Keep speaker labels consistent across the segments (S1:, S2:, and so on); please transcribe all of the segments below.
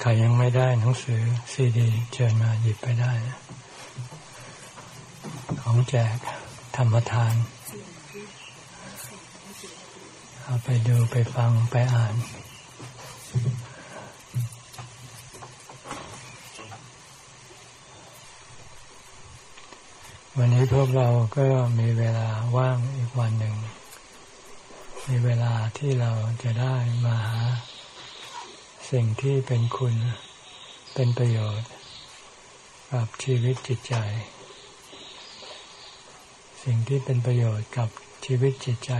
S1: ใครยังไม่ได้หนังสือซีดี เชิญมาหยิบไปได้ ของแจกธรรมทาน เอาไปดูไปฟังไปอ่านวันนี้พวกเราก็มีเวลาว่างอีกวันหนึ่ง มีเวลาที่เราจะได้มาหา สิ่งที่เป็นคุณเป็นประโยชน์กับชีวิตจิตใจ สิ่งที่เป็นประโยชน์กับชีวิตจิตใจ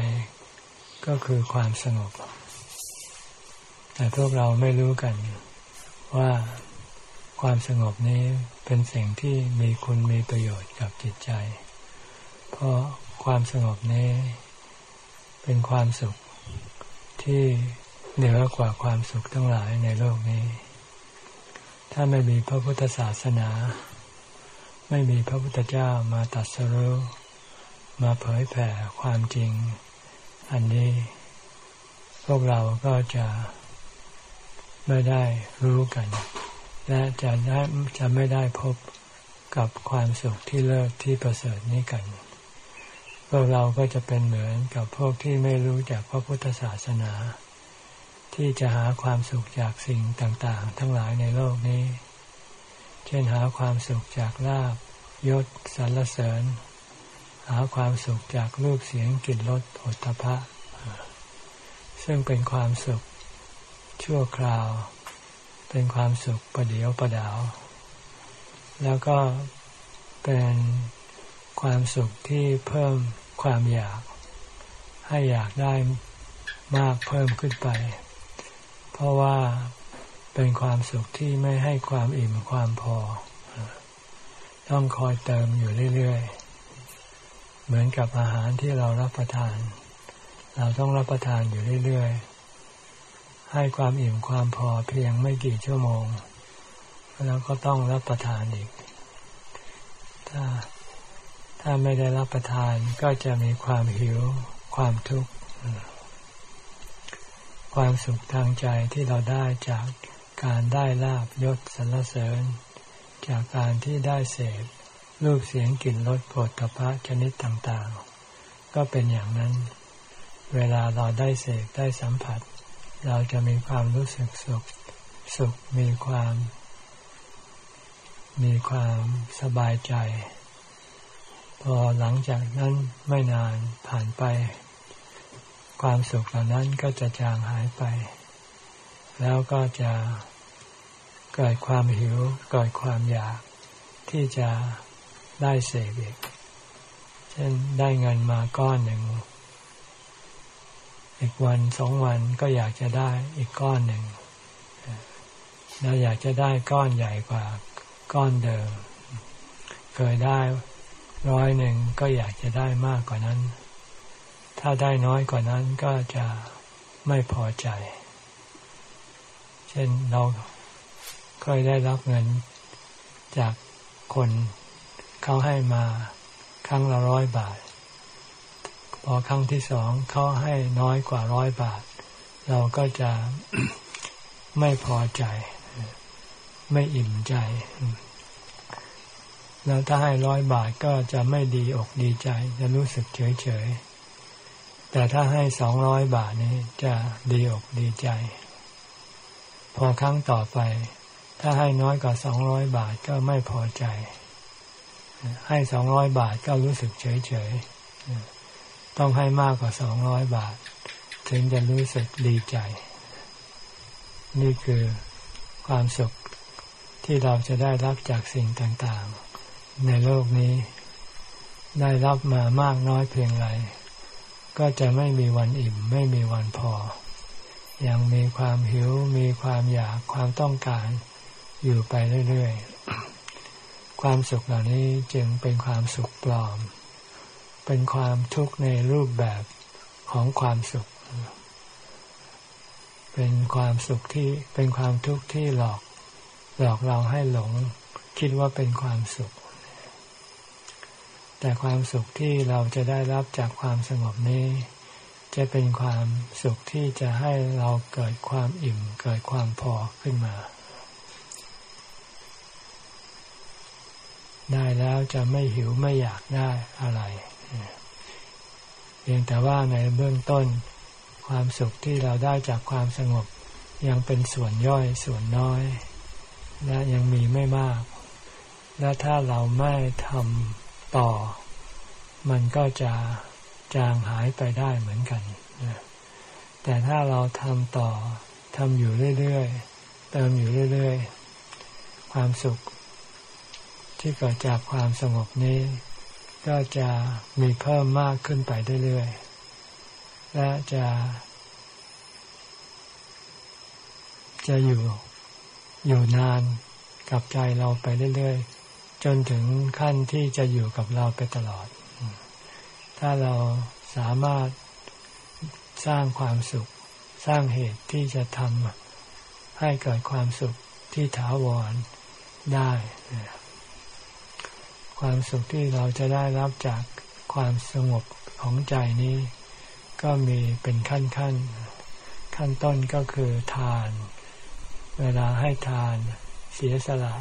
S1: ก็คือความสงบ แต่พวกเราไม่รู้กันว่าความสงบนี้เป็นสิ่งที่มีคุณมีประโยชน์กับจิตใจ เพราะความสงบนี้เป็นความสุขที่ เหนือกว่าความสุขทั้งหลายในโลกนี้ ถ้าไม่มีพระพุทธศาสนา ไม่มีพระพุทธเจ้ามาตัดสรุมาเผยแผ่ความจริง อันนี้ พวกเราก็จะไม่ได้รู้กัน และจะได้จะไม่ได้พบกับความสุขที่เลิศที่ประเสริฐนี้กัน พวกเราก็จะเป็นเหมือนกับพวกที่ไม่รู้จากพระพุทธศาสนา ที่จะหาความสุขจากสิ่งต่างๆ ทั้งหลายในโลกนี้ เช่นหาความสุขจากลาบยศสรรเสริญ หาความสุขจากรูปเสียงกลิ่นรสผลทพะ ซึ่งเป็นความสุขชั่วคราว เป็นความสุขประเดียวประดาว แล้วก็เป็นความสุขที่เพิ่มความอยาก ให้อยากได้มากเพิ่มขึ้นไป เพราะว่าเป็นความสุขที่ไม่ให้ความอิ่มความพอ ต้องคอยเติมอยู่เรื่อยๆ เหมือนกับอาหารที่เรารับประทาน เราต้องรับประทานอยู่เรื่อยๆ ให้ความอิ่มความพอเพียงไม่กี่ชั่วโมง แล้วก็ต้องรับประทานอีก ถ้าถ้าไม่ได้รับประทานก็จะมีความหิวความทุกข์ ความสุขทางใจที่เราได้จากการได้ลาบยศสรรเสริญ จากการที่ได้เสพรูปเสียงกลิ่นรสโผฏฐพะชนิดต่างๆ ก็เป็นอย่างนั้น เวลาเราได้เสพได้สัมผัส เราจะมีความรู้สึกสุข สุขมีความ มีความสบายใจ พอหลังจากนั้นไม่นานผ่านไป ความสุขเหล่านั้นก็จะจางหายไป แล้วก็จะเกิดความหิวเกิดความอยากที่จะได้เสพอีกเช่นได้เงินมาก้อนหนึ่ง อีกวันสองวันก็อยากจะได้อีกก้อนหนึ่งแล้วอยากจะได้ก้อนใหญ่กว่าก้อนเดิม เคยได้ร้อยหนึ่งก็อยากจะได้มากกว่านั้น ถ้าได้น้อยกว่านั้นก็จะไม่พอใจ เช่นเราเคยได้รับเงินจากคนเขาให้มาครั้งละร้อยบาท พอครั้งที่สองเขาให้น้อยกว่าร้อยบาท เราก็จะไม่พอใจ ไม่อิ่มใจ แล้วถ้าให้ร้อยบาทก็จะไม่ดีอกดีใจ จะรู้สึกเฉยเฉย แต่ถ้าให้สองร้อยบาทนี้จะดีอกดีใจ พอครั้งต่อไป ถ้าให้น้อยกว่าสองร้อยบาทก็ไม่พอใจ ให้สองร้อยบาทก็รู้สึกเฉยเฉยต้องให้มากกว่าสองร้อยบาท ถึงจะรู้สึกดีใจ นี่คือความสุขที่เราจะได้รับจากสิ่งต่างๆ ในโลกนี้ ได้รับมามากน้อยเพียงไร ก็จะไม่มีวันอิ่ม ไม่มีวันพอ ยังมีความหิวมีความอยากความต้องการอยู่ไปเรื่อยๆ ความสุขเหล่านี้จึงเป็นความสุขปลอม เป็นความทุกข์ในรูปแบบของความสุข เป็นความสุขที่เป็นความทุกข์ที่หลอก หลอกเราให้หลง คิดว่าเป็นความสุข แต่ความสุขที่เราจะได้รับจากความสงบนี้ จะเป็นความสุขที่จะให้เราเกิดความอิ่ม เกิดความพอขึ้นมา ได้แล้วจะไม่หิวไม่อยากได้อะไรเพียงแต่ว่าในเบื้องต้น ความสุขที่เราได้จากความสงบ ยังเป็นส่วนย่อยส่วนน้อย และยังมีไม่มาก และถ้าเราไม่ทำ ต่อ มันก็จะจางหายไปได้เหมือนกันแต่ถ้าเราทำต่อทำอยู่เรื่อยๆเติมอยู่เรื่อยๆ ความสุข ที่เกิดจากความสงบนี้ ก็จะมีเพิ่มมากขึ้นไปเรื่อยๆ และจะ จะอยู่อยู่นานกับใจเราไปเรื่อยๆ จนถึงขั้นที่จะอยู่กับเราไปตลอด ถ้าเราสามารถสร้างความสุข สร้างเหตุที่จะทำให้เกิดความสุขที่ถาวรได้ ความสุขที่เราจะได้รับจากความสงบของใจนี้ ก็มีเป็นขั้นขั้น ขั้นต้นก็คือทาน เวลาให้ทานเสียสละ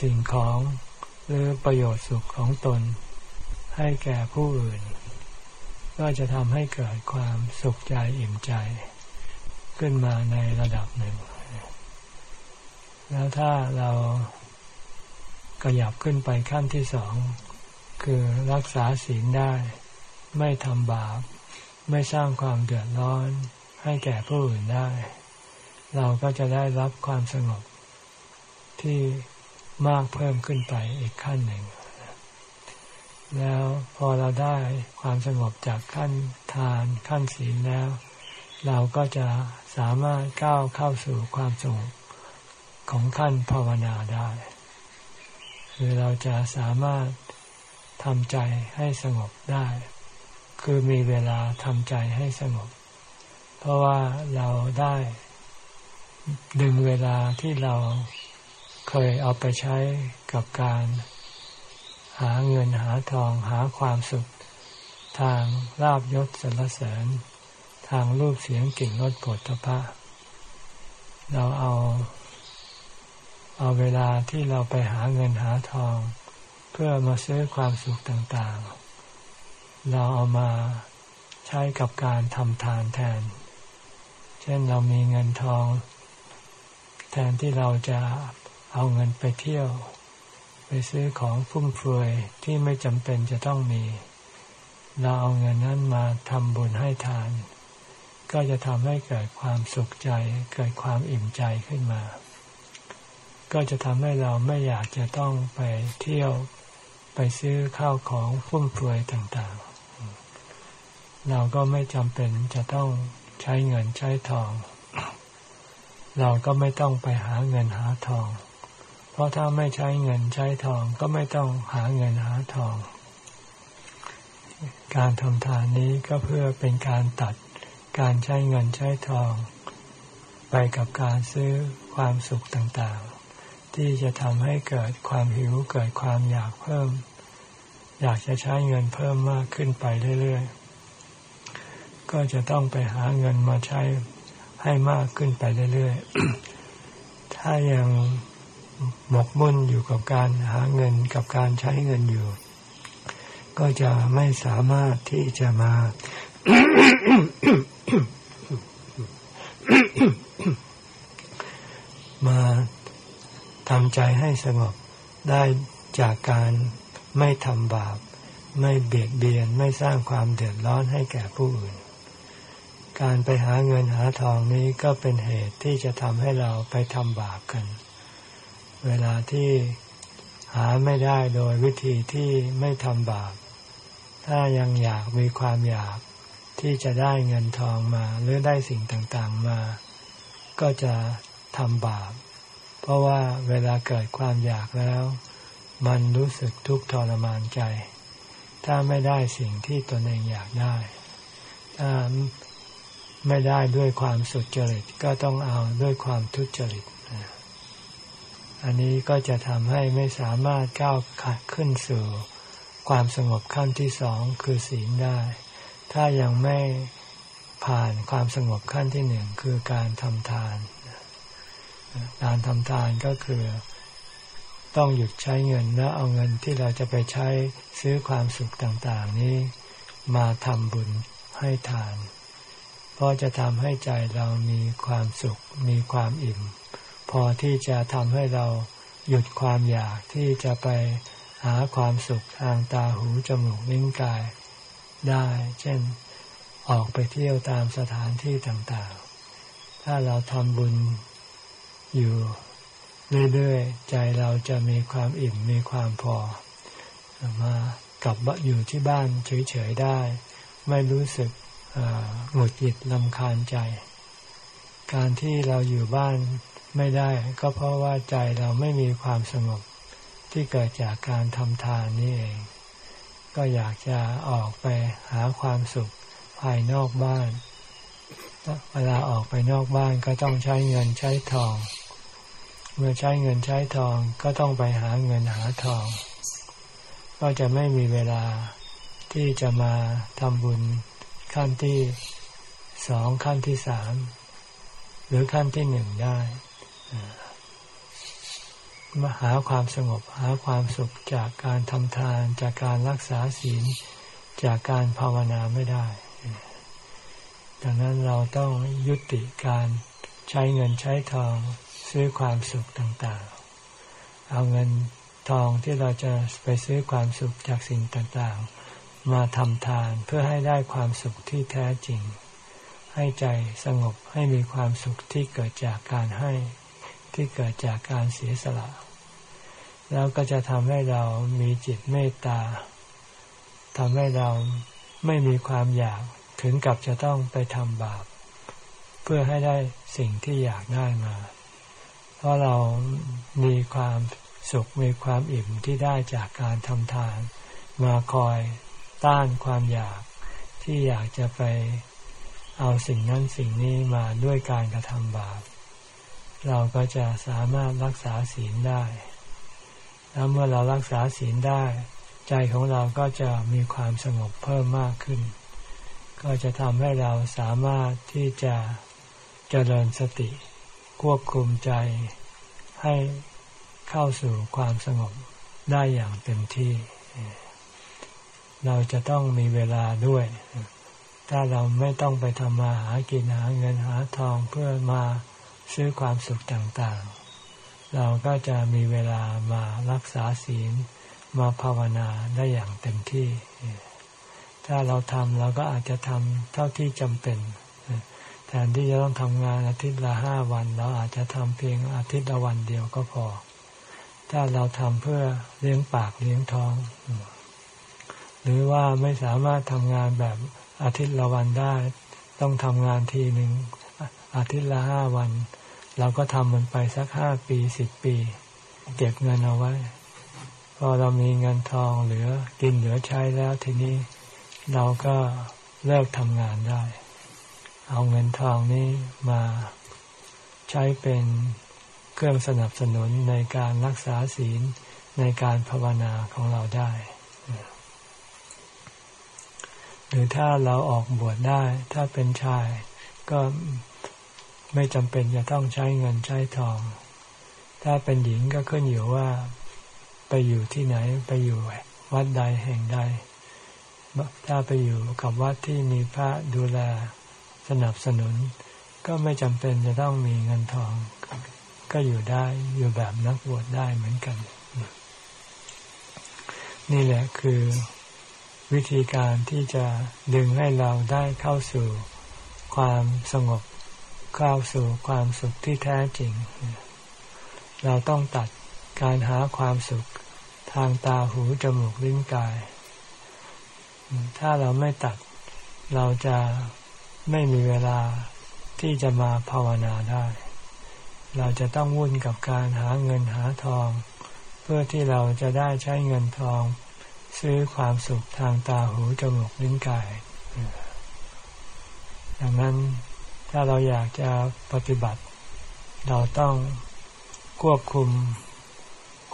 S1: สิ่งของหรือประโยชน์สุขของตน ให้แก่ผู้อื่น ก็จะทำให้เกิดความสุขใจอิ่มใจ ขึ้นมาในระดับหนึ่ง แล้วถ้าเราขยับขึ้นไปขั้นที่สอง คือรักษาศีลได้ ไม่ทำบาป ไม่สร้างความเดือดร้อน ให้แก่ผู้อื่นได้ เราก็จะได้รับความสงบที่ มากเพิ่มขึ้นไปอีกขั้นหนึ่ง แล้วพอเราได้ความสงบจากขั้นทานขั้นศีลแล้ว เราก็จะสามารถก้าวเข้าสู่ความสงบของขั้นภาวนาได้ คือเราจะสามารถทำใจให้สงบได้ คือมีเวลาทำใจให้สงบ เพราะว่าเราได้ดึงเวลาที่เรา เคยเอาไปใช้กับการ หาเงินหาทองหาความสุข ทางลาบยศสรรเสริญ ทางรูปเสียงกลิ่นรสผลพระเราเอา เอาเวลาที่เราไปหาเงินหาทอง เพื่อมาซื้อความสุขต่างๆ เราเอามาใช้กับการทำทานแทน เช่นเรามีเงินทอง แทนที่เราจะ เอาเงินไปเที่ยว ไปซื้อของฟุ่มเฟือยที่ไม่จำเป็นจะต้องมี เราเอาเงินนั้นมาทำบุญให้ทาน ก็จะทำให้เกิดความสุขใจ เกิดความอิ่มใจขึ้นมา ก็จะทำให้เราไม่อยากจะต้องไปเที่ยวไปซื้อข้าวของฟุ่มเฟือยต่างๆ เราก็ไม่จำเป็นจะต้องใช้เงินใช้ทอง เราก็ไม่ต้องไปหาเงินหาทอง เพราะถ้าไม่ใช้เงินใช้ทองก็ไม่ต้องหาเงินหาทอง การทำทานนี้ก็เพื่อเป็นการตัดการใช้เงินใช้ทอง ไปกับการซื้อความสุขต่างๆ ที่จะทำให้เกิดความหิวเกิดความอยากเพิ่ม อยากจะใช้เงินเพิ่มมากขึ้นไปเรื่อยๆ ก็จะต้องไปหาเงินมาใช้ให้มากขึ้นไปเรื่อยๆ ถ้ายัง หมกมุ่นอยู่กับการหาเงินกับการใช้เงินอยู่ ก็จะไม่สามารถที่จะมา มาทำใจให้สงบได้จากการไม่ทำบาป ไม่เบียดเบียนไม่สร้างความเดือดร้อนให้แก่ผู้อื่น การไปหาเงินหาทองนี้ก็เป็นเหตุที่จะทำให้เราไปทำบาปกัน เวลาที่หาไม่ได้โดยวิธีที่ไม่ทำบาป ถ้ายังอยากมีความอยากที่จะได้เงินทองมาหรือได้สิ่งต่างๆมา ก็จะทำบาป เพราะว่าเวลาเกิดความอยากแล้ว มันรู้สึกทุกข์ทรมานใจ ถ้าไม่ได้สิ่งที่ตนเองอยากได้ ถ้าไม่ได้ด้วยความสุจริตก็ต้องเอาด้วยความทุจริต อันนี้ก็จะทำให้ไม่สามารถก้าวขัดขึ้นสู่ความสงบขั้นที่สองคือศีลได้ ถ้ายังไม่ผ่านความสงบขั้นที่หนึ่งคือการทำทาน การทำทานก็คือ ต้องหยุดใช้เงินและเอาเงินที่เราจะไปใช้ซื้อความสุขต่างๆ นี้มาทำบุญให้ทาน เพราะจะทำให้ใจเรามีความสุขมีความอิ่ม พอที่จะทำให้เราหยุดความอยากที่จะไปหาความสุขทางตาหูจมูกลิ้นกายได้ เช่น ออกไปเที่ยวตามสถานที่ต่างๆ ถ้าเราทำบุญอยู่เรื่อยๆ ใจเราจะมีความอิ่มมีความพอ มากลับอยู่ที่บ้านเฉยๆได้ ไม่รู้สึกหงุดหงิดลำคาญใจ การที่เราอยู่บ้าน ไม่ได้ก็เพราะว่าใจเราไม่มีความสงบที่เกิดจากการทำทานนี่เอง ก็อยากจะออกไปหาความสุขภายนอกบ้าน เวลาออกไปนอกบ้านก็ต้องใช้เงินใช้ทอง เมื่อใช้เงินใช้ทองก็ต้องไปหาเงินหาทอง ก็จะไม่มีเวลาที่จะมาทำบุญขั้นที่สองขั้นที่สามหรือขั้นที่หนึ่งได้ มาหาความสงบหาความสุขจากการทำทาน จากการรักษาศีล จากการภาวนาไม่ได้ ดังนั้นเราต้องยุติการใช้เงินใช้ทองซื้อความสุขต่างๆ เอาเงินทองที่เราจะไปซื้อความสุขจากสิ่งต่างๆ มาทำทานเพื่อให้ได้ความสุขที่แท้จริง ให้ใจสงบให้มีความสุขที่เกิดจากการให้ ที่เกิดจากการเสียสละ แล้วก็จะทำให้เรามีจิตเมตตาทำให้เราไม่มีความอยากถึงกับจะต้องไปทำบาป เพื่อให้ได้สิ่งที่อยากได้มา เพราะเรามีความสุขมีความอิ่มที่ได้จากการทำทาน มาคอยต้านความอยากที่อยากจะไปเอาสิ่งนั้นสิ่งนี้มาด้วยการกระทำบาป เราก็จะสามารถรักษาศีลได้ แล้วเมื่อเรารักษาศีลได้ ใจของเราก็จะมีความสงบเพิ่มมากขึ้น ก็จะทำให้เราสามารถที่จะเจริญสติ ควบคุมใจให้เข้าสู่ความสงบได้อย่างเต็มที่ เราจะต้องมีเวลาด้วย ถ้าเราไม่ต้องไปทำมาหากินหาเงินหาทองเพื่อมา ซื้อความสุขต่างๆ เราก็จะมีเวลามารักษาศีลมาภาวนาได้อย่างเต็มที่ ถ้าเราทำเราก็อาจจะทำเท่าที่จำเป็นแทนที่จะต้องทำงานอาทิตย์ละห้าวัน เราอาจจะทำเพียงอาทิตย์ละวันเดียวก็พอ ถ้าเราทำเพื่อเลี้ยงปากเลี้ยงท้อง หรือว่าไม่สามารถทำงานแบบอาทิตย์ละวันได้ ต้องทำงานทีหนึ่ง อาทิตย์ละห้าวัน เราก็ทำมันไปสักห้าปีสิบปี เก็บเงินเอาไว้ พอเรามีเงินทองเหลือกินเหลือใช้แล้วทีนี้ เราก็เลิกทำงานได้ เอาเงินทองนี้มาใช้เป็นเครื่องสนับสนุนในการรักษาศีลในการภาวนาของเราได้ หรือถ้าเราออกบวชได้ ถ้าเป็นชายก็ ไม่จำเป็นจะต้องใช้เงินใช้ทอง ถ้าเป็นหญิงก็ขึ้นอยู่ว่าไปอยู่ที่ไหนไปอยู่วัดใดแห่งใด ถ้าไปอยู่กับวัดที่มีพระดูแลสนับสนุน ก็ไม่จำเป็นจะต้องมีเงินทอง ก็อยู่ได้อยู่แบบนักบวชได้เหมือนกัน นี่แหละคือวิธีการที่จะดึงให้เราได้เข้าสู่ความสงบ เข้าสู่ความสุขที่แท้จริง เราต้องตัดการหาความสุขทางตาหูจมูกลิ้นกาย ถ้าเราไม่ตัด เราจะไม่มีเวลาที่จะมาภาวนาได้ เราจะต้องวุ่นกับการหาเงินหาทอง เพื่อที่เราจะได้ใช้เงินทอง ซื้อความสุขทางตาหูจมูกลิ้นกายดังนั้น ถ้าเราอยากจะปฏิบัติ เราต้องควบคุม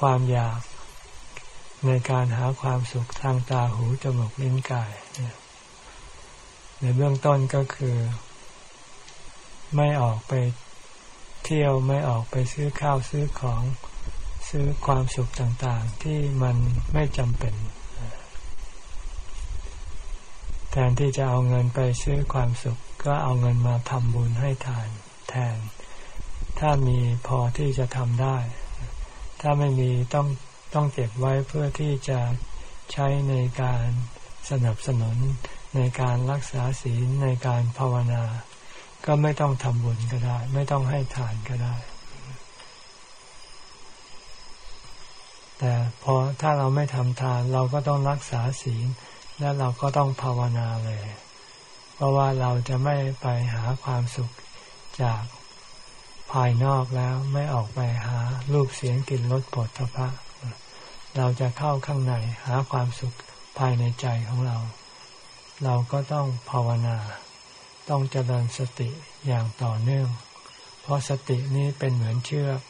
S1: ความอยากในการหาความสุขทางตาหูจมูกลิ้นกาย ในเบื้องต้นก็คือ ไม่ออกไปเที่ยวไม่ออกไปซื้อข้าวซื้อของซซื้อความสุขต่างๆ ที่มันไม่จำเป็น แทนที่จะเอาเงินไปซื้อความสุข ก็เอาเงินมาทำบุญให้ทานแทน ถ้ามีพอที่จะทำได้ ถ้าไม่มีต้องต้องเก็บไว้เพื่อที่จะใช้ในการสนับสนุนในการรักษาศีลในการภาวนา ก็ไม่ต้องทำบุญก็ได้ ไม่ต้องให้ทานก็ได้ แต่พอถ้าเราไม่ทำทานเราก็ต้องรักษาศีลและเราก็ต้องภาวนาเลย ราะว่าเราจะไม่ไปหาความสุขจากภายนอกแล้วไม่ออกไปหารูปเสียงกลิ่นรสปดทพะเราจะเข้าข้างในหาความสุขภายในใจของเรา เราก็ต้องภาวนา ต้องเจริญสติอย่างต่อเนื่อง เพราะสตินี้เป็นเหมือนเชือก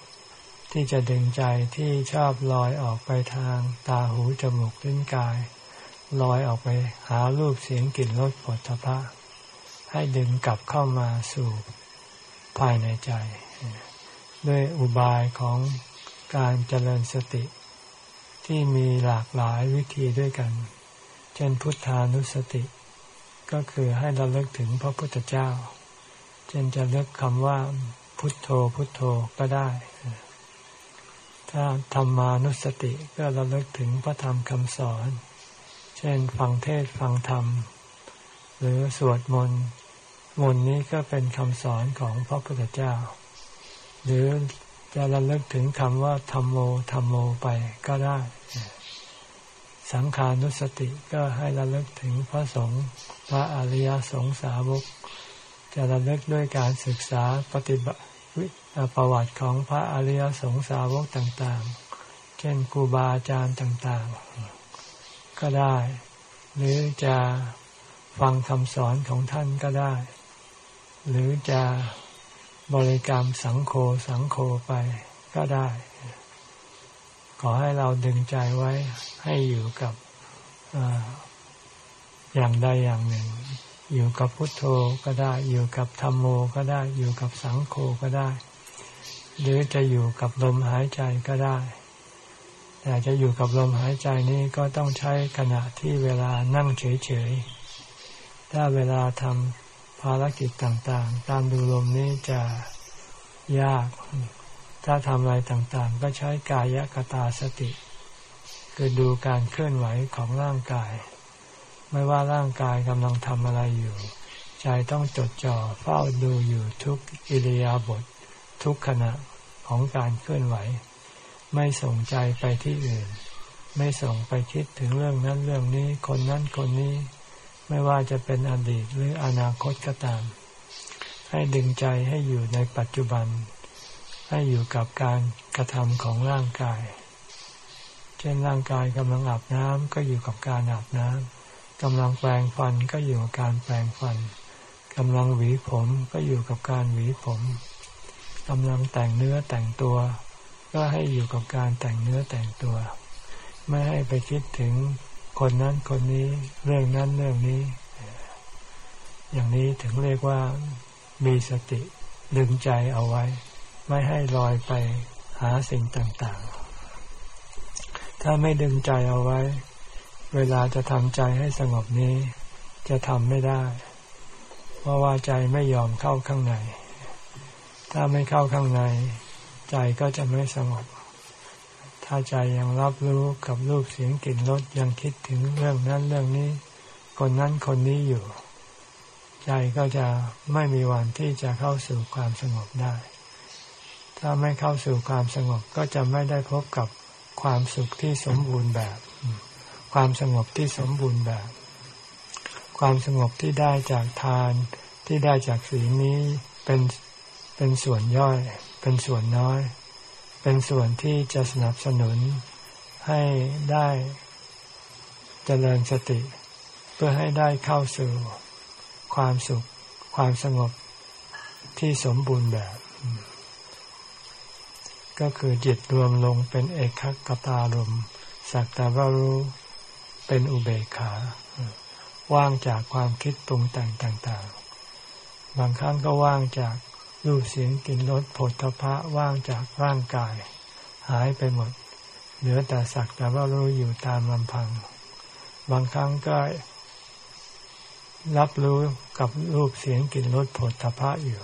S1: ที่จะดึงใจที่ชอบลอยออกไปทางตาหูจมูกลิ้นกายลอยออกไปหารูปเสียงกลิ่นรสผลพะ ให้ดึงกลับเข้ามาสู่ภายในใจ ด้วยอุบายของการเจริญสติ ที่มีหลากหลายวิธีด้วยกัน เช่นพุทธานุสติ ก็คือให้เราเลิกถึงพระพุทธเจ้า เช่นจะเลิกคำว่าพุทโธพุทโธก็ได้ ถ้าธรรมานุสติก็เราเลิกถึงพระธรรมคำสอน เช่นฟังเทศฟังธรรม หรือสวดมนต์ มนต์นี้ก็เป็นคำสอนของพระพุทธเจ้า หรือจะระลึกถึงคำว่าธรรมโมธรรมโมไปก็ได้ สังขานุสติก็ให้ระลึกถึงพระสงฆ์พระอริยสงสาวก จะระลึกด้วยการศึกษาปฏิบัติประวัติของพระอริยสงสาวกต่างๆ เช่นครูบาอาจารย์ต่างๆ ก็ได้ หรือจะฟังคำสอนของท่านก็ได้ หรือจะบริกรรมสังโฆสังโฆไปก็ได้ ขอให้เราดึงใจไว้ให้อยู่กับออย่างใดอย่างหนึ่ง อยู่กับพุทโธก็ได้ อยู่กับธรรมโมก็ได้ อยู่กับสังโฆก็ได้ หรือจะอยู่กับลมหายใจก็ได้แต่จะอยู่กับลมหายใจนี้ก็ต้องใช้ขณะที่เวลานั่งเฉยๆ ถ้าเวลาทำ ภารกิจต่างๆ ตามดูลมนี้จะยาก ถ้าทำอะไรต่างๆ ก็ใช้กายกตาสติ คือดูการเคลื่อนไหวของร่างกาย ไม่ว่าร่างกายกำลังทำอะไรอยู่ ใจต้องจดจ่อเฝ้าดูอยู่ทุกอิริยาบถททุกขณะของการเคลื่อนไหว ไม่ส่งใจไปที่อื่น ไม่ส่งไปคิดถึงเรื่องนั้นเรื่องนี้คนนั้นคนนี้ ไม่ว่าจะเป็นอดีตหรืออนาคตก็ตาม ให้ดึงใจให้อยู่ในปัจจุบัน ให้อยู่กับการกระทำของร่างกาย เช่นร่างกายกำลังอาบน้ำก็อยู่กับการอาบน้ำกำลังแปรงฟันก็อยู่กับการแปรงฟันกำลังหวีผมก็อยู่กับการหวีผมกำลังแต่งเนื้อแต่งตัว ก็ให้อยู่กับการแต่งเนื้อแต่งตัว ไม่ให้ไปคิดถึง คนนั้นคนนี้เรื่องนั้นเรื่องนี้ อย่างนี้ถึงเรียกว่ามีสติดึงใจเอาไว้ ไม่ให้ลอยไปหาสิ่งต่างๆ ถ้าไม่ดึงใจเอาไว้ เวลาจะทำใจให้สงบนี้ จะทำไม่ได้ เพราะว่าใจไม่ยอมเข้าข้างใน ถ้าไม่เข้าข้างใน ใจก็จะไม่สงบ ถ้าใจยังรับรู้กับรูปเสียงกลิ่นรสยังคิดถึงเรื่องนั้นเรื่องนี้ คนนั้นคนนี้อยู่ ใจก็จะไม่มีวันที่จะเข้าสู่ความสงบได้ ถ้าไม่เข้าสู่ความสงบก็จะไม่ได้พบกับความสุขที่สมบูรณ์แบบ ความสงบที่สมบูรณ์แบบ ความสงบที่ได้จากทานที่ได้จากสีนี้เป็นเป็นส่วนย่อย เป็นส่วนน้อย เป็นส่วนที่จะสนับสนุนให้ได้เจริญสติ เพื่อให้ได้เข้าสู่ความสุข ความสงบที่สมบูรณ์แบบ ก็คือจิตรวมลงเป็นเอกคตารมสักแต่ว่ารู้เป็นอุเบกขา ว่างจากความคิดปรุงแต่งต่าง ๆ บางครั้งก็ว่างจาก รูปเสียงกลิ่นรสผลทพะว่างจากร่างกาย หายไปหมด เหลือแต่สักแต่ว่ารู้อยู่ตามลำพัง บางครั้งก็รับรู้กับรูปเสียงกลิ่นรสผลทพะอยู่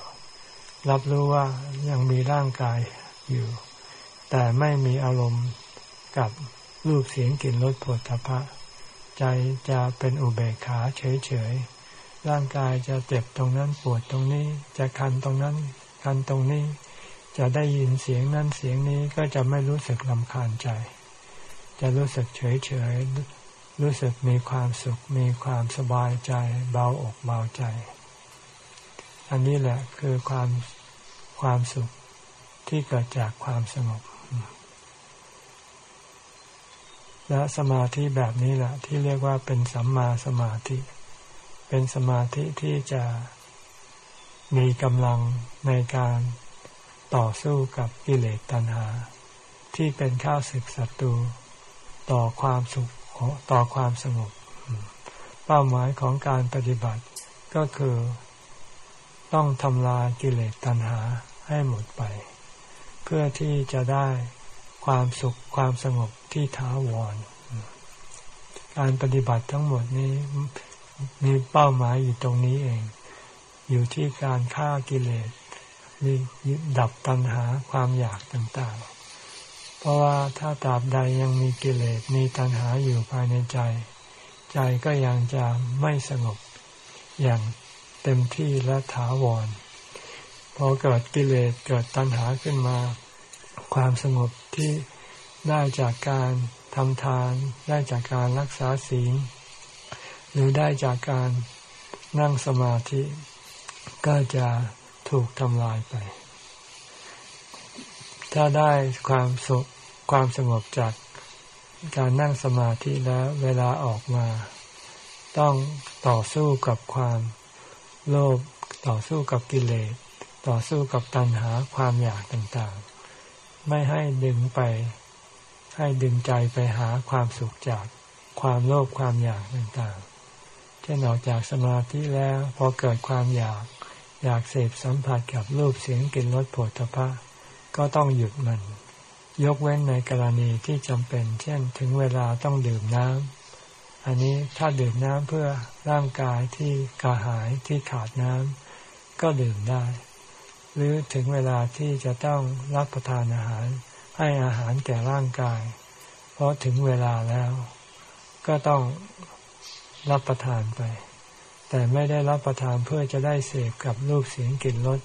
S1: รับรู้ว่ายังมีร่างกายอยู่ แต่ไม่มีอารมณ์กับรูปเสียงกลิ่นรสผลทพะ ใจจะเป็นอุเบกขาเฉยๆ ร่างกายจะเจ็บตรงนั้นปวดตรงนี้ จะคันตรงนั้น คันตรงนี้ จะได้ยินเสียงนั้นเสียงนี้ก็จะไม่รู้สึกลำคาญใจ จะรู้สึกเฉยๆรู้สึกมีความสุข มีความสบายใจ เบาอกเบาใจ อันนี้แหละคือความความสุขที่เกิดจากความสงบ และสมาธิแบบนี้แหละที่เรียกว่าเป็นสัมมาสมาธิ เป็นสมาธิที่จะมีกำลังในการต่อสู้กับกิเลสตัณหา ที่เป็นข้าศึกศัตรูต่อความสุขต่อความสงบเป้าหมายของการปฏิบัติก็คือต้องทำลายกิเลสตัณหาให้หมดไป เพื่อที่จะได้ความสุขความสงบที่ถาวร การปฏิบัติทั้งหมดนี้ มีเป้าหมายอยู่ตรงนี้เอง อยู่ที่การฆ่ากิเลสมีดับตัณหาความอยากต่างๆ เพราะว่าถ้าตราบใดยังมีกิเลสมีตัณหาอยู่ภายในใจ ใจก็ยังจะไม่สงบอย่างเต็มที่และถาวร พอเกิดกิเลสเกิดตัณหาขึ้นมา ความสงบที่ได้จากการทำทานได้จากการรักษาศีล หรือได้จากการนั่งสมาธิ ก็จะถูกทำลายไป ถ้าได้ความสุขความสงบจากการนั่งสมาธิแล้วเวลาออกมา ต้องต่อสู้กับความโลภต่อสู้กับกิเลสต่อสู้กับตัณหาความอยากต่างๆ ไม่ให้ดึงไป ให้ดึงใจไปหาความสุขจากความโลภความอยากต่างๆ ช่นออกจากสมาธิแล้วพอเกิดความอยาก อยากเสพสัมผัสกับรูปเสียงกลิ่นรสผลตภะก็ต้องหยุดมัน ยกเว้นในกรณีที่จำเป็น เช่นถึงเวลาต้องดื่มน้ำอันนี้ถ้าดื่มน้ำเพื่อร่างกายที่กระหายที่ขาดน้ำก็ดื่มได้ หรือถึงเวลาที่จะต้องรับประทานอาหาร ให้อาหารแก่ร่างกาย เพราะถึงเวลาแล้ว ก็ต้อง รับประทานไป แต่ไม่ได้รับประทานเพื่อจะได้เสพกับรูปเสียงกลิ่นรส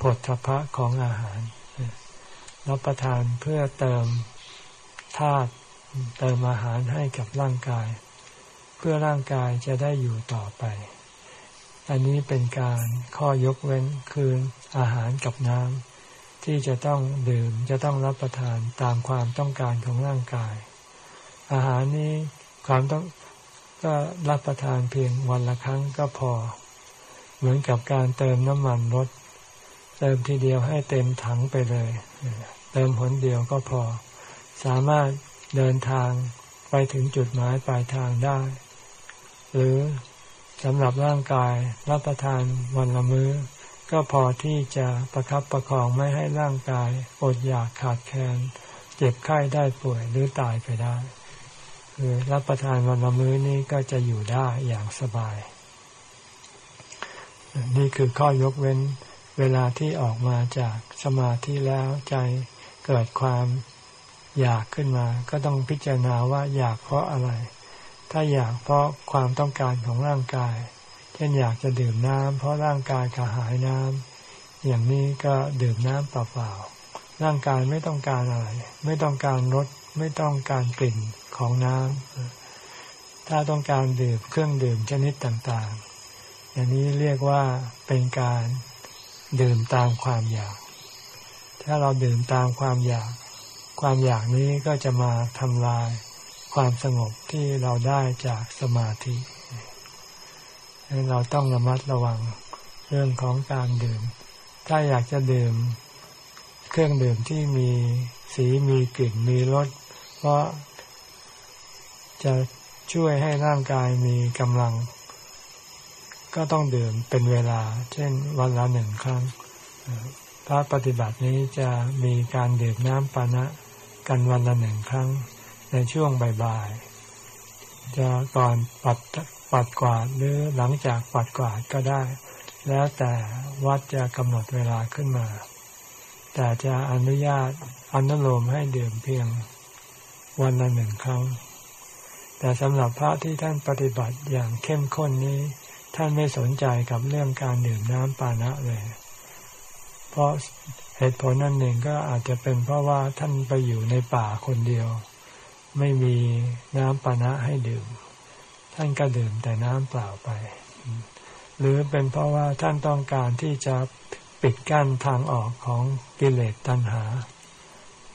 S1: ผลทพะของอาหาร รับประทานเพื่อเติมธาตุเติมอาหารให้กับร่างกาย เพื่อร่างกายจะได้อยู่ต่อไป อันนี้เป็นการข้อยกเว้นคืนอาหารกับน้ำที่จะต้องดื่มจะต้องรับประทานตามความต้องการของร่างกาย อาหารนี้ความต้อง ก็รับประทานเพียงวันละครั้งก็พอ เหมือนกับการเติมน้ำมันรถ เติมทีเดียวให้เต็มถังไปเลย เติมหนเดียวก็พอ สามารถเดินทางไปถึงจุดหมายปลายทางได้ หรือสำหรับร่างกายรับประทานวันละมื้อ ก็พอที่จะประครับประคองไม่ให้ร่างกายอดอยากขาดแคลนเจ็บไข้ได้ป่วยหรือตายไปได้ คือรับประทานวันละมื้อนี้ก็จะอยู่ได้อย่างสบาย นี่คือข้อยกเว้นเวลาที่ออกมาจากสมาธิแล้วใจเกิดความอยากขึ้นมา ก็ต้องพิจารณาว่าอยากเพราะอะไร ถ้าอยากเพราะความต้องการของร่างกาย เช่นอยากจะดื่มน้ำเพราะร่างกายขาหายน้ำอย่างนี้ก็ดื่มน้ำเปล่าๆร่างกายไม่ต้องการอะไร ไม่ต้องการรสไม่ต้องการกลิ่น ของน้ำถ้าต้องการดื่มเครื่องดื่มชนิดต่างๆ อย่างนี้เรียกว่าเป็นการดื่มตามความอยาก ถ้าเราดื่มตามความอยาก ความอยากนี้ก็จะมาทำลายความสงบที่เราได้จากสมาธิเราต้องระมัดระวังเรื่องของการดื่ม ถ้าอยากจะดื่ม เครื่องดื่มที่มีสีมีกลิ่นมีรส เพราะ จะช่วยให้ร่างกายมีกำลัง ก็ต้องดื่มเป็นเวลา เช่นวันละหนึ่งครั้งพระปฏิบัตินี้จะมีการดื่มน้ำปานะกันวันละหนึ่งครั้งในช่วงบ่ายๆจะก่อนปัดปัดกวาดหรือหลังจากปัดกวาดก็ได้ แล้วแต่วัดจะกำหนดเวลาขึ้นมา แต่จะอนุญาตอนุโลมให้ดื่มเพียงวันละหนึ่งครั้ง แต่สำหรับพระที่ท่านปฏิบัติอย่างเข้มข้นนี้ ท่านไม่สนใจกับเรื่องการดื่มน้ำปานะเลย เพราะเหตุผลนั่นหนึ่งก็อาจจะเป็นเพราะว่าท่านไปอยู่ในป่าคนเดียว ไม่มีน้ำปานะให้ดื่ม ท่านก็ดื่มแต่น้ำเปล่าไป หรือเป็นเพราะว่าท่านต้องการที่จะปิดกั้นทางออกของกิเลสตัณหา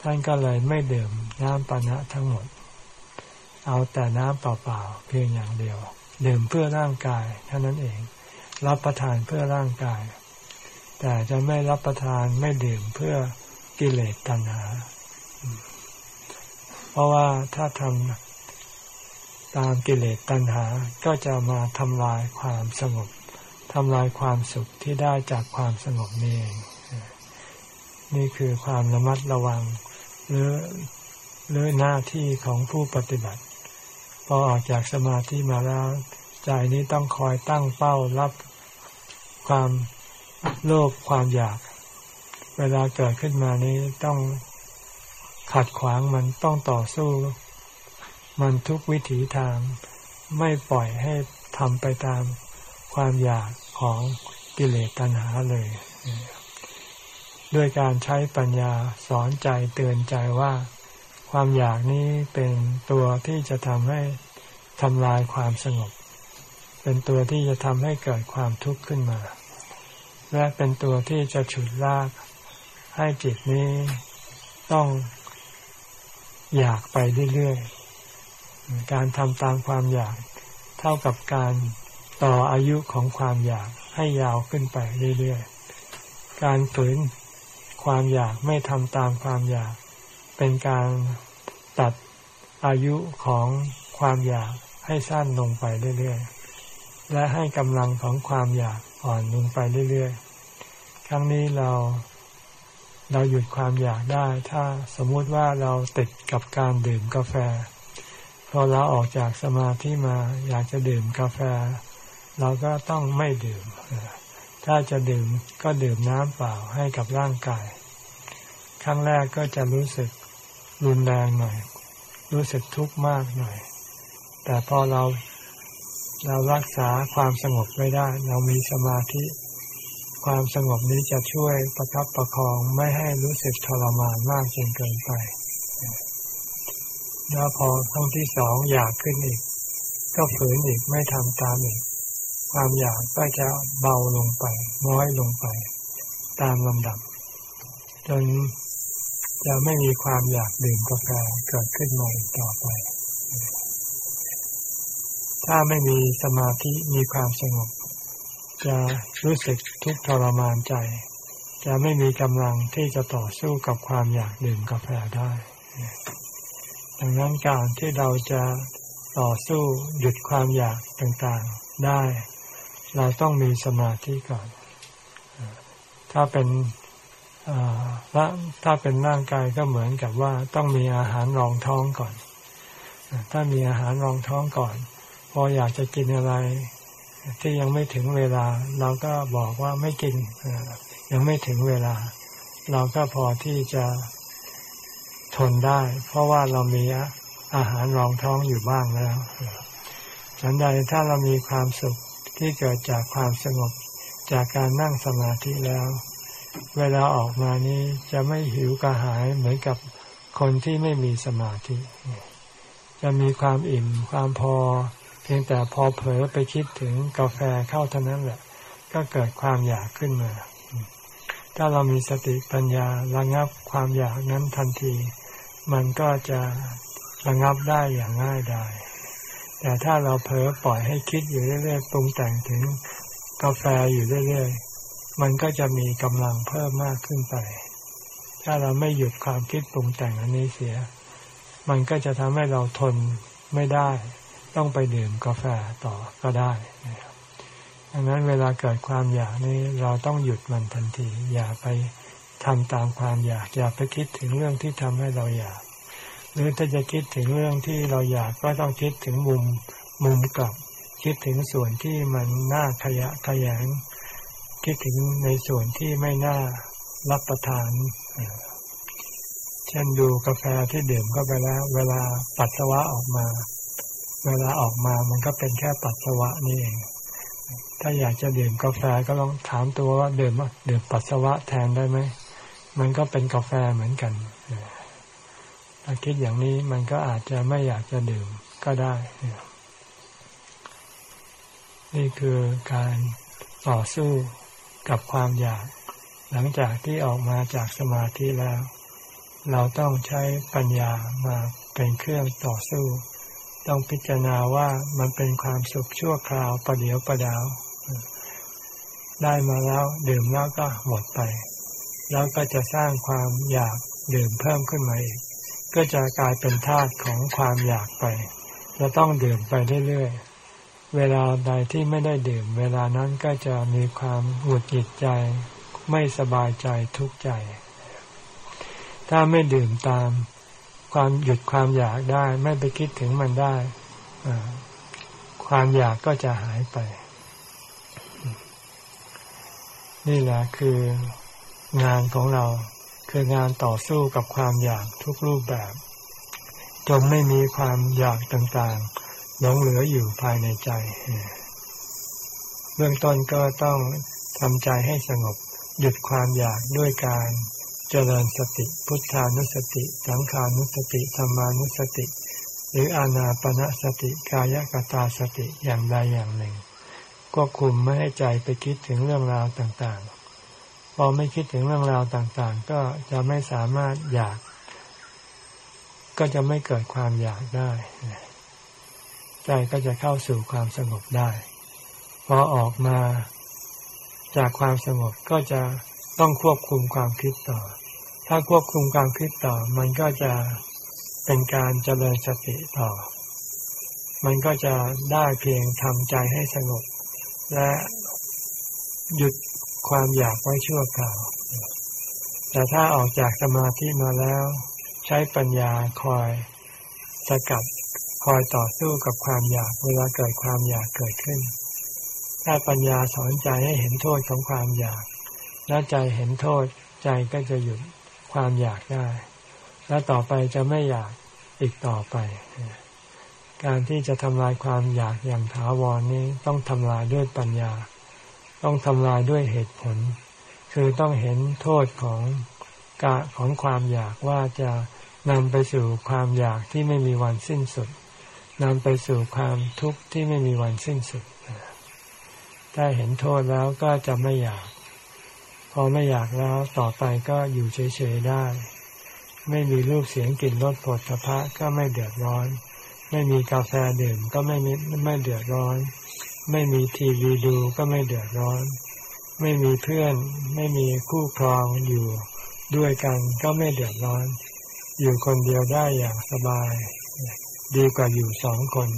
S1: ท่านก็เลยไม่ดื่มน้ำปานะทั้งหมด เอาแต่น้ำเปล่าๆเพียงอย่างเดียวดื่มเพื่อร่างกายเท่านั้นเอง รับประทานเพื่อร่างกาย แต่จะไม่รับประทานไม่ดื่มเพื่อกิเลสตัณหา เพราะว่าถ้าทำตามกิเลสตัณหาก็จะมาทำลายความสงบทำลายความสุขที่ได้จากความสงบนี่เอง นี่คือความระมัดระวัง หรือหรือหน้าที่ของผู้ปฏิบัติ พอออกจากสมาธิมาแล้ว ใจนี้ต้องคอยตั้งเป้ารับความโลภความอยาก เวลาเกิดขึ้นมานี้ต้องขัดขวางมันต้องต่อสู้ มันทุกวิถีทาง ไม่ปล่อยให้ทำไปตามความอยากของกิเลสตัณหาเลย ด้วยการใช้ปัญญาสอนใจเตือนใจว่า ความอยากนี้เป็นตัวที่จะทำให้ทำลายความสงบ เป็นตัวที่จะทำให้เกิดความทุกข์ขึ้นมา และเป็นตัวที่จะฉุดลากให้จิตนี้ต้องอยากไปเรื่อยๆ การทำตามความอยากเท่ากับการต่ออายุของความอยากให้ยาวขึ้นไปเรื่อยๆ การฝืนความอยากไม่ทำตามความอยาก เป็นการตัดอายุของความอยากให้สั้นลงไปเรื่อยๆ และให้กำลังของความอยากอ่อนลงไปเรื่อยๆ ครั้งนี้เราเราหยุดความอยากได้ ถ้าสมมุติว่าเราติดกับการดื่มกาแฟ พอเราออกจากสมาธิมาอยากจะดื่มกาแฟ เราก็ต้องไม่ดื่ม ถ้าจะดื่มก็ดื่มน้ำเปล่าให้กับร่างกาย ครั้งแรกก็จะรู้สึก รุนแรงหน่อย รู้สึกทุกข์มากหน่อย แต่พอเราเรารักษาความสงบไว้ได้ เรามีสมาธิ ความสงบนี้จะช่วยประคับประคองไม่ให้รู้สึกทรมานมากจนเกินไป แล้วพอครั้งที่สองอยากขึ้นอีก ก็ฝืนอีกไม่ทำตามอีก ความอยากก็จะเบาลงไป น้อยลงไป ตามลำดับ จน จะไม่มีความอยากดื่มกาแฟเกิดขึ้นมาต่อไป ถ้าไม่มีสมาธิมีความสงบ จะรู้สึกทุกข์ทรมานใจ จะไม่มีกำลังที่จะต่อสู้กับความอยากดื่มกาแฟได้ ดังนั้นการที่เราจะต่อสู้หยุดความอยากต่างๆได้ เราต้องมีสมาธิก่อน ถ้าเป็น ละถ้าเป็นร่างกายก็เหมือนกับว่าต้องมีอาหารรองท้องก่อน ถ้ามีอาหารรองท้องก่อน พออยากจะกินอะไร ที่ยังไม่ถึงเวลา เราก็บอกว่าไม่กินยังไม่ถึงเวลา เราก็พอที่จะทนได้ เพราะว่าเรามีอาหารรองท้องอยู่บ้างแล้วฉันใดถ้าเรามีความสุขที่เกิดจากความสงบจากการนั่งสมาธิแล้ว เวลาออกมานี้จะไม่หิวกระหายเหมือนกับคนที่ไม่มีสมาธิ จะมีความอิ่มความพอ เพียงแต่พอเผลอไปคิดถึงกาแฟเข้าเท่านั้นแหละ ก็เกิดความอยากขึ้นมา ถ้าเรามีสติปัญญาระงับความอยากนั้นทันที มันก็จะระงับได้อย่างง่ายดายแต่ถ้าเราเผลอปล่อยให้คิดอยู่เรื่อยๆปรุงแต่งถึงกาแฟอยู่เรื่อยๆ มันก็จะมีกำลังเพิ่มมากขึ้นไป ถ้าเราไม่หยุดความคิดปรุงแต่งอันนี้เสีย มันก็จะทำให้เราทนไม่ได้ ต้องไปดื่มกาแฟต่อก็ได้ดังนั้นเวลาเกิดความอยากนี้เราต้องหยุดมันทันที อย่าไปทำตามความอยาก อย่าไปคิดถึงเรื่องที่ทำให้เราอยาก หรือถ้าจะคิดถึงเรื่องที่เราอยากก็ต้องคิดถึงมุมมุมกลับ คิดถึงส่วนที่มันน่าขยะขยง คิดถึงในส่วนที่ไม่น่ารับประทาน เช่นดูกาแฟที่ดื่มเข้าไปแล้ว เวลาปัสสาวะออกมา เวลาออกมามันก็เป็นแค่ปัสสาวะนี่เอง ถ้าอยากจะดื่มกาแฟก็ลองถามตัวว่าดื่มดื่มปัสสาวะแทนได้ไหม มันก็เป็นกาแฟเหมือนกันถ้าคิดอย่างนี้มันก็อาจจะไม่อยากจะดื่มก็ได้ นี่คือการต่อสู้ กับความอยาก หลังจากที่ออกมาจากสมาธิแล้ว เราต้องใช้ปัญญามาเป็นเครื่องต่อสู้ ต้องพิจารณาว่ามันเป็นความสุขชั่วคราวประเดียวประดาว ได้มาแล้วดื่มแล้วก็หมดไป แล้วก็จะสร้างความอยากดื่มเพิ่มขึ้นมาอีกก็จะกลายเป็นทาสของความอยากไป จะต้องดื่มไปเรื่อยๆ เวลาใดที่ไม่ได้ดื่ม เวลานั้นก็จะมีความหงุดหงิดใจ ไม่สบายใจทุกข์ใจ ถ้าไม่ดื่มตามความหยุดความอยากได้ ไม่ไปคิดถึงมันได้ ความอยากก็จะหายไป นี่แหละคืองานของเราคืองานต่อสู้กับความอยากทุกรูปแบบ จนไม่มีความอยากต่างๆ หลงเหลืออยู่ภายในใจ เบื้องต้นก็ต้องทำใจให้สงบ หยุดความอยากด้วยการเจริญสติ พุทธานุสติ สังขานุสติธรรมานุสติ หรืออานาปณะสติกายกตาสติอย่างใดอย่างหนึ่งควบคุมไม่ให้ใจไปคิดถึงเรื่องราวต่างๆ พอไม่คิดถึงเรื่องราวต่างๆ ก็จะไม่สามารถอยาก ก็จะไม่เกิดความอยากได้ ใจก็จะเข้าสู่ความสงบได้ พอออกมาจากความสงบก็จะต้องควบคุมความคิดต่อ ถ้าควบคุมความคิดต่อ มันก็จะเป็นการเจริญสติต่อ มันก็จะได้เพียงทำใจให้สงบ และหยุดความอยากไว้ชั่วคราว แต่ถ้าออกจากสมาธิมาแล้ว ใช้ปัญญาคอยสกัด คอยต่อสู้กับความอยากเวลาเกิดความอยากเกิดขึ้น ถ้าปัญญาสอนใจให้เห็นโทษของความอยาก และใจเห็นโทษใจก็จะหยุดความอยากได้ และต่อไปจะไม่อยากอีกต่อไป การที่จะทำลายความอยากอย่างถาวรนี้ต้องทำลายด้วยปัญญา ต้องทำลายด้วยเหตุผล คือต้องเห็นโทษของกะของความอยากว่าจะนำไปสู่ความอยากที่ไม่มีวันสิ้นสุด นำไปสู่ความทุกข์ที่ไม่มีวันสิ้นสุด ถ้าเห็นโทษแล้วก็จะไม่อยาก พอไม่อยากแล้วต่อไปก็อยู่เฉยๆได้ ไม่มีรูปเสียงกลิ่นรสผลสะพะก็ไม่เดือดร้อน ไม่มีกาแฟดื่มก็ไม่ไม่เดือดร้อน ไม่มีทีวีดูก็ไม่เดือดร้อน ไม่มีเพื่อน ไม่มีคู่ครองอยู่ด้วยกันก็ไม่เดือดร้อน อยู่คนเดียวได้อย่างสบาย ดีกว่าอยู่สองคน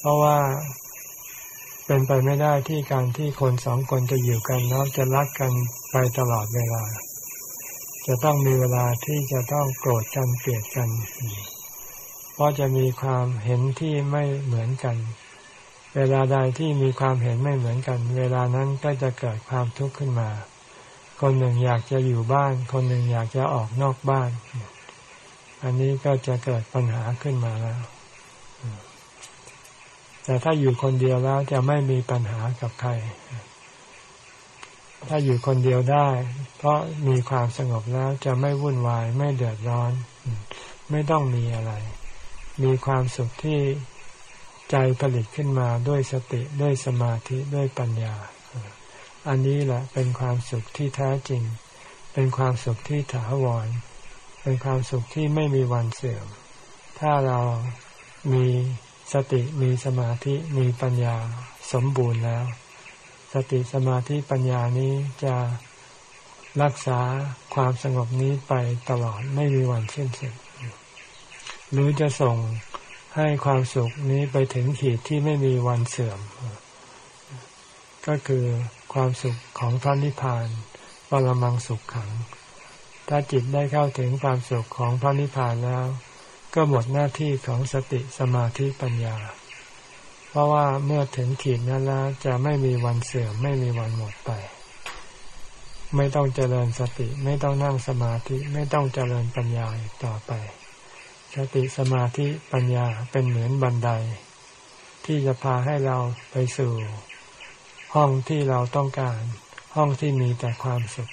S1: เพราะว่าเป็นไปไม่ได้ที่การที่คนสองคนจะอยู่กันแล้วจะรักกันไปตลอดเวลา จะต้องมีเวลาที่จะต้องโกรธกันเกลียดกัน เพราะจะมีความเห็นที่ไม่เหมือนกัน เวลาใดที่มีความเห็นไม่เหมือนกัน เวลานั้นก็จะเกิดความทุกข์ขึ้นมา คนหนึ่งอยากจะอยู่บ้าน คนหนึ่งอยากจะออกนอกบ้าน อันนี้ก็จะเกิดปัญหาขึ้นมาแล้ว แต่ถ้าอยู่คนเดียวแล้วจะไม่มีปัญหากับใคร ถ้าอยู่คนเดียวได้ เพราะมีความสงบแล้วจะไม่วุ่นวาย ไม่เดือดร้อน ไม่ต้องมีอะไร มีความสุขที่ใจผลิตขึ้นมาด้วยสติด้วยสมาธิด้วยปัญญา อันนี้แหละเป็นความสุขที่แท้จริง เป็นความสุขที่ถาวร เป็นความสุขที่ไม่มีวันเสื่อม ถ้าเรามีสติมีสมาธิมีปัญญาสมบูรณ์แล้ว สติสมาธิปัญญานี้จะรักษาความสงบนี้ไปตลอดไม่มีวันสิ้นสุดหรือจะส่งให้ความสุขนี้ไปถึงขีดที่ไม่มีวันเสื่อม ก็คือความสุขของพระนิพพานปรมังสุขขัง ถ้าจิตได้เข้าถึงความสุขของพระนิพพานแล้ว ก็หมดหน้าที่ของสติสมาธิปัญญา เพราะว่าเมื่อถึงขีดนั้นแล้วจะไม่มีวันเสื่อมไม่มีวันหมดไป ไม่ต้องเจริญสติไม่ต้องนั่งสมาธิไม่ต้องเจริญปัญญาต่อไป สติสมาธิปัญญาเป็นเหมือนบันได ที่จะพาให้เราไปสู่ ห้องที่เราต้องการ ห้องที่มีแต่ความสุข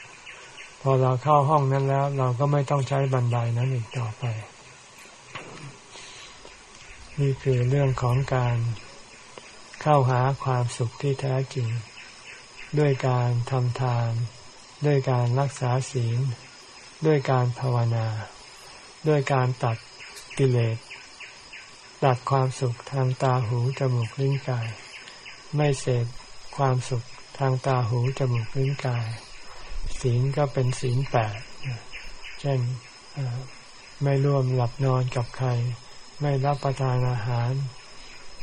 S1: อเราเข้าห้องนั้นแล้ว เราก็ไม่ต้องใช้บันไดนั้นอีกต่อไป นี่คือเรื่องของการเข้าหาความสุขที่แท้จริง ด้วยการทำทาน ด้วยการรักษาศีล ด้วยการภาวนา ด้วยการตัดกิเลสตัดความสุขทางตาหูจมูกลิ้นกาย ไม่เสพความสุขทางตาหูจมูกลิ้นกาย ศีลก็เป็นศีลแปดเช่นไม่ร่วมหลับนอนกับใคร ไม่รับประทานอาหาร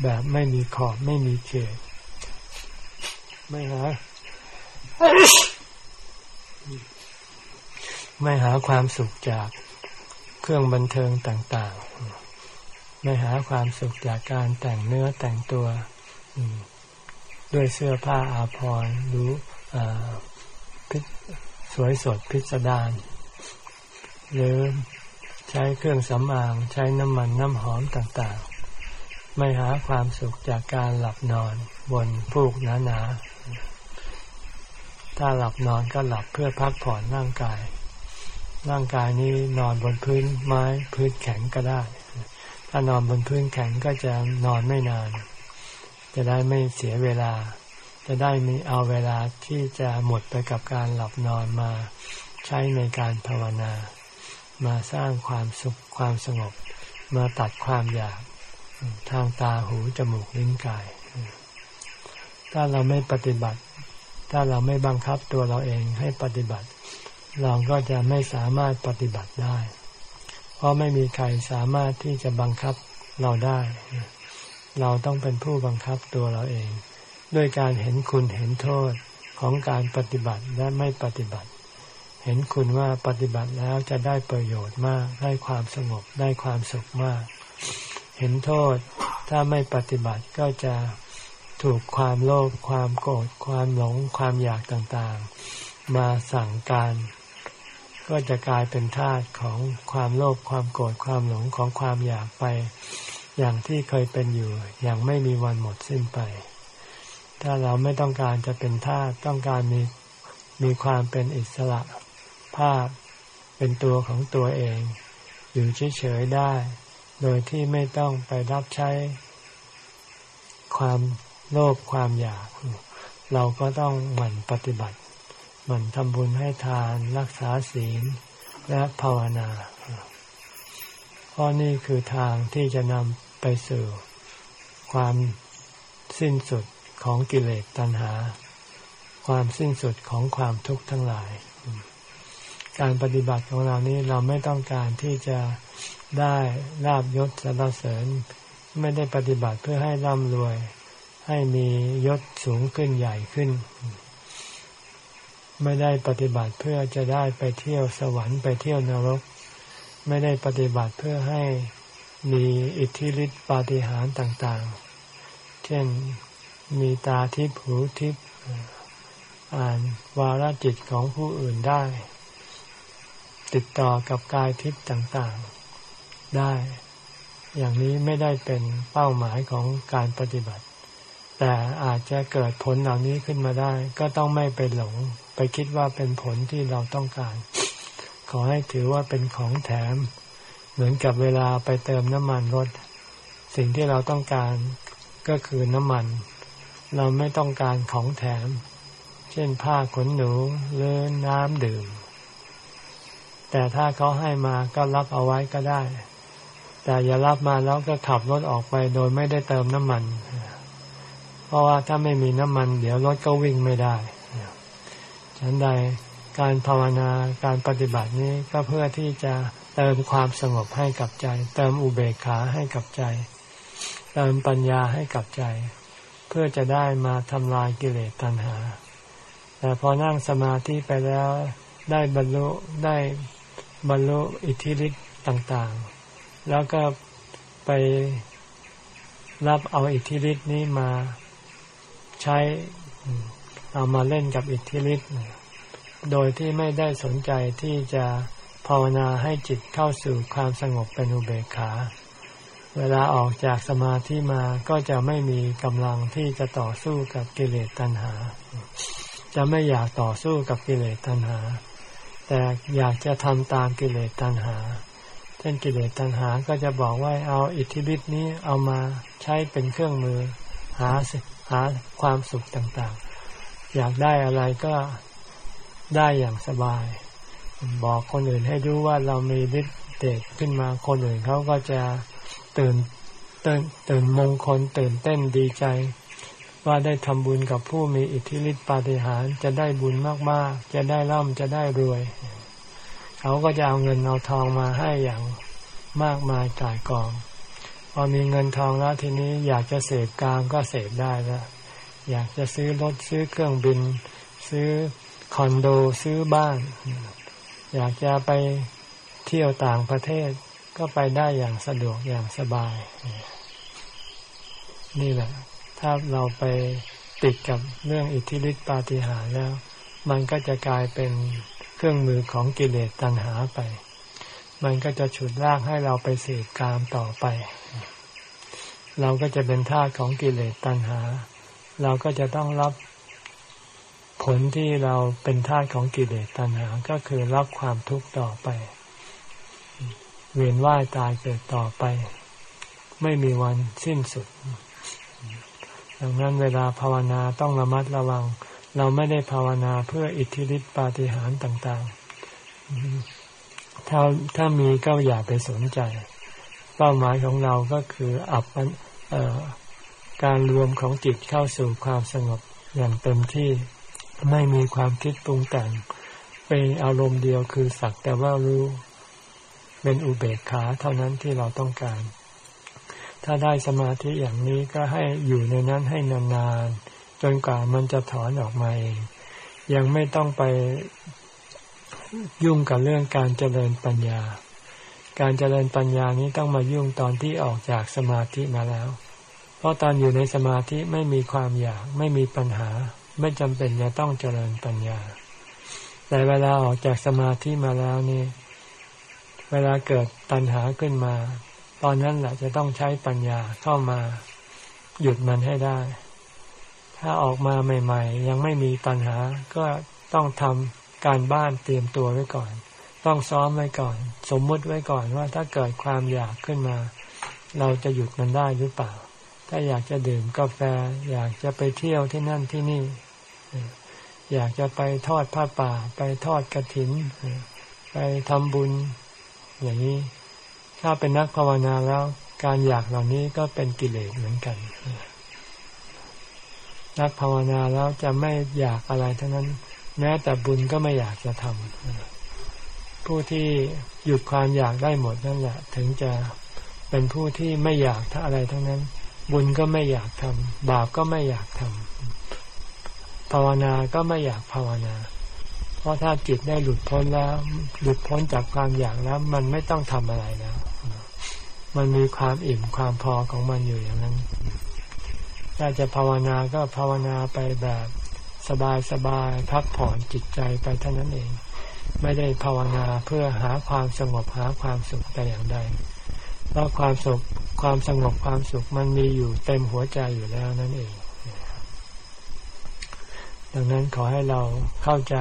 S1: แบบไม่มีขอบไม่มีเขต ไม่หาไม่หาความสุขจากเครื่องบันเทิงต่าง ๆ ไม่หาความสุขจากการแต่งเนื้อแต่งตัวด้วยเสื้อผ้าอาภรณ์รู้ สวยสดพิสดารหรือใช้เครื่องสำอางใช้น้ำมันน้ำหอมต่างๆ ไม่หาความสุขจากการหลับนอนบนฟูกหนาๆ ถ้าหลับนอนก็หลับเพื่อพักผ่อนร่างกาย ร่างกายนี้นอนบนพื้นไม้พื้นแข็งก็ได้ ถ้านอนบนพื้นแข็งก็จะนอนไม่นาน จะได้ไม่เสียเวลา จะได้มีเอาเวลาที่จะหมดไปกับการหลับนอนมาใช้ในการภาวนา มาสร้างความสุขความสงบ มาตัดความอยากทางตาหูจมูกลิ้นกาย ถ้าเราไม่ปฏิบัติ ถ้าเราไม่บังคับตัวเราเองให้ปฏิบัติ เราก็จะไม่สามารถปฏิบัติได้ เพราะไม่มีใครสามารถที่จะบังคับเราได้ เราต้องเป็นผู้บังคับตัวเราเอง ด้วยการเห็นคุณเห็นโทษของการปฏิบัติและไม่ปฏิบัติ เห็นคุณว่าปฏิบัติแล้วจะได้ประโยชน์มาก ได้ความสงบได้ความสุขมาก เห็นโทษถ้าไม่ปฏิบัติก็จะถูกความโลภความโกรธความหลงความอยากต่างๆ มาสั่งการ ก็จะกลายเป็นทาสของความโลภความโกรธความหลงของความอยากไป อย่างที่เคยเป็นอยู่ อย่างไม่มีวันหมดสิ้นไป ถ้าเราไม่ต้องการจะเป็นทาสต้องการมีมีความเป็นอิสระภาพเป็นตัวของตัวเอง อยู่เฉยๆได้ โดยที่ไม่ต้องไปรับใช้ ความโลภความอยาก เราก็ต้องหมั่นปฏิบัติ หมั่นทำบุญให้ทานรักษาศีลและภาวนาเพราะนี่คือทางที่จะนำไปสู่ ความสิ้นสุด ของกิเลสตัณหา ความสิ้นสุดของความทุกข์ทั้งหลาย การปฏิบัติของเรานี้เราไม่ต้องการที่จะได้ลาบยศสรรเสริญ ไม่ได้ปฏิบัติเพื่อให้ร่ำรวย ให้มียศสูงขึ้นใหญ่ขึ้น ไม่ได้ปฏิบัติเพื่อจะได้ไปเที่ยวสวรรค์ไปเที่ยวนรก ไม่ได้ปฏิบัติเพื่อให้มีอิทธิฤทธิปาฏิหาริย์ต่าง ๆ เช่น มีตาทิพหูทิพอ่านวาระจิตของผู้อื่นได้ ติดต่อกับกายทิพย์ต่างๆ ได้ อย่างนี้ไม่ได้เป็นเป้าหมายของการปฏิบัติ แต่อาจจะเกิดผลเหล่านี้ขึ้นมาได้ ก็ต้องไม่ไปหลง ไปคิดว่าเป็นผลที่เราต้องการ ขอให้ถือว่าเป็นของแถม เหมือนกับเวลาไปเติมน้ำมันรถ สิ่งที่เราต้องการก็คือน้ำมัน เราไม่ต้องการของแถม เช่นผ้าขนหนูหรือน้ำดื่ม แต่ถ้าเขาให้มาก็รับเอาไว้ก็ได้ แต่อย่ารับมาแล้วก็ขับรถออกไปโดยไม่ได้เติมน้ำมัน เพราะว่าถ้าไม่มีน้ำมัน เดี๋ยวรถก็วิ่งไม่ได้ ฉันใดการภาวนาการปฏิบัตินี้ก็เพื่อที่จะเติมความสงบให้กับใจ เติมอุเบกขาให้กับใจ เติมปัญญาให้กับใจ พื่อจะได้มาทำลายกิเลสตัณหา แต่พอนั่งสมาธิไปแล้วได้บรรลุได้บรรลุอิทธิฤทธิ์ต่างๆ แล้วก็ไปรับเอาอิทธิฤทธิ์นี้มาใช้เอามาเล่นกับอิทธิฤทธิ์โดยที่ไม่ได้สนใจที่จะภาวนาให้จิตเข้าสู่ความสงบเป็นอุเบกขา เวลาออกจากสมาธิมาก็จะไม่มีกำลังที่จะต่อสู้กับกิเลสตัณหา จะไม่อยากต่อสู้กับกิเลสตัณหา แต่อยากจะทำตามกิเลสตัณหา เช่นกิเลสตัณหาก็จะบอกว่าเอาอิทธิฤทธิ์นี้เอามาใช้เป็นเครื่องมือ หาหาความสุขต่างๆ อยากได้อะไรก็ได้อย่างสบาย บอกคนอื่นให้รู้ว่าเรามีฤทธิ์เดชขึ้นมาคนอื่นเขาก็จะ ตื่นตื่นตื่นมงคลตื่นเต้นดีใจ ว่าได้ทำบุญกับผู้มีอิทธิฤทธิปาฏิหาริย์จะได้บุญมากๆ จะได้ร่ำจะได้รวย เขาก็จะเอาเงินเอาทองมาให้อย่างมากมายจ่ายกอง พอมีเงินทองแล้วทีนี้อยากจะเสพกามก็เสพได้แล้วอยากจะซื้อรถซื้อเครื่องบิน ซื้อคอนโดซื้อบ้าน อยากจะไปเที่ยวต่างประเทศ ก็ไปได้อย่างสะดวกอย่างสบาย นี่แหละ ถ้าเราไปติดกับเรื่องอิทธิฤทธิปาฏิหาริย์แล้ว มันก็จะกลายเป็นเครื่องมือของกิเลสตัณหาไป มันก็จะฉุดลากให้เราไปเสพกามต่อไป เราก็จะเป็นทาสของกิเลสตัณหา เราก็จะต้องรับผลที่เราเป็นทาสของกิเลสตัณหา ก็คือรับความทุกข์ต่อไป เวียนว่ายตายเกิดต่อไป ไม่มีวันสิ้นสุด ดังนั้นเวลาภาวนาต้องระมัดระวัง เราไม่ได้ภาวนาเพื่ออิทธิฤทธิปาฏิหาริย์ต่าง ๆ ถ้าถ้ามีก็อย่าไปสนใจ เป้าหมายของเราก็คืออับการรวมของจิตเข้าสู่ความสงบอย่างเต็มที่ไม่มีความคิดปรุงแต่งเป็นอารมณ์เดียวคือสักแต่ว่ารู้ เป็นอุเบกขาเท่านั้นที่เราต้องการ ถ้าได้สมาธิอย่างนี้ก็ให้อยู่ในนั้นให้นานๆจนกว่ามันจะถอนออกมาเอง ยังไม่ต้องไปยุ่งกับเรื่องการเจริญปัญญา การเจริญปัญญานี้ต้องมายุ่งตอนที่ออกจากสมาธิมาแล้ว เพราะตอนอยู่ในสมาธิไม่มีความอยาก ไม่มีปัญหา ไม่จำเป็นจะต้องเจริญปัญญา แต่เวลาออกจากสมาธิมาแล้วนี่ เวลาเกิดตัณหาขึ้นมา ตอนนั้นแหละจะต้องใช้ปัญญาเข้ามาหยุดมันให้ได้ ถ้าออกมาใหม่ ๆ ยังไม่มีตัณหา ก็ต้องทำการบ้านเตรียมตัวไว้ก่อน ต้องซ้อมไว้ก่อน สมมุติไว้ก่อนว่าถ้าเกิดความอยากขึ้นมา เราจะหยุดมันได้หรือเปล่า ถ้าอยากจะดื่มกาแฟ อยากจะไปเที่ยวที่นั่นที่นี่ อยากจะไปทอดผ้าป่า ไปทอดกระถิน ไปทำบุญ อย่างนี้ ถ้าเป็นนักภาวนาแล้ว การอยากเหล่านี้ก็เป็นกิเลสเหมือนกัน นักภาวนาแล้วจะไม่อยากอะไรทั้งนั้น แม้แต่บุญก็ไม่อยากจะทำผู้ที่หยุดความอยากได้หมดนั่นแหละ ถึงจะเป็นผู้ที่ไม่อยากอะไรทั้งนั้น บุญก็ไม่อยากทำบาปก็ไม่อยากทำภาวนาก็ไม่อยากภาวนา เพราะถ้าจิตได้หลุดพ้นแล้ว หลุดพ้นจากความอยากแล้ว มันไม่ต้องทำอะไรแล้วมันมีความอิ่มความพอของมันอยู่อย่างนั้น ถ้าจะภาวนาก็ภาวนาไปแบบสบายสบายพักผ่อนจิตใจไปเท่านั้นเอง ไม่ได้ภาวนาเพื่อหาความสงบหาความสุขแต่อย่างใดเพราะความสุขความสงบความสุขมันมีอยู่เต็มหัวใจอยู่แล้วนั่นเอง ดังนั้นขอให้เราเข้าใจ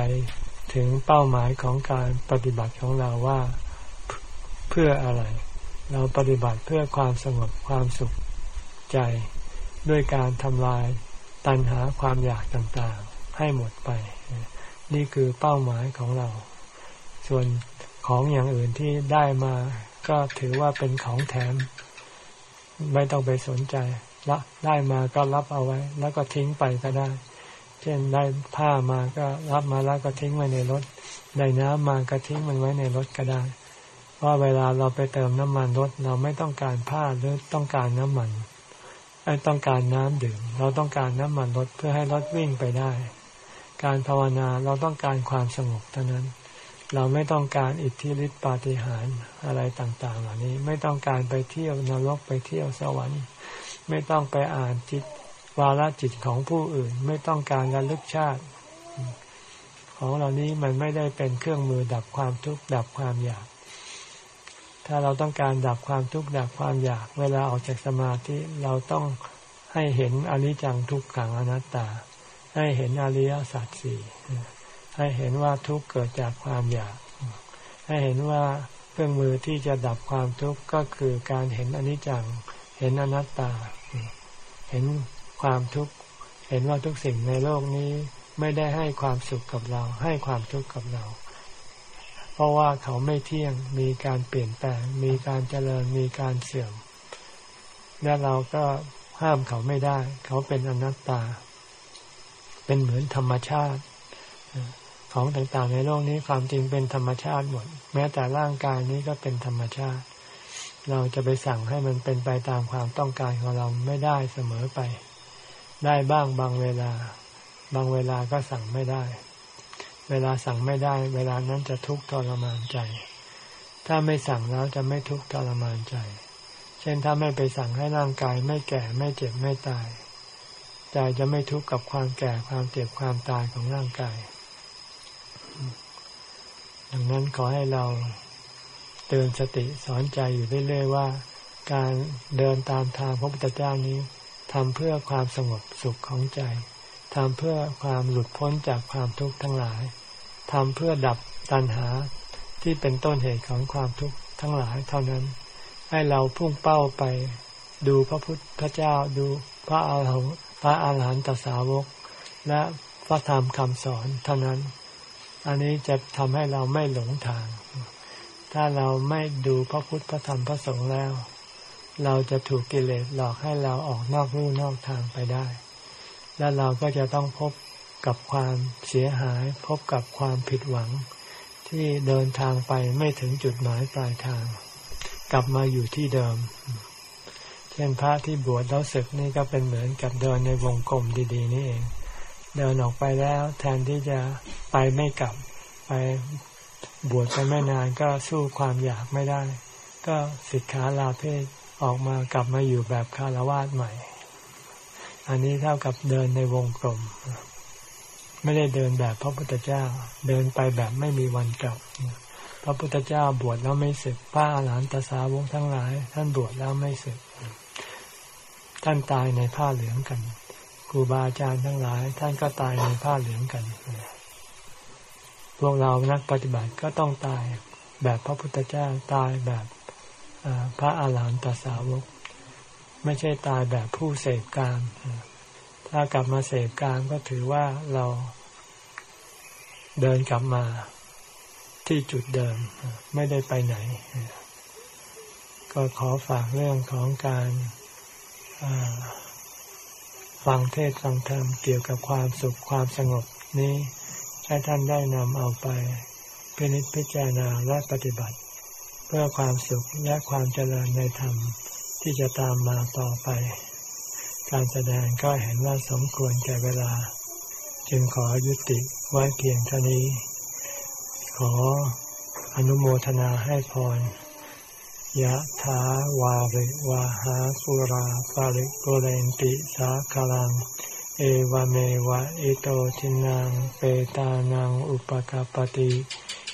S1: ถึงเป้าหมายของการปฏิบัติของเราว่าเพื่ออะไร เราปฏิบัติเพื่อความสงบความสุขใจ ด้วยการทำลายตัณหาความอยากต่างๆ ให้หมดไป นี่คือเป้าหมายของเรา ส่วนของอย่างอื่นที่ได้มาก็ถือว่าเป็นของแถม ไม่ต้องไปสนใจละได้มาก็รับเอาไว้ แล้วก็ทิ้งไปก็ได้ เช่นได้ผ้ามาก็รับมาแล้วก็ทิ้งไว้ในรถ ได้น้ำมาก็ทิ้งมันไว้ในรถก็ได้ เพราะเวลาเราไปเติมน้ำมันรถเราไม่ต้องการผ้าหรือต้องการน้ำมันไม่ต้องการน้ำดื่ม เราต้องการน้ำมันรถเพื่อให้รถวิ่งไปได้ การภาวนาเราต้องการความสงบเท่านั้น เราไม่ต้องการอิทธิฤทธิปาฏิหาริย์อะไรต่าง ๆ เหล่านี้ไม่ต้องการไปเที่ยวนรกไปเที่ยวสวรรค์ ไม่ต้องไปอ่านจิต วาลจิตของผู้อื่นไม่ต้องการระลึกชาติ ของเหล่านี้มันไม่ได้เป็นเครื่องมือดับความทุกข์ดับความอยาก ถ้าเราต้องการดับความทุกข์ดับความอยาก เวลาออกจากสมาธิเราต้องให้เห็นอนิจจังทุกขังอนัตตา ให้เห็นอริยสัจสี่ให้เห็นว่าทุกข์เกิดจากความอยาก ให้เห็นว่าเครื่องมือที่จะดับความทุกข์ก็คือการเห็นอนิจจัง เห็นอนัตตา เห็น ความทุกข์เห็นว่าทุกสิ่งในโลกนี้ไม่ได้ให้ความสุขกับเรา ให้ความทุกข์กับเรา เพราะว่าเขาไม่เที่ยงมีการเปลี่ยนแปลง มีการเจริญมีการเสื่อม และเราก็ห้ามเขาไม่ได้ เขาเป็นอนัตตา เป็นเหมือนธรรมชาติ ของต่างๆในโลกนี้ความจริงเป็นธรรมชาติหมด แม้แต่ร่างกายนี้ก็เป็นธรรมชาติ เราจะไปสั่งให้มันเป็นไปตามความต้องการของเราไม่ได้เสมอไป ได้บ้างบางเวลา บางเวลาก็สั่งไม่ได้ เวลาสั่งไม่ได้ เวลานั้นจะทุกข์ทรมานใจ ถ้าไม่สั่งแล้วจะไม่ทุกข์ทรมานใจ เช่นถ้าไม่ไปสั่งให้ร่างกายไม่แก่ไม่เจ็บไม่ตายใจจะไม่ทุกข์กับความแก่ความเจ็บความตายของร่างกาย ดังนั้นขอให้เราเตือนสติสอนใจอยู่เรื่อยๆว่า การเดินตามทางพระพุทธเจ้านี้ ทำเพื่อความสงบสุขของใจทำเพื่อความหลุดพ้นจากความทุกข์ทั้งหลายทำเพื่อดับตัณหาที่เป็นต้นเหตุของความทุกข์ทั้งหลายเท่านั้น ให้เราพุ่งเป้าไปดูพระพุทธเจ้าดูพระอาหารหันต์พระอาหารหันตสาวก และพระธรรมคำสอนเท่านั้น อันนี้จะทำให้เราไม่หลงทาง ถ้าเราไม่ดูพระพุทธพระธรรมพระสงฆ์แล้ว เราจะถูกกิเลสหลอกให้เราออกนอกรูนอกทางไปได้ และเราก็จะต้องพบกับความเสียหาย พบกับความผิดหวัง ที่เดินทางไปไม่ถึงจุดหมายปลายทาง กลับมาอยู่ที่เดิม เช่นพระที่บวชแล้วศึกนี่ก็เป็นเหมือนกับเดินในวงกลมดี ๆ นี่เอง เดินออกไปแล้ว แทนที่จะไปไม่กลับไปบวชไปไม่นานก็สู้ความอยากไม่ได้ ก็สิกขาลาเพศ ออกมากลับมาอยู่แบบคารวาสใหม่ อันนี้เท่ากับเดินในวงกลม ไม่ได้เดินแบบพระพุทธเจ้า เดินไปแบบไม่มีวันกลับ พระพุทธเจ้าบวชแล้วไม่สึกพระอาหารหันตสาวกทั้งหลาย ท่านบวชแล้วไม่สึก ท่านตายในผ้าเหลืองกันครูบาอาจารย์ทั้งหลาย ท่านก็ตายในผ้าเหลืองกันพวกเรานักปฏิบัติก็ต้องตายแบบพระพุทธเจ้าตายแบบ พระอาหารหันตสาวก ไม่ใช่ตายแบบผู้เสพกามถ้ากลับมาเสพกามก็ถือว่าเราเดินกลับมาที่จุดเดิมไม่ได้ไปไหน ก็ขอฝากเรื่องของการฟังเทศฟังธรรมเกี่ยวกับความสุขความสงบนี้ให้ท่านได้นำเอาไปพินิจพิจารณาและปฏิบัติ พื่อความสุขและความเจริญในธรรมที่จะตามมาต่อไป การแสดงก็เห็นว่าสมควรแก่เวลา จึงขอยุติไว้เพียงเท่านี้ ขออนุโมทนาให้พรยะถาวาริวาหาปุราปาริโกเรนติสาคลัง เอวเมวะอิโตทินังเปตานังอุปกาปติ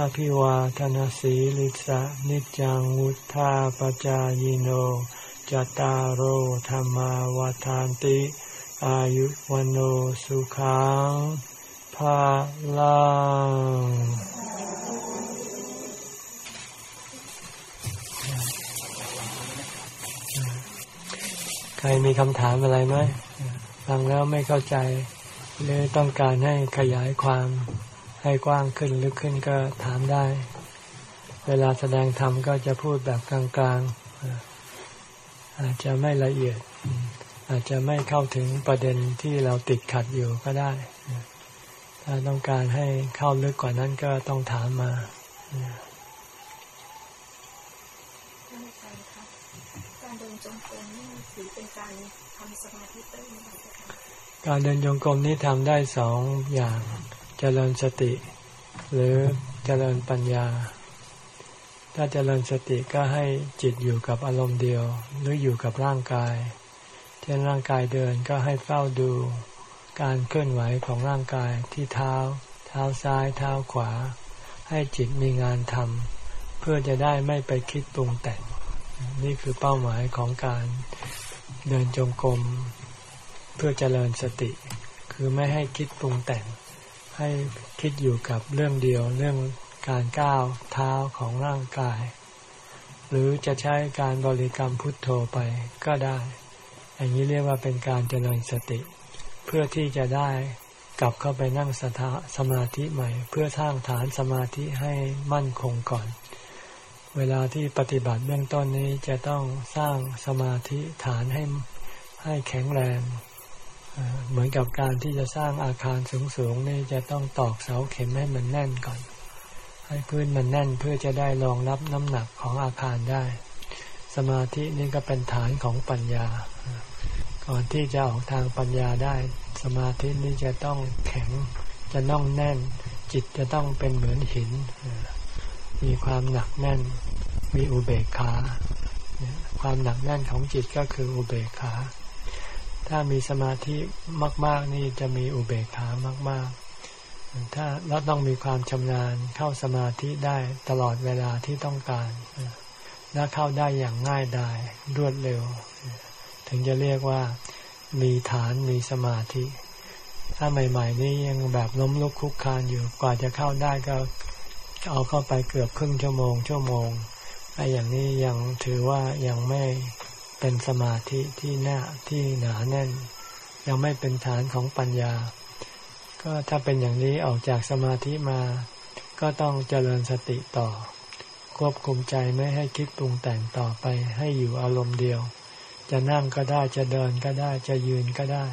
S1: อภิวาทนาสีลิสะนิจังวุธาปจายโนจตารโหธรรมาวาทานติ อายุวันโอสุขังภาลังใครมีคำถามอะไรไหมฟังแล้วไม่เข้าใจ หรือต้องการให้ขยายความ ให้กว้างขึ้นลึกขึ้นก็ถามได้ เวลาแสดงธรรมก็จะพูดแบบกลางๆ อาจจะไม่ละเอียด อาจจะไม่เข้าถึงประเด็นที่เราติดขัดอยู่ก็ได้ ถ้าต้องการให้เข้าลึกกว่านั้นก็ต้องถามมา
S2: การเดินจงกรมนี่ถือเป็นการทำสมาธิได้ไหม
S1: คะการเดินจงกรมนี้ทำได้สองอย่าง เจริญสติ หรือเจริญปัญญา ถ้าเจริญสติก็ให้จิตอยู่กับอารมณ์เดียว หรืออยู่กับร่างกาย เช่นร่างกายเดินก็ให้เฝ้าดู การเคลื่อนไหวของร่างกายที่เท้า เท้าซ้าย เท้าขวา ให้จิตมีงานทำเพื่อจะได้ไม่ไปคิดปรุงแต่ง นี่คือเป้าหมายของการเดินจงกรมเพื่อเจริญสติ คือไม่ให้คิดปรุงแต่ง ให้คิดอยู่กับเรื่องเดียวเรื่องการก้าวเท้าของร่างกาย หรือจะใช้การบริกรรมพุทโธไปก็ได้ อย่างนี้เรียกว่าเป็นการเจริญสติ เพื่อที่จะได้กลับเข้าไปนั่งสถาสมาธิใหม่ เพื่อสร้างฐานสมาธิให้มั่นคงก่อน เวลาที่ปฏิบัติเบื้องต้นนี้จะต้องสร้างสมาธิฐานให้ให้แข็งแรง เหมือนกับการที่จะสร้างอาคารสูงๆนี่จะต้องตอกเสาเข็มให้มันแน่นก่อน ให้พื้นมันแน่นเพื่อจะได้รองรับน้ำหนักของอาคารได้ สมาธินี่ก็เป็นฐานของปัญญา ก่อนที่จะออกทางปัญญาได้ สมาธินี้จะต้องแข็งจะต้องแน่น จิตจะต้องเป็นเหมือนหิน มีความหนักแน่น มีอุเบกขา ความหนักแน่นของจิตก็คืออุเบกขา ถ้ามีสมาธิมาก ๆ นี่จะมีอุเบกขามาก ๆ ถ้าเราต้องมีความชำนาญเข้าสมาธิได้ตลอดเวลาที่ต้องการและเข้าได้อย่างง่ายดายรวดเร็ว ถึงจะเรียกว่ามีฐานมีสมาธิ ถ้าใหม่ ๆ นี่ยังแบบล้มลุกคุกคานอยู่กว่าจะเข้าได้ก็เอาเข้าไปเกือบครึ่งชั่วโมงชั่วโมงไอ้อย่างนี้ยังถือว่ายังไม่ เป็นสมาธิที่หน้าที่หนาแน่น ยังไม่เป็นฐานของปัญญา ก็ถ้าเป็นอย่างนี้ออกจากสมาธิมา ก็ต้องเจริญสติต่อ ควบคุมใจไม่ให้คิดปรุงแต่งต่อไปให้อยู่อารมณ์เดียว จะนั่งก็ได้จะเดินก็ได้จะยืนก็ได้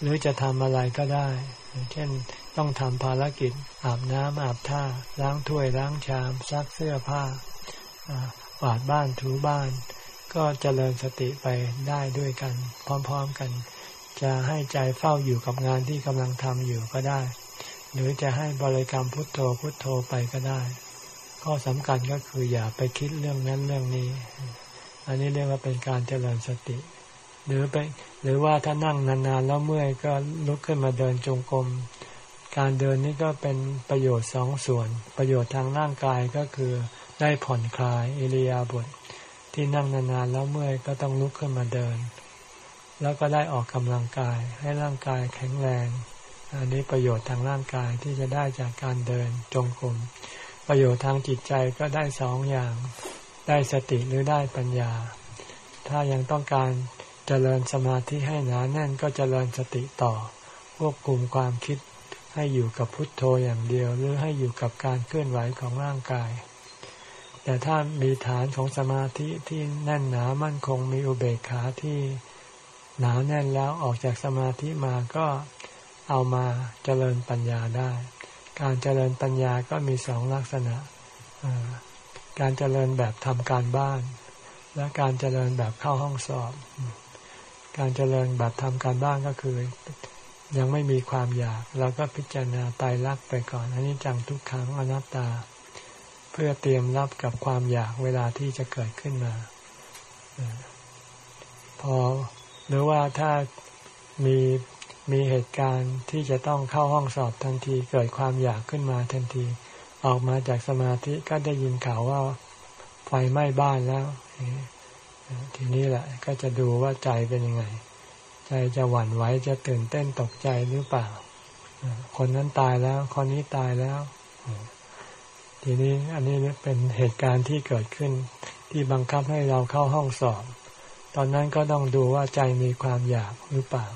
S1: หรือจะทำอะไรก็ได้ เช่นต้องทำภารกิจ อาบน้ำอาบท่าล้างถ้วยล้างชามซักเสื้อผ้ากวาดบ้านถูบ้าน ก็เจริญสติไปได้ด้วยกัน พร้อมๆกัน จะให้ใจเฝ้าอยู่กับงานที่กำลังทำอยู่ก็ได้ หรือจะให้บริกรรมพุทโธพุทโธไปก็ได้ ข้อสำคัญก็คืออย่าไปคิดเรื่องนั้นเรื่องนี้ อันนี้เรียกว่าเป็นการเจริญสติ หรือไปหรือว่าถ้านั่งนานๆแล้วเมื่อยก็ลุกขึ้นมาเดินจงกรมการเดินนี่ก็เป็นประโยชน์สองส่วน ประโยชน์ทางร่างกายก็คือได้ผ่อนคลายอิริยาบถ ที่นั่งนานๆแล้วเมื่อยก็ต้องลุกขึ้นมาเดิน แล้วก็ได้ออกกำลังกาย ให้ร่างกายแข็งแรง อันนี้ประโยชน์ทางร่างกายที่จะได้จากการเดินจงกรมประโยชน์ทางจิตใจก็ได้สองอย่าง ได้สติหรือได้ปัญญา ถ้ายังต้องการเจริญสมาธิให้หนาแน่นก็เจริญสติต่อควบคุมความคิดให้อยู่กับพุทโธอย่างเดียว หรือให้อยู่กับการเคลื่อนไหวของร่างกาย แต่ถ้ามีฐานของสมาธิที่แน่นหนามั่นคงมีอุเบกขาที่หนาแน่นแล้วออกจากสมาธิมาก็เอามาเจริญปัญญาได้ การเจริญปัญญาก็มีสองลักษณะ การเจริญแบบทำการบ้าน และการเจริญแบบเข้าห้องสอบ การเจริญแบบทำการบ้านก็คือ ยังไม่มีความอยาก เราก็พิจารณาตายรักไปก่อนอันนี้จังทุกครั้งอนัตตา เพื่อเตรียมรับกับความอยากเวลาที่จะเกิดขึ้นมา พอหรือว่าถ้ามีมีเหตุการณ์ที่จะต้องเข้าห้องสอบทันที เกิดความอยากขึ้นมาทันที ออกมาจากสมาธิก็ได้ยินข่าวว่าไฟไหม้บ้านแล้วทีนี้แหละก็จะดูว่าใจเป็นยังไง ใจจะหวั่นไหวจะตื่นเต้นตกใจหรือเปล่า คนนั้นตายแล้ว คนนี้ตายแล้ว ทีนี้อันนี้เป็นเหตุการณ์ที่เกิดขึ้น ที่บังคับให้เราเข้าห้องสอบ ตอนนั้นก็ต้องดูว่าใจมีความอยากหรือเปล่า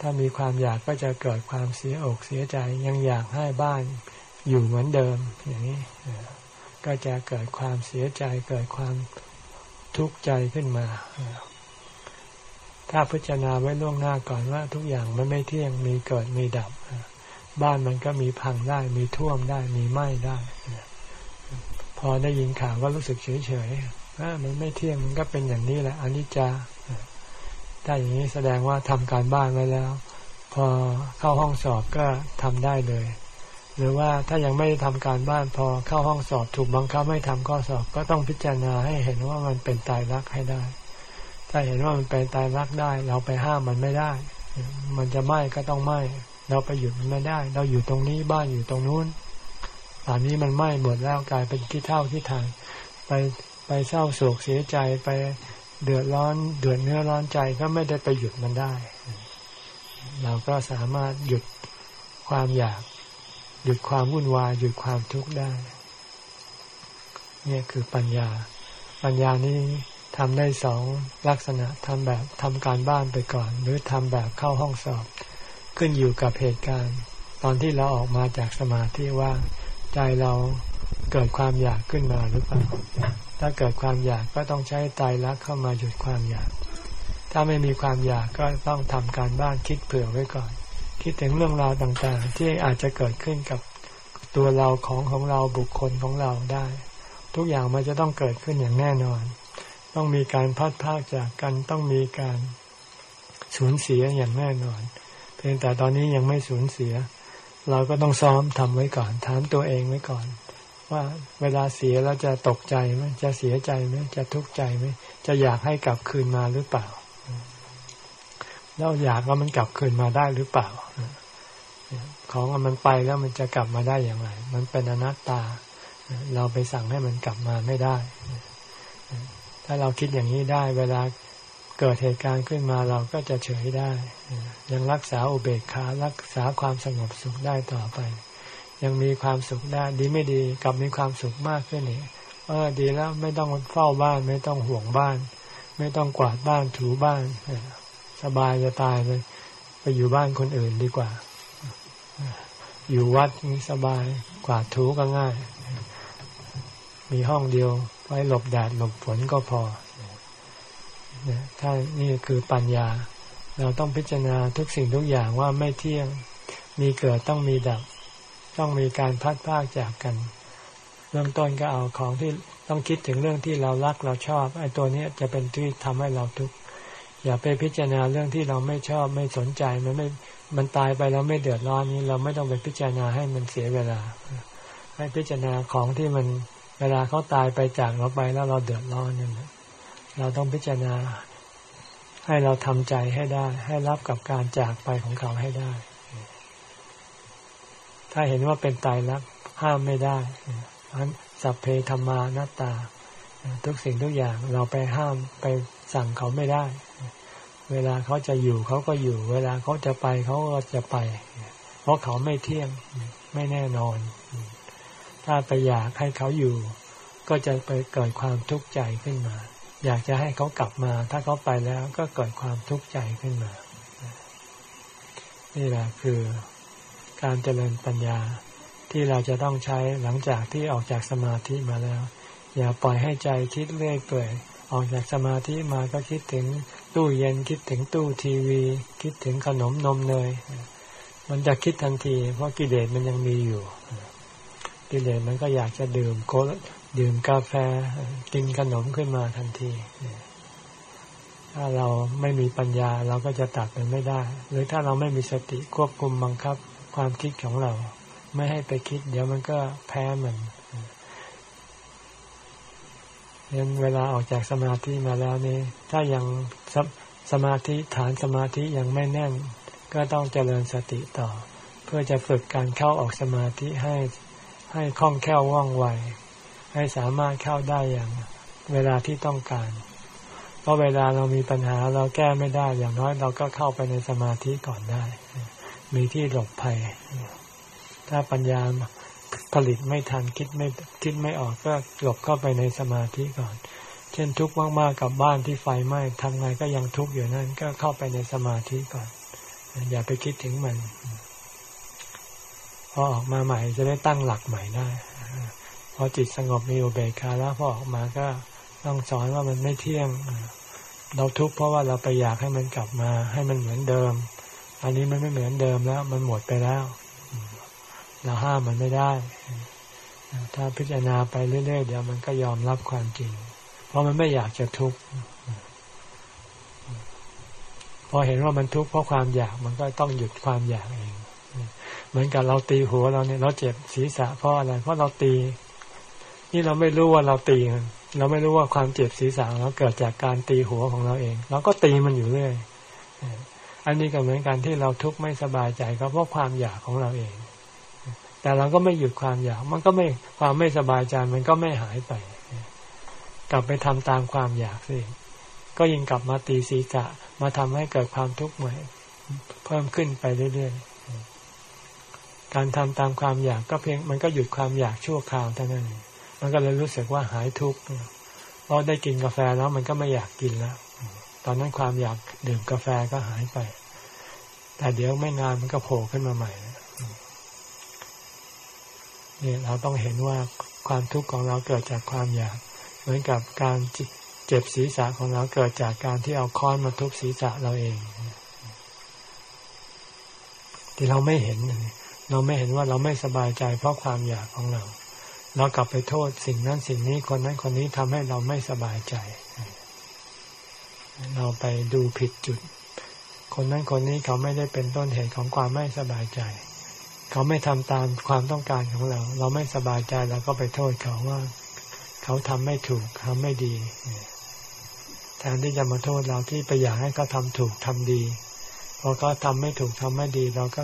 S1: ถ้ามีความอยากก็จะเกิดความเสียอกเสียใจยังอยากให้บ้านอยู่เหมือนเดิมอย่างนี้ก็จะเกิดความเสียใจเกิดความทุกข์ใจขึ้นมา ถ้าพิจารณาไว้ล่วงหน้าก่อนว่าทุกอย่างมันไม่เที่ยงมีเกิดมีดับ บ้านมันก็มีพังได้มีท่วมได้มีไหม้ได้ พอได้ยินข่าวก็รู้สึกเฉยเฉยมันไม่เที่ยงมันก็เป็นอย่างนี้แหละอนิจจาถ้าอย่างนี้แสดงว่าทำการบ้านไว้แล้ว พอเข้าห้องสอบก็ทำได้เลย หรือว่าถ้ายังไม่ทำการบ้านพอเข้าห้องสอบถูกบังคับไม่ทำข้อสอบก็ต้องพิจารณาให้เห็นว่ามันเป็นตายรักให้ได้ ถ้าเห็นว่ามันเป็นตายรักได้ เราไปห้ามมันไม่ได้ มันจะไหม้ก็ต้องไหม้เราไปหยุดมันไม่ได้ เราอยู่ตรงนี้บ้านอยู่ตรงนู้น ตอนนี้มันไหม้หมดแล้วกลายเป็นขี้เท่าขี้ทางไปไปเศร้าโศกเสียใจไปเดือดร้อนเดือดเนื้อร้อนใจก็ไม่ได้ไปหยุดมันได้ เราก็สามารถหยุดความอยาก หยุดความวุ่นวาย หยุดความทุกข์ได้ เนี่ยคือปัญญา ปัญญานี้ทำได้สองลักษณะทำแบบทำการบ้านไปก่อน หรือทำแบบเข้าห้องสอบ ขึ้นอยู่กับเหตุการณ์ ตอนที่เราออกมาจากสมาธิว่า ใจเราเกิดความอยากขึ้นมาหรือเปล่า ถ้าเกิดความอยากก็ต้องใช้ตายรักเข้ามาหยุดความอยาก ถ้าไม่มีความอยากก็ต้องทำการบ้านคิดเผื่อไว้ก่อน คิดถึงเรื่องราวต่างๆ ที่อาจจะเกิดขึ้นกับตัวเราของของเราบุคคลของเราได้ ทุกอย่างมันจะต้องเกิดขึ้นอย่างแน่นอน ต้องมีการพัดพากจากกันต้องมีการสูญเสียอย่างแน่นอน เพียงแต่ตอนนี้ยังไม่สูญเสีย เราก็ต้องซ้อมทำไว้ก่อน ถามตัวเองไว้ก่อน ว่าเวลาเสียแล้วจะตกใจไหมจะเสียใจไหมจะทุกข์ใจไหมจะอยากให้กลับคืนมาหรือเปล่าแล้วอยากว่ามันกลับคืนมาได้หรือเปล่า ของมันไปแล้วมันจะกลับมาได้อย่างไร มันเป็นอนัตตา เราไปสั่งให้มันกลับมาไม่ได้ ถ้าเราคิดอย่างนี้ได้ เวลา เกิดเหตุการณ์ขึ้นมาเราก็จะเฉยได้ ยังรักษาอุเบกขารักษาความสงบสุขได้ต่อไป ยังมีความสุขได้ดีไม่ดีกลับมีความสุขมากขึ้นนี่เออดีแล้วไม่ต้องเฝ้าบ้าน ไม่ต้องห่วงบ้าน ไม่ต้องกวาดบ้านถูบ้านสบายจะตายเลย ไปอยู่บ้านคนอื่นดีกว่า อยู่วัดนี่สบายกวาดถูก็ง่าย มีห้องเดียวไว้หลบแดดหลบฝนก็พอ ถ้านี่คือปัญญา เราต้องพิจารณาทุกสิ่งทุกอย่างว่าไม่เที่ยง มีเกิดต้องมีดับ ต้องมีการพัดพากจากกัน เรื่องต้นก็เอาของที่ต้องคิดถึงเรื่องที่เรารักเราชอบไอ้ตัวนี้จะเป็นที่ทำให้เราทุกข์อย่าไปพิจารณาเรื่องที่เราไม่ชอบไม่สนใจมันไม่มันตายไปแล้วไม่เดือดร้อนนี้ เราไม่ต้องไปพิจารณาให้มันเสียเวลา ให้พิจารณาของที่มันเวลาเขาตายไปจากเราไปแล้วเราเดือดร้อนนี่ เราต้องพิจารณา ให้เราทำใจให้ได้ ให้รับกับการจากไปของเขาให้ได้ ถ้าเห็นว่าเป็นตายรักห้ามไม่ได้อันสัพเพธรรมานัตตา ทุกสิ่งทุกอย่างเราไปห้ามไปสั่งเขาไม่ได้ เวลาเขาจะอยู่เขาก็อยู่ เวลาเขาจะไปเขาก็จะไป เพราะเขาไม่เที่ยงไม่แน่นอน ถ้าไปอยากให้เขาอยู่ ก็จะไปเกิดความทุกข์ใจขึ้นมา อยากจะให้เขากลับมา ถ้าเขาไปแล้วก็เกิดความทุกข์ใจขึ้นมา นี่แหละคือการเจริญปัญญาที่เราจะต้องใช้หลังจากที่ออกจากสมาธิมาแล้ว อย่าปล่อยให้ใจคิดเรื่อยเปื่อยออกจากสมาธิมาก็คิดถึงตู้เย็นคิดถึงตู้ทีวี คิดถึงขนมนมเนยมันจะคิดทันที เพราะกิเลสมันยังมีอยู่ กิเลสมันก็อยากจะดื่มโค ดื่มกาแฟกินขนมขึ้นมาทันที ถ้าเราไม่มีปัญญาเราก็จะตัดมันไม่ได้ หรือถ้าเราไม่มีสติควบคุมบังคับความคิดของเรา ไม่ให้ไปคิด เดี๋ยวมันก็แพ้มันยังเวลาออกจากสมาธิมาแล้วนี่ถ้ายังสสมาธิฐานสมาธิยังไม่แน่น ก็ต้องเจริญสติต่อ เพื่อจะฝึกการเข้าออกสมาธิให้ให้คล่องแคล่วว่องไว ให้สามารถเข้าได้อย่างเวลาที่ต้องการ เพราะเวลาเรามีปัญหาเราแก้ไม่ได้อย่างน้อยเราก็เข้าไปในสมาธิก่อนได้ มีที่หลบภัย ถ้าปัญญาผลิตไม่ทันคิดไม่คิดไม่ออกก็หลบเข้าไปในสมาธิก่อน เช่นทุกข์มากๆกับบ้านที่ไฟไหม้ทำไงก็ยังทุกข์อยู่นั่นก็เข้าไปในสมาธิก่อน อย่าไปคิดถึงมันพอออกมาใหม่จะได้ตั้งหลักใหม่ได้ อจิตสงบมีอุเบกขาแล้วพอออกมาก็ต้องสอนว่ามันไม่เที่ยง เราทุกข์เพราะว่าเราไปอยากให้มันกลับมาให้มันเหมือนเดิม อันนี้มันไม่เหมือนเดิมแล้ว มันหมดไปแล้ว เราห้ามมันไม่ได้ ถ้าพิจารณาไปเรื่อยๆเดี๋ยวมันก็ยอมรับความจริง เพราะมันไม่อยากจะทุกข์พอเห็นว่ามันทุกข์เพราะความอยากมันก็ต้องหยุดความอยากเอง เหมือนกับเราตีหัวเราเนี่ย เราเจ็บศีรษะเพราะอะไรเพราะเราตี นี่เราไม่รู้ว่าเราตีมันเราไม่รู้ว่าความเจ็บศีรษะเราเกิดจากการตีหัวของเราเอง เราก็ตีมันอยู่เรื่อยอันนี้ก็เหมือนกันที่เราทุกข์ไม่สบายใจก็เพราะความอยากของเราเอง แต่เราก็ไม่หยุดความอยาก มันก็ไม่ความไม่สบายใจมันก็ไม่หายไป กลับไปทำตามความอยากสิก็ยิ่งกลับมาตีศีรษะมาทำให้เกิดความทุกข์ใหม่เพิ่มขึ้นไปเรื่อยๆการทำตามความอยากก็เพียงมันก็หยุดความอยากชั่วคราวเท่านั้น มันก็เลยรู้สึกว่าหายทุกข์เพราะได้กินกาแฟแล้วมันก็ไม่อยากกินแล้ว ตอนนั้นความอยากดื่มกาแฟก็หายไป แต่เดี๋ยวไม่นานมันก็โผล่ขึ้นมาใหม่นี่เราต้องเห็นว่าความทุกข์ของเราเกิดจากความอยาก เหมือนกับการเจ็บศีรษะของเราเกิดจากการที่เอาค้อนมาทุบศีรษะเราเอง ที่เราไม่เห็น เราไม่เห็นว่าเราไม่สบายใจเพราะความอยากของเรา เรากลับไปโทษสิ่งนั้นสิ่งนี้คนนั้นคนนี้ทำให้เราไม่สบายใจ เราไปดูผิดจุด คนนั้นคนนี้เขาไม่ได้เป็นต้นเหตุของความไม่สบายใจ เขาไม่ทำตามความต้องการของเรา เราไม่สบายใจเราก็ไปโทษเขาว่า เขาทำไม่ถูกทำไม่ดีแทนที่จะมาโทษเราที่ไปอยากให้เขาทาถูกทำดีพอเขาทาไม่ถูกทำไม่ดี เราก็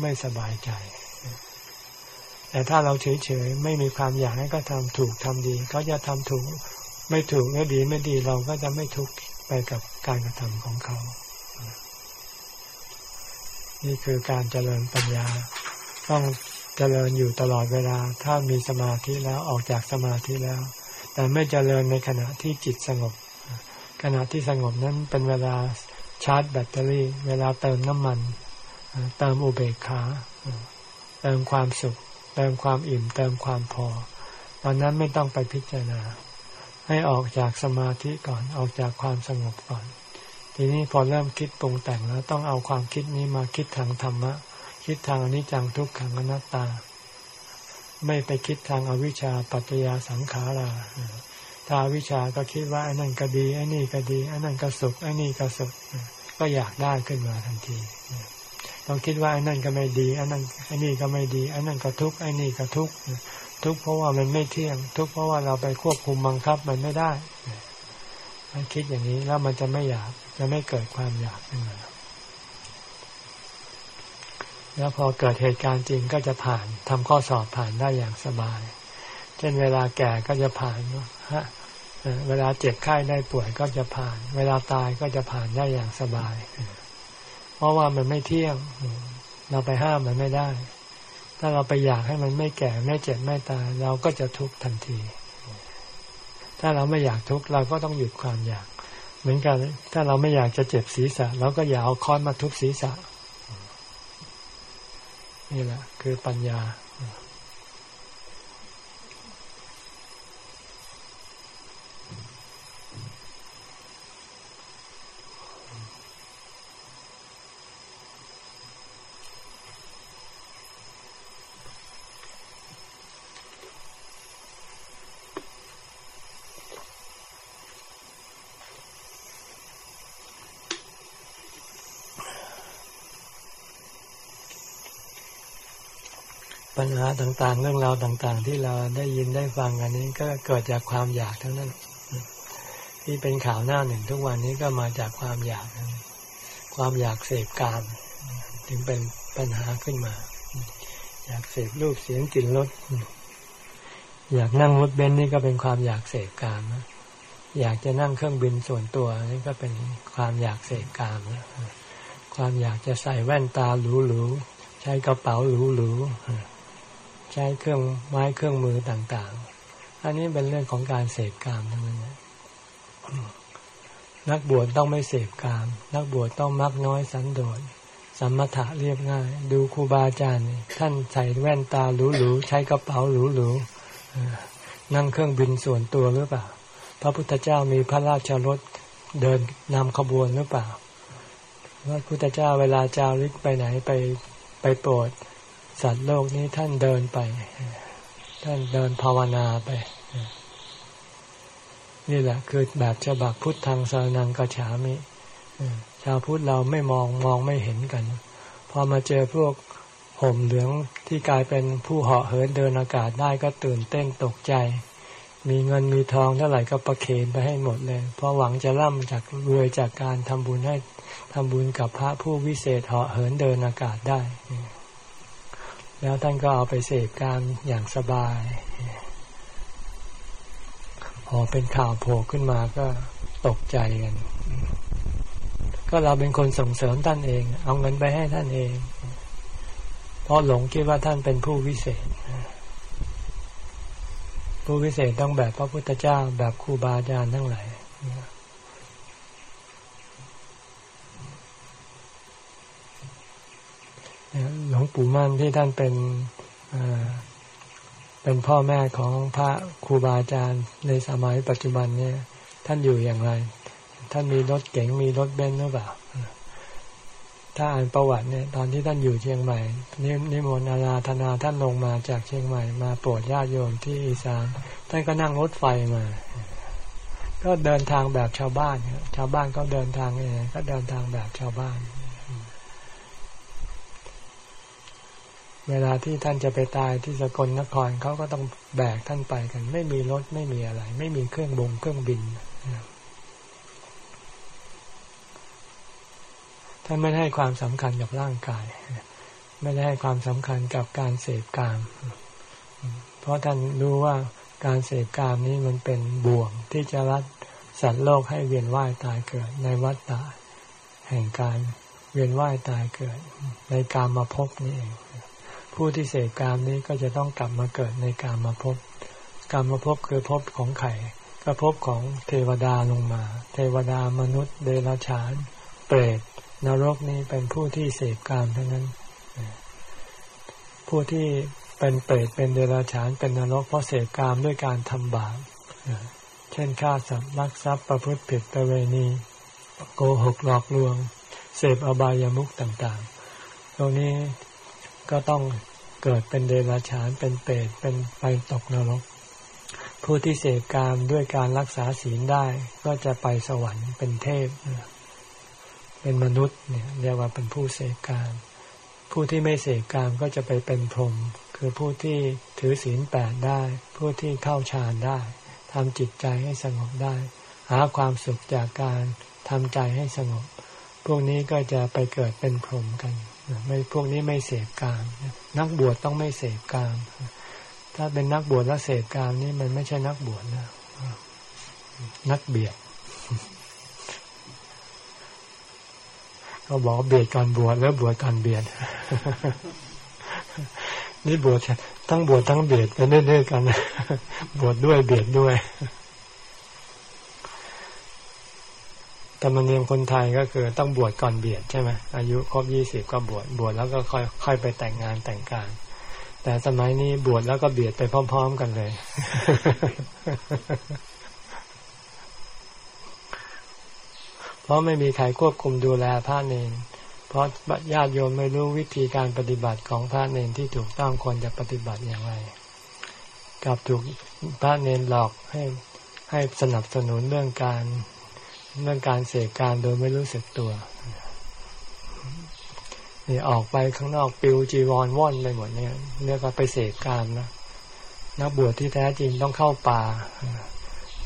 S1: ไม่สบายใจ แต่ถ้าเราเฉยๆไม่มีความอยากให้เขาทาถูกทำดีเขาจะทำถูกไม่ถูกไม่ดีไม่ดีเราก็จะไม่ทุกข์ไปกับการกระทำของเขา นี่คือการเจริญปัญญา ต้องเจริญอยู่ตลอดเวลา ถ้ามีสมาธิแล้วออกจากสมาธิแล้ว แต่ไม่เจริญในขณะที่จิตสงบ ขณะที่สงบนั้นเป็นเวลาชาร์จแบตเตอรี่ เวลาเติมน้ำมัน เติมอุเบกขา เติมความสุข เติมความอิ่มเติมความพอ ตอนนั้นไม่ต้องไปพิจารณา ให้ออกจากสมาธิก่อนออกจากความสงบก่อน ทีนี้พอเริ่มคิดปรุงแต่งแล้วต้องเอาความคิดนี้มาคิดทางธรรมะ คิดทางอนิจจังทุกขังอนัตตา ไม่ไปคิดทางอวิชชาปัจจยาสังขาราถ้าวิชาก็คิดว่าไอ้นั่นก็ดีไอ้นี่ก็ดีไอ้นั่นก็สุขไอ้นี่ก็สุขก็อยากได้ขึ้นมาทันที เราคิดว่าไอ้นั่นก็ไม่ดีไอ้นั่นไอ้นี่ก็ไม่ดีไอ้นั่นก็ทุกข์ไอ้นี่ก็ทุกข์ทุกข์เพราะว่ามันไม่เที่ยง ทุกข์เพราะว่าเราไปควบคุมบังคับมันไม่ได้ถ้าคิดอย่างนี้แล้วมันจะไม่อยากจะไม่เกิดความอยากขึ้นมาแล้วพอเกิดเหตุการณ์จริงก็จะผ่านทำข้อสอบผ่านได้อย่างสบาย เช่นเวลาแก่ก็จะผ่านเวลาเจ็บไข้ได้ป่วยก็จะผ่าน เวลาตายก็จะผ่านได้อย่างสบาย เพราะว่ามันไม่เที่ยง เราไปห้ามมันไม่ได้ ถ้าเราไปอยากให้มันไม่แก่ไม่เจ็บไม่ตายเราก็จะทุกข์ทันที ถ้าเราไม่อยากทุกข์เราก็ต้องหยุดความอยาก เหมือนกัน ถ้าเราไม่อยากจะเจ็บศีรษะเราก็อย่าเอาค้อนมาทุบศีรษะ นี่แหละ คือปัญญา ปัญหาต่างๆ เรื่องราวต่างๆ ที่เราได้ยินได้ฟังกันนี้ก็เกิดจากความอยากทั้งนั้น ที่เป็นข่าวหน้าหนึ่งทุกวันนี้ก็มาจากความอยาก ความอยากเสพกาม ถึงเป็นปัญหาขึ้นมา อยากเสพรูปเสียงกลิ่นรสอยากนั่งรถเบนซ์นี่ก็เป็นความอยากเสพกามอยากจะนั่งเครื่องบินส่วนตัวนี่ก็เป็นความอยากเสพกามความอยากจะใส่แว่นตาหรูๆใช้กระเป๋าหรูๆ ใช้เครื่องไม้เครื่องมือต่าง ๆ อันนี้เป็นเรื่องของการเสพกามทั้งนั้นนักบวชต้องไม่เสพกาม นักบวชต้องมักน้อยสันโดษสมมถะเรียบง่าย ดูครูบาอาจารย์ท่านใส่แว่นตาหรูๆใช้กระเป๋าหรูๆนั่งเครื่องบินส่วนตัวหรือเปล่า พระพุทธเจ้ามีพระราชรถเดินนำขบวนหรือเปล่าพระพุทธเจ้าเวลาจาริกไปไหนไปไปโปรด สัตว์โลกนี้ท่านเดินไป ท่านเดินภาวนาไป นี่แหละคือแบบฉบับพุทธทางสานังกฉามิชาวพุทธเราไม่มองมองไม่เห็นกัน พอมาเจอพวกห่มเหลืองที่กลายเป็นผู้เหาะเหินเดินอากาศได้ก็ตื่นเต้นตกใจ มีเงินมีทองเท่าไหร่ก็ประเคนไปให้หมดเลย เพราะหวังจะร่ำจากรวยจากการทำบุญให้ทำบุญกับพระผู้วิเศษเหาะเหินเดินอากาศได้ แล้วท่านก็เอาไปเสพการอย่างสบาย พอเป็นข่าวโผล่ขึ้นมาก็ตกใจกัน ก็เราเป็นคนส่งเสริมท่านเอง เอาเงินไปให้ท่านเอง เพราะหลงคิดว่าท่านเป็นผู้วิเศษ ผู้วิเศษต้องแบบพระพุทธเจ้าแบบครูบาอาจารย์ทั้งหลาย หลวงปู่มั่นที่ท่านเป็นเป็นพ่อแม่ของพระครูบาอาจารย์ในสมัยปัจจุบันเนี่ย ท่านอยู่อย่างไร ท่านมีรถเก๋งมีรถเบนซ์หรือเปล่าถ้าอ่านประวัติเนี่ยตอนที่ท่านอยู่เชียงใหม่นินิมนต์อาราธนาท่านลงมาจากเชียงใหม่ มาโปรดญาติโยมที่อีสานท่านก็นั่งรถไฟมา ก็เดินทางแบบชาวบ้านชาวบ้านก็เดินทางเองก็เดินทางแบบชาวบ้าน เวลาที่ท่านจะไปตายที่สกลนครเขาก็ต้องแบกท่านไปกัน ไม่มีรถไม่มีอะไร ไม่มีเครื่องบงเครื่องบินท่านไม่ได้ให้ความสำคัญกับร่างกาย ไม่ได้ให้ความสำคัญกับการเสพกาม เพราะท่านรู้ว่าการเสพกามนี้มันเป็นบ่วงที่จะรัดสัตว์โลกให้เวียนว่ายตายเกิด ในวัฏฏะแห่งการเวียนว่ายตายเกิด ในกามมาพบนี่เอง ผู้ที่เสพกามนี้ก็จะต้องกลับมาเกิดในกามมาพบกามมาพบคือพบของไข่ก็พบของเทวดาลงมา เทวดามนุษย์ เดรัจฉาน เปรตนรกนี้เป็นผู้ที่เสพกามทั้งนั้น ผู้ที่เป็นเปรตเป็นเดรัจฉานเป็นนรกเพราะเสพกามด้วยการทำบาปเช่นฆ่าสัตว์ลักทรัพย์ประพฤติผิดประเวณีโกหกหลอกลวง เสพอบายามุขต่างๆ ตรงนี้ ก็ต้องเกิดเป็นเดรัจฉานเป็นเปรตเป็นไปตกนรก ผู้ที่เสพกามด้วยการรักษาศีลได้ ก็จะไปสวรรค์เป็นเทพ เป็นมนุษย์เนี่ยเรียกว่าเป็นผู้เสกกาม ผู้ที่ไม่เสกกามก็จะไปเป็นพรหมคือผู้ที่ถือศีลแปดได้ ผู้ที่เข้าฌานได้ทำจิตใจให้สงบได้ หาความสุขจากการทำใจให้สงบ พวกนี้ก็จะไปเกิดเป็นพรหมกัน ไม่พวกนี้ไม่เสพกามนักบวชต้องไม่เสพกาม ถ้าเป็นนักบวชแล้วเสพกามนี่มันไม่ใช่นักบวชนะนักเบียดเขาบอกเบียดก่อนบวชแล้วบวชก่อนเบียดนี่บวชทั้งบวชทั้งเบียดกันเรื่อยๆกันบวชดด้วยเบียดด้วย ธรรมเนียมคนไทยก็คือต้องบวชก่อนเบียดใช่ไหมอายุครบยี่สิบก็บวชบวชแล้วก็ค่อยค่อยไปแต่งงานแต่งการ แต่สมัยนี้บวชแล้วก็เบียดไปพร้อม ๆ กันเลย เพราะไม่มีใครควบคุมดูแลพระเนนเพราะญาติโยมไม่รู้วิธีการปฏิบัติของพระเนนที่ถูกต้องควรจะปฏิบัติอย่างไรกับถูกพระเนนหลอกให้ให้สนับสนุนเรื่องการ เรื่องการเสกการโดยไม่รู้สึกตัวนี่ออกไปข้างนอกปิวจีวรว่อนไปหมดเนี่ยเรียกว่าไปเสกการนะนักบวชที่แท้จริงต้องเข้าป่า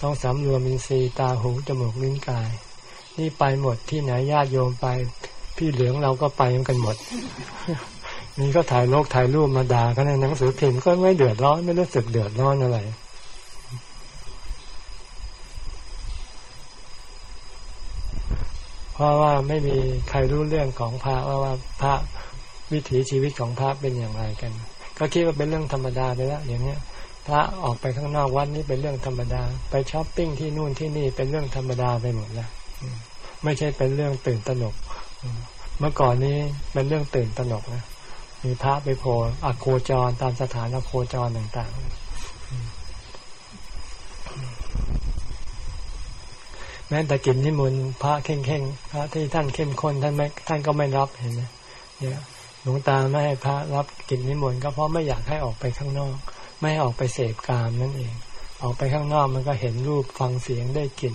S1: ต้องสำรวมมินทรีย์ตาหูจมูกลิ้นกาย นี่ไปหมดที่ไหนญาติโยมไป พี่เหลืองเราก็ไปกันหมด นี่ก็ถ่ายโลกถ่ายรูปมาด่ากันในหนังสือพิมพ์ก็ไม่เดือดร้อนไม่รู้สึกเดือดร้อนอะไร เพ ราะว่าไม่มีใครรู้เรื่องของพระว่าว่าพระวิถีชีวิตของพระเป็นอย่างไรกัน ก็คิดว่าเป็นเรื่องธรรมดาไปแล้วอย่างเนี้ยพระออกไปข้างนอกวัดนี่เป็นเรื่องธรรมดา ไปช้อปปิ้งที่นู่นที่นี่เป็นเรื่องธรรมดาไปหมดแล้วไม่ใช่เป็นเรื่องตื่นตระหนก เมื่อก่อนนี้เป็นเรื่องตื่นตระหนกนะมีพระไปโผล่อโคจรตามสถานอโคจรต่าง แม้แต่กินนิมนต์พระเข่งเข่งพระที่ท่านเข้มข้นท่านไม่ท่านก็ไม่รับเห็นไหมเนี่ยหลวงตาไม่ให้พระรับกินนิมนต์ก็เพราะไม่อยากให้ออกไปข้างนอก ไม่ให้ออกไปเสพกามนั่นเอง ออกไปข้างนอกมันก็เห็นรูปฟังเสียงได้กลิ่น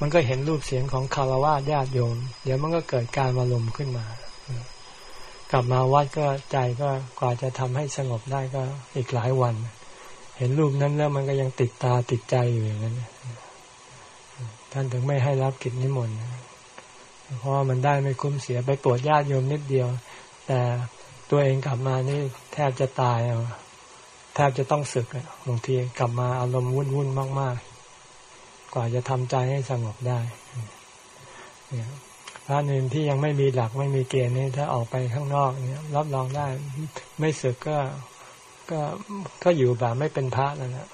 S1: มันก็เห็นรูปเสียงของคารวะญาติโยม เดี๋ยวมันก็เกิดการอารมณ์ขึ้นมา กลับมาวัดก็ใจก็กว่าจะทำให้สงบได้ก็อีกหลายวัน เห็นรูปนั้นแล้วมันก็ยังติดตาติดใจอยู่อย่างนั้น ท่านถึงไม่ให้รับกิจนิมนต์เพราะมันได้ไม่คุ้มเสียไปปวดญาติโยมนิดเดียว แต่ตัวเองกลับมานี่แทบจะตายเอาแทบจะต้องศึกบางทีกลับมาอารมณ์วุ่นวุ่นมาก ๆ กว่าจะทำใจให้สงบได้พระนึงที่ยังไม่มีหลักไม่มีเกณฑ์นี่ถ้าออกไปข้างนอกเนี่ยรับรองได้ ไม่ศึกก็ก็ก็อยู่แบบไม่เป็นพระแล้วนะ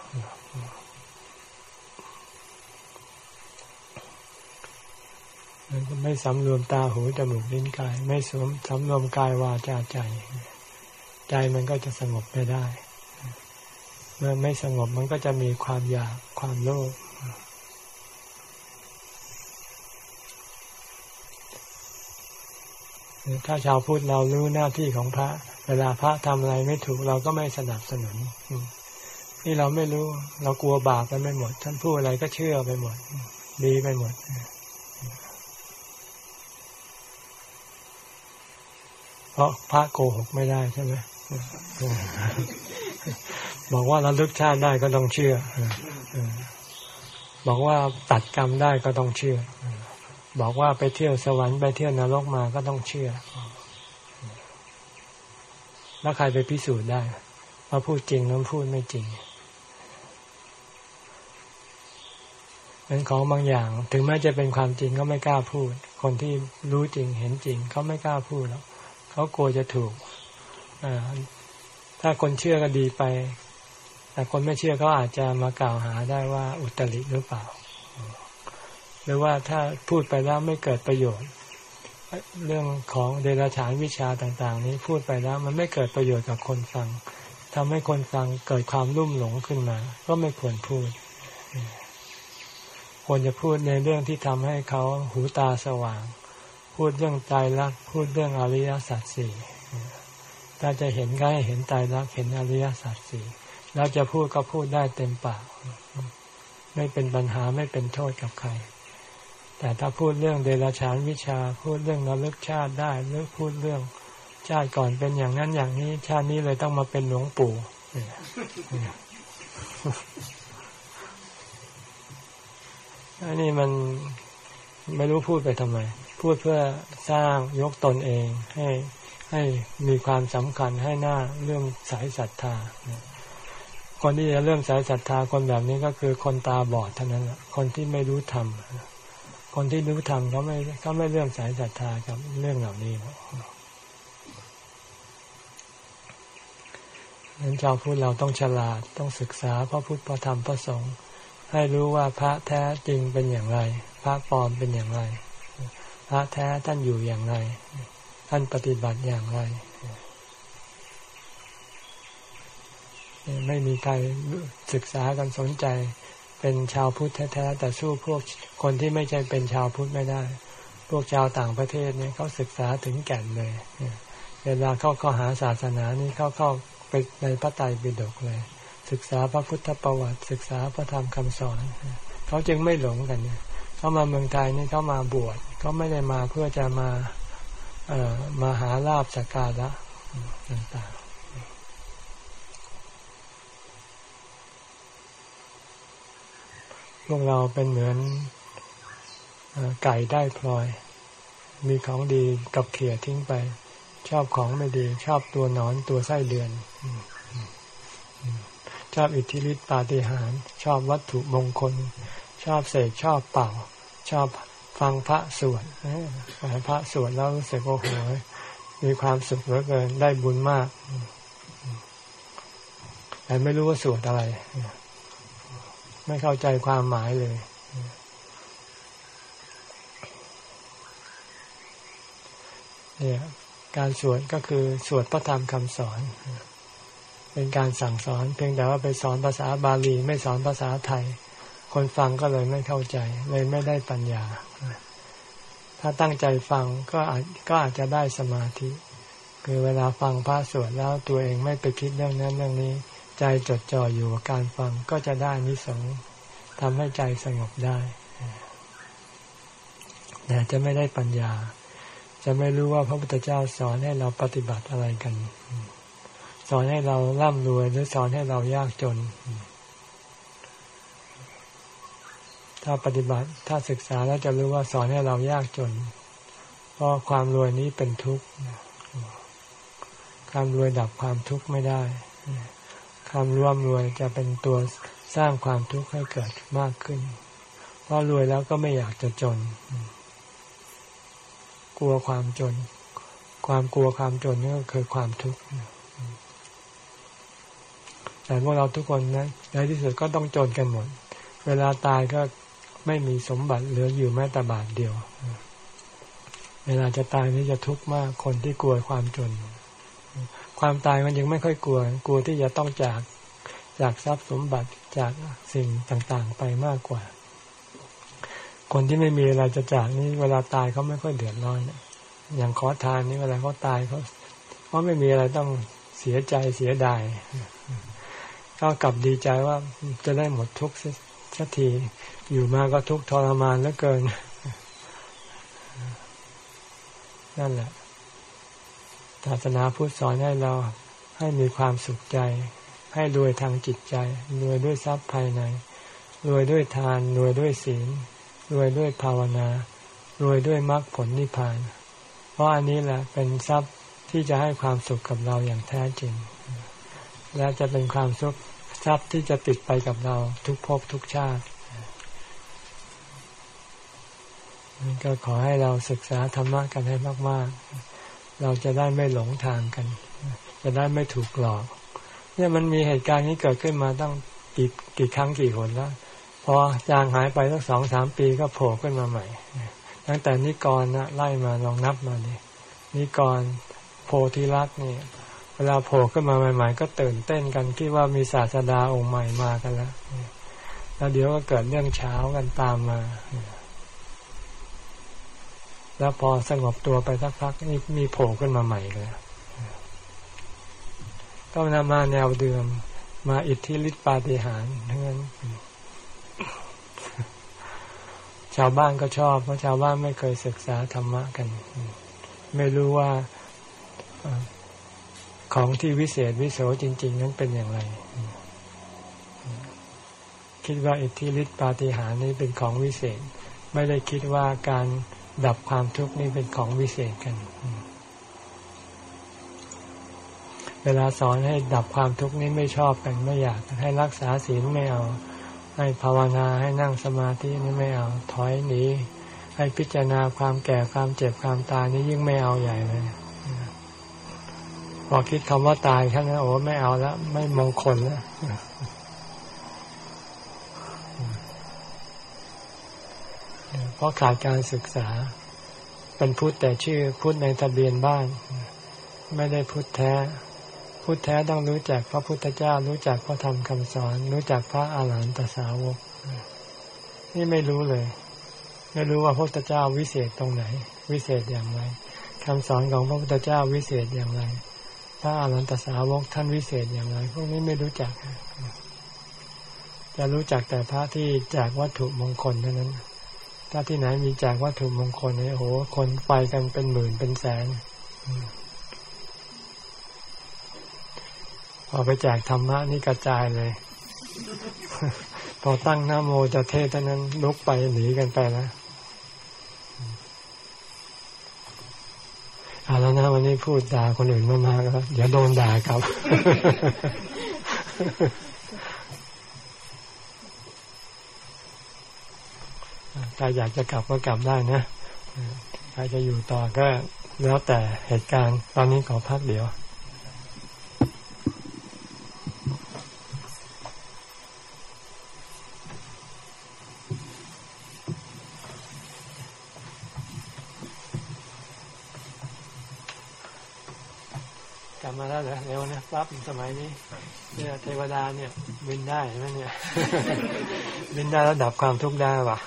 S1: ไม่สำรวมตาหูจมูกลิ้นกาย ไม่สวมสำรวมกายวาจาใจ ใจมันก็จะสงบไม่ได้ เมื่อไม่สงบมันก็จะมีความอยากความโลภถ้าชาวพุทธเรารู้หน้าที่ของพระ เวลาพระทำอะไรไม่ถูกเราก็ไม่สนับสนุนนี่เราไม่รู้ เรากลัวบาปกันไม่หมด ท่านพูดอะไรก็เชื่อไปหมด ดีไปหมด เพราะพระโกหกไม่ได้ใช่ไหมบอกว่าราลึกชาติได้ก็ต้องเชื่อบอกว่าตัดกรรมได้ก็ต้องเชื่อ บอกว่าไปเที่ยวสวรรค์ไปเที่ยวนรกมาก็ต้องเชื่อ แล้วใครไปพิสูจน์ได้ว่าพูดจริงหรือพูดไม่จริงเป็นของบางอย่าง ถึงแม้จะเป็นความจริงก็ไม่กล้าพูด คนที่รู้จริงเห็นจริงเขาไม่กล้าพูดแล้ว เขากลัวจะถูกถ้าคนเชื่อก็ดีไป แต่คนไม่เชื่อเขาอาจจะมากล่าวหาได้ว่าอุตริหรือเปล่า หรือว่าถ้าพูดไปแล้วไม่เกิดประโยชน์ เรื่องของเดรัจฉานวิชาต่าง ๆ นี้พูดไปแล้วมันไม่เกิดประโยชน์กับคนฟังทำให้คนฟังเกิดความรุ่มหลงขึ้นมา ก็ไม่ควรพูด ควรจะพูดในเรื่องที่ทำให้เขาหูตาสว่าง พูดเรื่องใจรักพูดเรื่องอริยสัจสี่ถ้าจะเห็นก็ให้เห็นใจรักเห็นอริยสัจสี่แล้วจะพูดก็พูดได้เต็มปาก ไม่เป็นปัญหาไม่เป็นโทษกับใคร แต่ถ้าพูดเรื่องเดรัจฉานวิชาพูดเรื่องนรกชาติได้หรือพูดเรื่องชาติก่อนเป็นอย่างนั้นอย่างนี้ ชาตินี้เลยต้องมาเป็นหลวงปู่อันนี้มัน ไม่รู้พูดไปทำไม พูดเพื่อสร้างยกตนเองให้ให้มีความสำคัญให้หน้าเรื่องสายศรัทธา คนที่จะเริ่มสายศรัทธาคนแบบนี้ก็คือคนตาบอดเท่านั้นแหละคนที่ไม่รู้ธรรมคนที่รู้ธรรมเขาไม่เขาไม่เรื่องสายศรัทธากับเรื่องเหล่านี้นั้นชาวพุทธเราต้องฉลาดต้องศึกษาพระพุทธพระธรรมพระสงฆ์ให้รู้ว่าพระแท้จริงเป็นอย่างไร ระปลอมเป็นอย่างไร พระแท้ท่านอยู่อย่างไร ท่านปฏิบัติอย่างไร ไม่มีใครศึกษากันสนใจ เป็นชาวพุทธแท้ แต่สู้พวกคนที่ไม่ใช่เป็นชาวพุทธไม่ได้ พวกชาวต่างประเทศเนี่ยเขาศึกษาถึงแก่นเลย เวลาเข้าเข้าหาศาสนานี่เข้าเข้าไปในพระไตรปิฎกเลย ศึกษาพระพุทธประวัติ ศึกษาพระธรรมคำสอน เขาจึงไม่หลงกันเนี่ย เขามาเมืองไทยนี่เขามาบวชเขาไม่ได้มาเพื่อจะมาเอ่อมาหาลาบสักการะต่างพวกเราเป็นเหมือนไก่ได้พลอย มีของดีกับเขี่ยทิ้งไป ชอบของไม่ดี ชอบตัวนอนตัวไส้เดือน ชอบอิทธิฤทธิปาฏิหาริย์ชอบวัตถุมงคล ชอบเสกชอบเป่า ชอบฟังพระสวดพระสวดแล้วรู้สึกโอ้โหมีความสุขเหลือเกินได้บุญมาก แต่ไม่รู้ว่าสวดอะไร ไม่เข้าใจความหมายเลย เนี่ยการสวดก็คือสวดพระธรรมคำสอน เป็นการสั่งสอน เพียงแต่ว่าไปสอนภาษาบาลี ไม่สอนภาษาไทย คนฟังก็เลยไม่เข้าใจ เลยไม่ได้ปัญญา ถ้าตั้งใจฟังก็อาจก็อาจจะได้สมาธิ คือเวลาฟังพระสวดแล้วตัวเองไม่ไปคิดเรื่องนั้นเรื่องนี้ ใจจดจ่ออยู่กับการฟังก็จะได้นิสงทำให้ใจสงบได้แต่จะไม่ได้ปัญญา จะไม่รู้ว่าพระพุทธเจ้าสอนให้เราปฏิบัติอะไรกัน สอนให้เราร่ำรวยหรือสอนให้เรายากจน ถ้าปฏิบัติถ้าศึกษาแล้วจะรู้ว่าสอนให้เรายากจน เพราะความรวยนี้เป็นทุกข์ความรวยดับความทุกข์ไม่ได้ความร่วมรวยจะเป็นตัวสร้างความทุกข์ให้เกิดมากขึ้น เพราะรวยแล้วก็ไม่อยากจะจน กลัวความจน ความกลัวความจนนี่ก็คือความทุกข์แต่พวกเราทุกคนนะในที่สุดก็ต้องจนกันหมด เวลาตายก็ ไม่มีสมบัติเหลืออยู่แม้แต่บาทเดียว เวลาจะตายนี่จะทุกข์มากคนที่กลัวความจน ความตายมันยังไม่ค่อยกลัว กลัวที่จะต้องจากจากทรัพย์สมบัติจากสิ่งต่างๆไปมากกว่า คนที่ไม่มีอะไรจะจากนี่เวลาตายเขาไม่ค่อยเดือดร้อนอย่างขอทานนี่เวลาเขาตายเขาเขาไม่มีอะไรต้องเสียใจเสียดายก็กลับดีใจว่าจะได้หมดทุกข์สักที อยู่มาก็ทุกทรมานเหลือเกิน นั่นแหละศาสนาพุทธสอนให้เราให้มีความสุขใจ ให้รวยทางจิตใจ รวยด้วยทรัพย์ภายใน รวยด้วยทาน รวยด้วยศีล รวยด้วยภาวนารวยด้วยมรรคผลนิพพาน เพราะอันนี้แหละเป็นทรัพย์ที่จะให้ความสุขกับเราอย่างแท้จริง และจะเป็นความสุขทรัพย์ที่จะติดไปกับเราทุกภพทุกชาติ ก็ขอให้เราศึกษาธรรมะกันให้มาก ๆ เราจะได้ไม่หลงทางกัน จะได้ไม่ถูกหลอก เนี่ยมันมีเหตุการณ์นี้เกิดขึ้นมาตั้งกี่กี่ครั้งกี่หนแล้ว พอจางหายไปสักสองสามปีก็โผล่ขึ้นมาใหม่ ตั้งแต่นิกรนะไล่มาลองนับมาดินิกรโพธิรักนี่ยเวลาโผล่ขึ้นมาใหม่ ๆ ก็ตื่นเต้นกันคิดว่ามีศาสดาองค์ใหม่มากันแล้วแล้วเดี๋ยวก็เกิดเรื่องเช้ากันตามมา แล้วพอสงบตัวไปสักพักนี่มีโผล่ขึ้นมาใหม่เลยก็นำมาแนวเดิมมาอิทธิฤทธิปาฏิหาริย์ทั้งนั้นชาวบ้านก็ชอบ เพราะชาวบ้านไม่เคยศึกษาธรรมะกัน ไม่รู้ว่าของที่วิเศษวิโสจริง ๆ นั้นเป็นอย่างไร คิดว่าอิทธิฤทธิปาฏิหาริย์นี้เป็นของวิเศษ ไม่ได้คิดว่าการ ดับความทุกข์นี่เป็นของวิเศษกัน เวลาสอนให้ดับความทุกข์นี้ไม่ชอบกันไม่อยากให้รักษาศีลไม่เอา ให้ภาวนาให้นั่งสมาธินี่ไม่เอา ถอยหนีให้พิจารณาความแก่ความเจ็บความตายนี่ยิ่งไม่เอาใหญ่เลยพอคิดคำว่าตายแค่นั้นโอ้ไม่เอาแล้วไม่มงคลแล้ว เพราะขาดการศึกษา เป็นพุทธแต่ชื่อพุทธในทะเบียนบ้าน ไม่ได้พุทธแท้ พุทธแท้ต้องรู้จักพระพุทธเจ้า รู้จักพระธรรมคำสอน รู้จักพระอาหารหันตสาวก นี่ไม่รู้เลย ไม่รู้ว่าพระพุทธเจ้าวิเศษตรงไหน วิเศษอย่างไรคำสอนของพระพุทธเจ้าวิเศษอย่างไรพระอาหารหันตสาวกท่านวิเศษอย่างไรพวกนี้ไม่รู้จักจะรู้จักแต่พระที่จากวัตถุมงคลเท่านั้น ถ้าที่ไหนมีแจกวัตถุมงคลเนี่ยโหคนไปกันเป็นหมื่นเป็นแสนพอไปแจกธรรมะนี่กระจายเลย พอตั้งหน้าโมจะเทศท่านั้นลุกไปหนีกันไปแล้วเอาแล้วนะวันนี้พูดด่าคนอื่นมากๆแล้วเดี๋ยวโดนด่าครับ ใครอยากจะกลับก็กลับได้นะ ใครจะอยู่ต่อก็แล้วแต่เหตุการณ์ ตอนนี้ขอพักเดี๋ยว มาแล้วเหรอเร็วนะปั๊บสมัยนี้ เนี่ยเทวดาเนี่ย บินได้ใช่ไหมเนี่ย บินได้แล้วดับความทุกข์ได้ปะ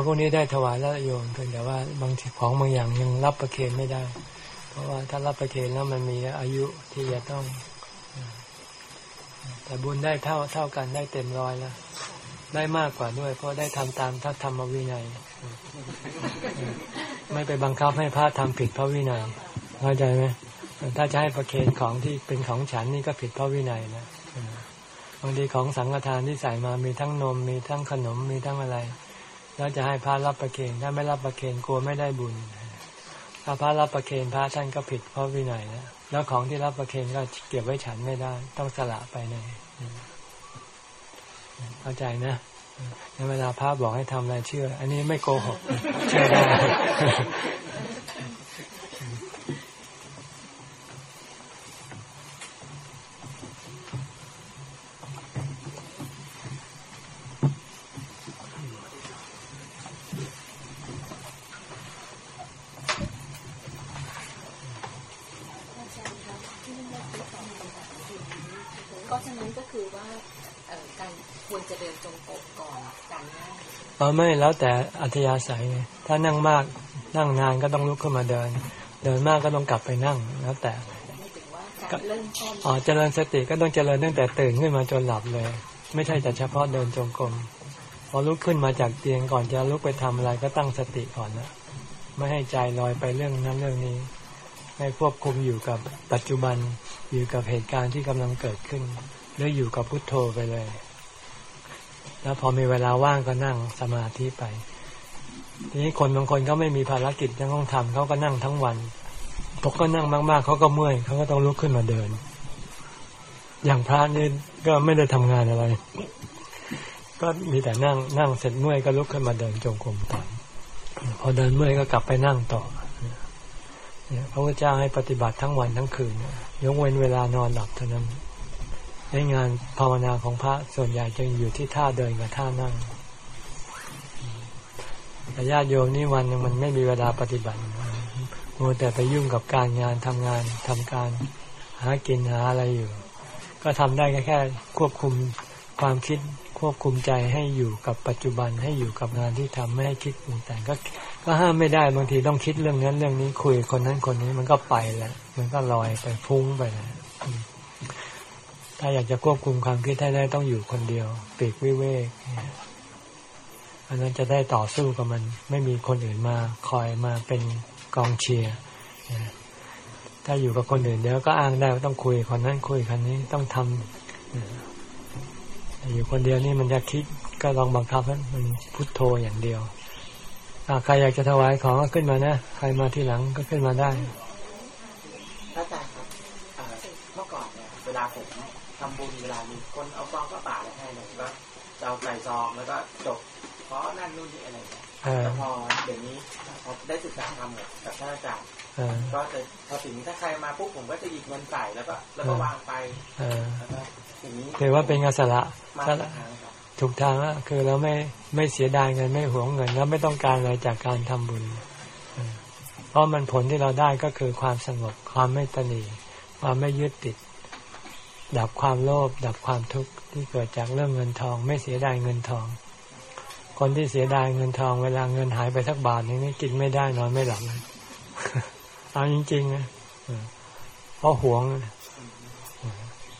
S1: ของพวกนี้ได้ถวายแล้วโยมเพียงแต่ว่าบางของบางอย่างยังรับประเคนไม่ได้ เพราะว่าถ้ารับประเคนแล้วมันมีอายุที่จะต้อง แต่บุญได้เท่าเท่ากันได้เต็มร้อยแล้วได้มากกว่าด้วย เพราะได้ทำตามทัศธรรมวินัย ไม่ไปบังคับให้พระทำผิดพระวินัยเข้าใจไหมถ้าจะให้ประเคนของที่เป็นของฉันนี่ก็ผิดพระวินัยนะบางทีของสังฆทานที่ใส่มามีทั้งนมมีทั้งขนมมีทั้งอะไร แล้วจะให้พระรับประเคนถ้าไม่รับประเคนกลัวไม่ได้บุญ ถ้าพระรับประเคนพระท่านก็ผิดเพราะวินัยแล้วแล้วของที่รับประเคนก็เก็บไว้ฉันไม่ได้ ต้องสละไปในเข้าใจนะในเวลาพระบอกให้ทำอะไรเชื่อ อันนี้ไม่โกหกเชื่อได้
S3: อ๋อ
S1: ไม่แล้วแต่อัธยาศัยไงถ้านั่งมากนั่งนานก็ต้องลุกขึ้นมาเดิน เดินมากก็ต้องกลับไปนั่งแล้วแต่อ๋อเจริญสติก็ต้องเจริญตั้งแต่ตื่นขึ้นมาจนหลับเลย ไม่ใช่แต่เฉพาะเดินจงกรมพอลุกขึ้นมาจากเตียงก่อนจะลุกไปทำอะไรก็ตั้งสติก่อนนะไม่ให้ใจลอยไปเรื่องนั้นเรื่องนี้ ให้ควบคุมอยู่กับปัจจุบันอยู่กับเหตุการณ์ที่กำลังเกิดขึ้นหรืออยู่กับพุทโธไปเลย แล้วพอมีเวลาว่างก็นั่งสมาธิไป ทีนี้คนบางคนเขาไม่มีภารกิจยังต้องทำเขาก็นั่งทั้งวันพอก็นั่งมากๆเขาก็เมื่อยเขาก็ต้องลุกขึ้นมาเดิน อย่างพระนี่ก็ไม่ได้ทำงานอะไร ก็มีแต่นั่งนั่งเสร็จเมื่อยก็ลุกขึ้นมาเดินจงกรมต่อพอเดินเมื่อยก็กลับไปนั่งต่อพระพุทธเจ้าให้ปฏิบัติทั้งวันทั้งคืนยกเว้นเวลานอนหลับเท่านั้น ในงานภาวนาของพระส่วนใหญ่จะอยู่ที่ท่าเดินกับท่านั่งแต่ญาติโยมนี่วันนึงมันไม่มีเวลาปฏิบัติมัวแต่ไปยุ่งกับการงานทำงานทำการหากินหาอะไรอยู่ ก็ทำได้แค่แค่ ควบคุมความคิดควบคุมใจให้อยู่กับปัจจุบันให้อยู่กับงานที่ทำไม่ให้คิดปรุงแต่งก็ก็ห้ามไม่ได้บางทีต้องคิดเรื่องนั้นเรื่องนี้คุยคนนั้นคนนี้มันก็ไปแหละมันก็ลอยไปฟุ้งไปแล้ว ถ้าอยากจะควบคุมความคิดให้ได้ต้องอยู่คนเดียวปีกวิเวกอันนั้นจะได้ต่อสู้กับมัน ไม่มีคนอื่นมาคอยมาเป็นกองเชียร์ถ้าอยู่กับคนอื่นเดี๋ยวก็อ้างได้ต้องคุยคนนั้นคุยคนนี้ต้องทำอยู่คนเดียวนี่มันจะคิดก็ลองบังคับมันพุทโธอย่างเดียวใครอยากจะถวายของก็ขึ้นมานะ ใครมาที่หลังก็ขึ้นมาได้
S3: ทำบุญเวลามีคนเอาซองก็ป่าให้เนี่ยก็จะเอาใส่ซองแล้วก็จบเพราะนั่นนู่นนี่อะไรเนี่ยแต่พอเดี๋ยวนี้พอได้ศึกษาธรรมกับท่านอาจารย์ก็จะพอถึงถ้าใครมาปุ๊บผมก็จะหยิบเงินใส่แล้วก็แล้วก็วางไปแล้วก็อย่างนี้
S1: ถือว่าเป็นงานสละถูกทางแล้วคือเราไม่ไม่เสียดายเงินไม่หวงเงินแล้วไม่ต้องการอะไรจากการทำบุญ เพราะมันผลที่เราได้ก็คือความสงบความไม่ตนีความไม่ยึดติด ดับความโลภดับความทุกข์ที่เกิดจากเรื่องเงินทอง ไม่เสียดายเงินทอง คนที่เสียดายเงินทอง เวลาเงินหายไปสักบาทนึงนี่กินไม่ได้นอนไม่หลับเลยเอาจริงๆนะเพราะหวง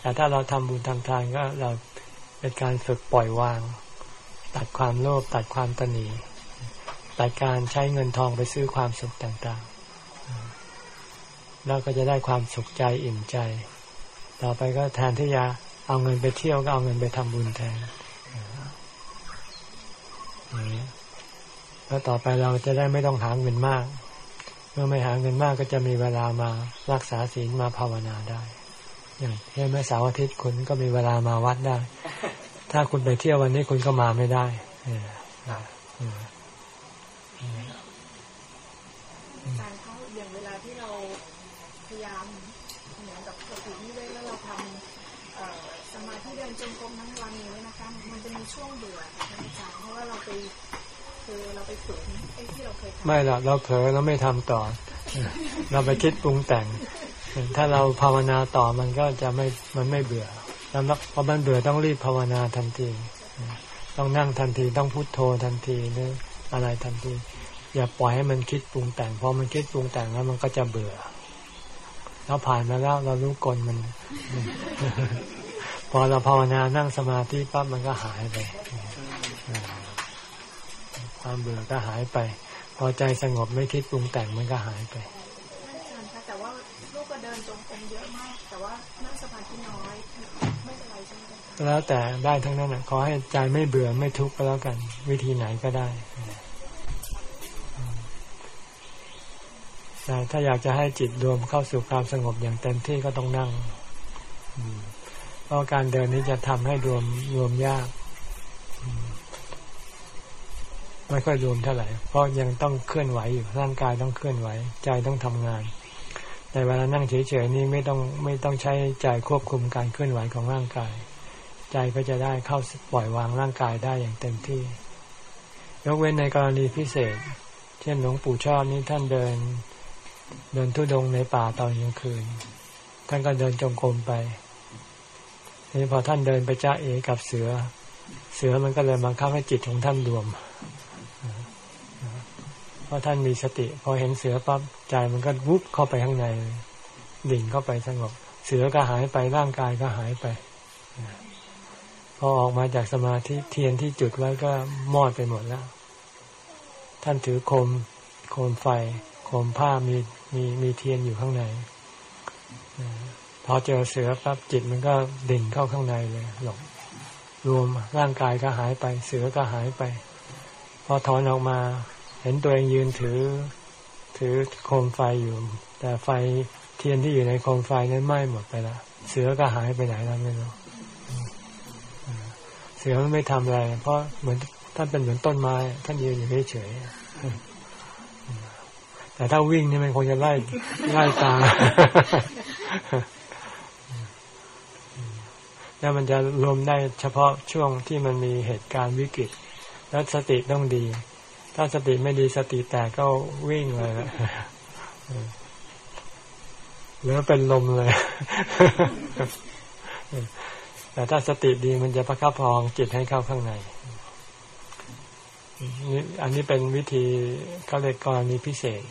S1: แต่ถ้าเราทำบุญทำทานก็เราเป็นการฝึกปล่อยวาง ตัดความโลภตัดความตนีตัดการใช้เงินทองไปซื้อความสุขต่างๆ แล้วก็จะได้ความสุขใจอิ่มใจ ต่อไปก็แทนที่จะเอาเงินไปเที่ยวก็เอาเงินไปทำบุญแทนแล้วต่อไปเราจะได้ไม่ต้องหาเงินมาก เมื่อไม่หาเงินมากก็จะมีเวลามารักษาศีลมาภาวนาได้ อย่างเช่นเมื่อเสาร์อาทิตย์คุณก็มีเวลามาวัดได้ ถ้าคุณไปเที่ยววันนี้คุณก็มาไม่ได้เออเออ
S2: การเข้าอย่างเวลาที่เราพยายามเหมือนกับสตินิเวศแล้วเราทำเอ่อสมาธิเดินจงกรมทั้งวันนี้นะคะ มันจะมีช่วงเบื่อค่ะท่านอาจารย์เพราะว่าเราไปคือเราไปฝืนไอ้ที่เราเคยทำ
S1: ไม่หรอกเราเผลอเราไม่ทำต่อ เราไปคิดปรุงแต่ง ถ้าเราภาวนาต่อมันก็จะไม่มันไม่เบื่อแล้วพอมันเบื่อต้องรีบภาวนาทันที ต้องนั่งทันทีต้องพุโทโธทันทีหรืออะไรทันที อย่าปล่อยให้มันคิดปรุงแต่งพอมันคิดปรุงแต่งแล้วมันก็จะเบื่อแล้วผ่านมาแล้วเรารู้กลมัน พอเราภาวนานั่งสมาธิปั๊บมันก็หายไปความเบื่อก็หายไป พอใจสงบไม่คิดปรุงแต่งมันก็หายไป
S2: ท่านอาจารย์คะแต่ว่าลูกก็เดินจงกรมเยอะมาก แต่ว่านั่งสมาธิน้อยไม่เป็นไรใช่ไหมคะ
S1: แล้วแต่ได้ทั้งนั้นนะขอให้ใจไม่เบื่อไม่ทุกข์ก็แล้วกัน วิธีไหนก็ได้แต่ถ้าอยากจะให้จิตรวมเข้าสู่ความสงบอย่างเต็มที่ก็ต้องนั่งอืมเพราะการเดินนี้จะทำให้รวมรวมยาก ไม่ค่อยรวมเท่าไหร่ เพราะยังต้องเคลื่อนไหวอยู่ร่างกายต้องเคลื่อนไหว ใจต้องทำงาน แต่เวลานั่งเฉยๆนี่ไม่ต้องไม่ต้องใช้ใจควบคุมการเคลื่อนไหวของร่างกาย ใจก็จะได้เข้าปล่อยวางร่างกายได้อย่างเต็มที่ ยกเว้นในกรณีพิเศษ เช่นหลวงปู่ชอบนี่ท่านเดิน เดินทุดงในป่าตอนกลางคืน ท่านก็เดินจงกรมไปนี่พอท่านเดินไปจ้าเอกับเสือ เสือมันก็เลยบังคับให้จิตของท่านรวม เพราะท่านมีสติ พอเห็นเสือปั๊บใจมันก็วุบเข้าไปข้างใน ดิ่งเข้าไปสงบ เสือก็หายไปร่างกายก็หายไป พอออกมาจากสมาธิเทียนที่จุดไว้ก็มอดไปหมดแล้ว ท่านถือโคมโคมไฟ โคมผ้ามีมีมีเทียนอยู่ข้างในพอเจอเสือปั๊บจิตมันก็ดิ่งเข้าข้างในเลยหลงรวมร่างกายก็หายไป เสือก็หายไป พอถอนออกมา เห็นตัวเองยืนถือ ถือโคมไฟอยู่ แต่ไฟเทียนที่อยู่ในโคมไฟนั้นไหม้หมดไปแล้วเสือก็หายไปไหนแล้วไม่รู้เสือมันไม่ทำอะไร เพราะเหมือนท่านเป็นเหมือนต้นไม้ท่านยืนอยู่เฉยแต่ถ้าวิ่งนี่มันคงจะไล่ไล่ตามแล้วมันจะรวมได้เฉพาะช่วงที่มันมีเหตุการณ์วิกฤต แล้วสติต้องดี ถ้าสติไม่ดีสติแตกก็วิ่งเลยละหรือเป็นลมเลย แต่ถ้าสติดีมันจะประคับประองจิตให้เข้าข้างในนี่อันนี้เป็นวิธีเขาเรียกกรณีพิเศษ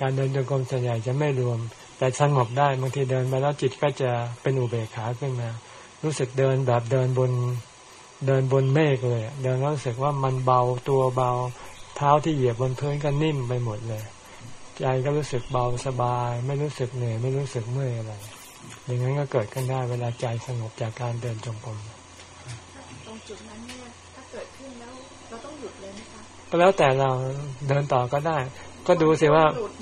S1: การเดินจงกรมส่วนใหญ่จะไม่รวม แต่สงบได้บางทีเดินไปแล้วจิตก็จะเป็นอุเบกขาขึ้นมา รู้สึกเดินแบบเดินบนเดินบนเมฆเลย เดินแล้วรู้สึกว่ามันเบาตัวเบา ท้าที่เหยียบบนพื้นก็นิ่มไปหมดเลย ใจก็รู้สึกเบาสบาย ไม่รู้สึกเหนื่อยไม่รู้สึกเมื่อยอะไรอย่างนั้นก็เกิดขึ้นได้เวลาใจสงบจากการเดินจงกรม
S2: ตรงจุดนั้นเนี่ยถ้าเกิดขึ้นแล้วเราต้องหยุดเลยไหมคะ
S1: ก็แล้วแต่เราเดินต่อก็ได้ ก็ดูสิว่า
S2: หลุด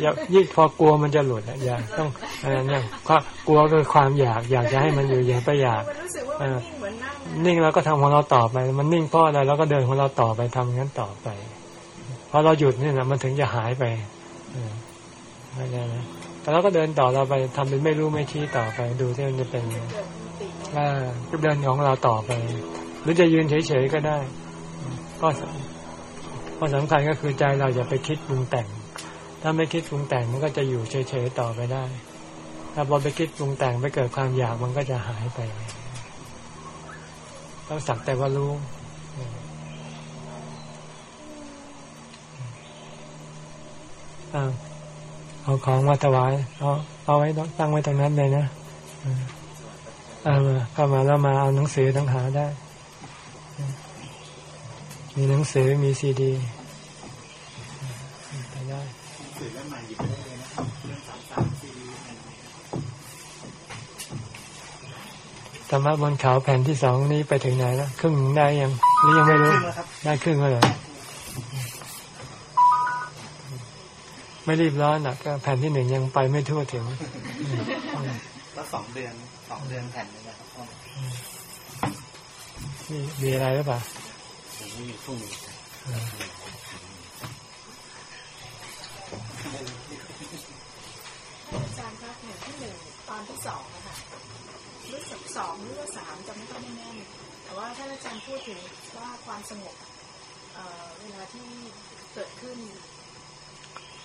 S1: อย่ายิ่งพอกลัวมันจะหลุดอะอย่าต้องอะไรเนี่ยความกลัวคือความอยากอยากจะให้มันอยู่อย่างไปอยาก
S2: มันรู้สึกว่ามันนิ่งเหมือนนั่ง
S1: นิ่งแล้วก็ทำของเราต่อไป มันนิ่งเพราะอะไรเราก็เดินของเราต่อไปทำงั้นต่อไป พอเราหยุดนี่นะมันถึงจะหายไปเออไม่ได้นะแต่เราก็เดินต่อเราไปทำเป็นไม่รู้ไม่ชี้ต่อไป ดูที่มันจะเป็นอ่าก็เดินของเราต่อไป หรือจะยืนเฉยๆก็ได้ ก็สก็สำคัญก็คือใจเราอย่าไปคิดปรุงแต่ง ถ้าไม่คิดปรุงแต่งมันก็จะอยู่เฉยๆต่อไปได้ ถ้าพอไปคิดปรุงแต่งไปเกิดความอยากมันก็จะหายไปต้องสักแต่ว่ารู้อ่า เอาของมาถวายเอาเอาไว้ตั้งไว้ตรงนั้นเลยนะเอามาเข้ามาแล้วมาเอาหนังสือทั้งหาได้ มีหนังสือมีซีดีไปได้
S3: สื่อเล่มใหม่หยิบได้เลยนะเรื่องสามสามซีรี
S1: ธรรมะบนเขาแผ่นที่สองนี้ไปถึงไหนแล้วครึ่งหนึ่งได้ยังหรือยังไม่รู้ได้ครึ่งแล้วเหรอ ไม่รีบร้อนอะก็แผ่นที่หนึ่งยังไปไม่ทั่วถึง
S3: แล้วสองเดือนสองเดือนแผ่นเลยนะครับพ่อ
S1: มีมีอะไรหรือเปล่า
S4: ผมไม่มีพรุ่งนี้
S2: อาจารย์คะหนึ่งที่หนึ่งตอนที่สองนะคะรู้สึกสองหรือว่าสามจะไม่ค่อยแน่นแต่ว่าถ้าอาจารย์พูดถึงว่าความสงบเอ่อเวลาที่เกิดขึ้น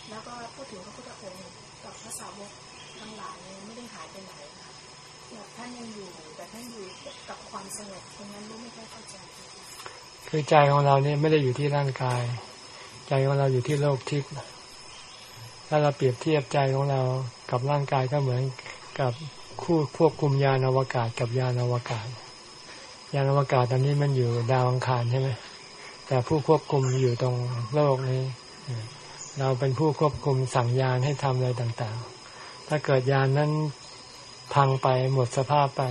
S2: แล้วก็พูดถึงพระพุทธองค์กับพระสาวกทั้งหลายเนี่ยไม่ได้หายไปไหนค่ะแบบท่านยังอยู่แต่ท่านอยู่กับความสงบตรงนั้นรู้ไม่ค่อยเข้าใจ
S1: คือใจของเราเนี่ยไม่ได้อยู่ที่ร่างกาย ใจของเราอยู่ที่โลกทิพย์ถ้าเราเปรียบเทียบใจของเรากับร่างกายก็เหมือนกับคู่ควบคุมยานอวกาศกับยานอวกาศ ยานอวกาศตอนนี้มันอยู่ดาวอังคารใช่ไหมแต่ผู้ควบคุมอยู่ตรงโลกนี้ เราเป็นผู้ควบคุมสั่งยานให้ทำอะไรต่างๆ ถ้าเกิดยานนั้นพังไปหมดสภาพไป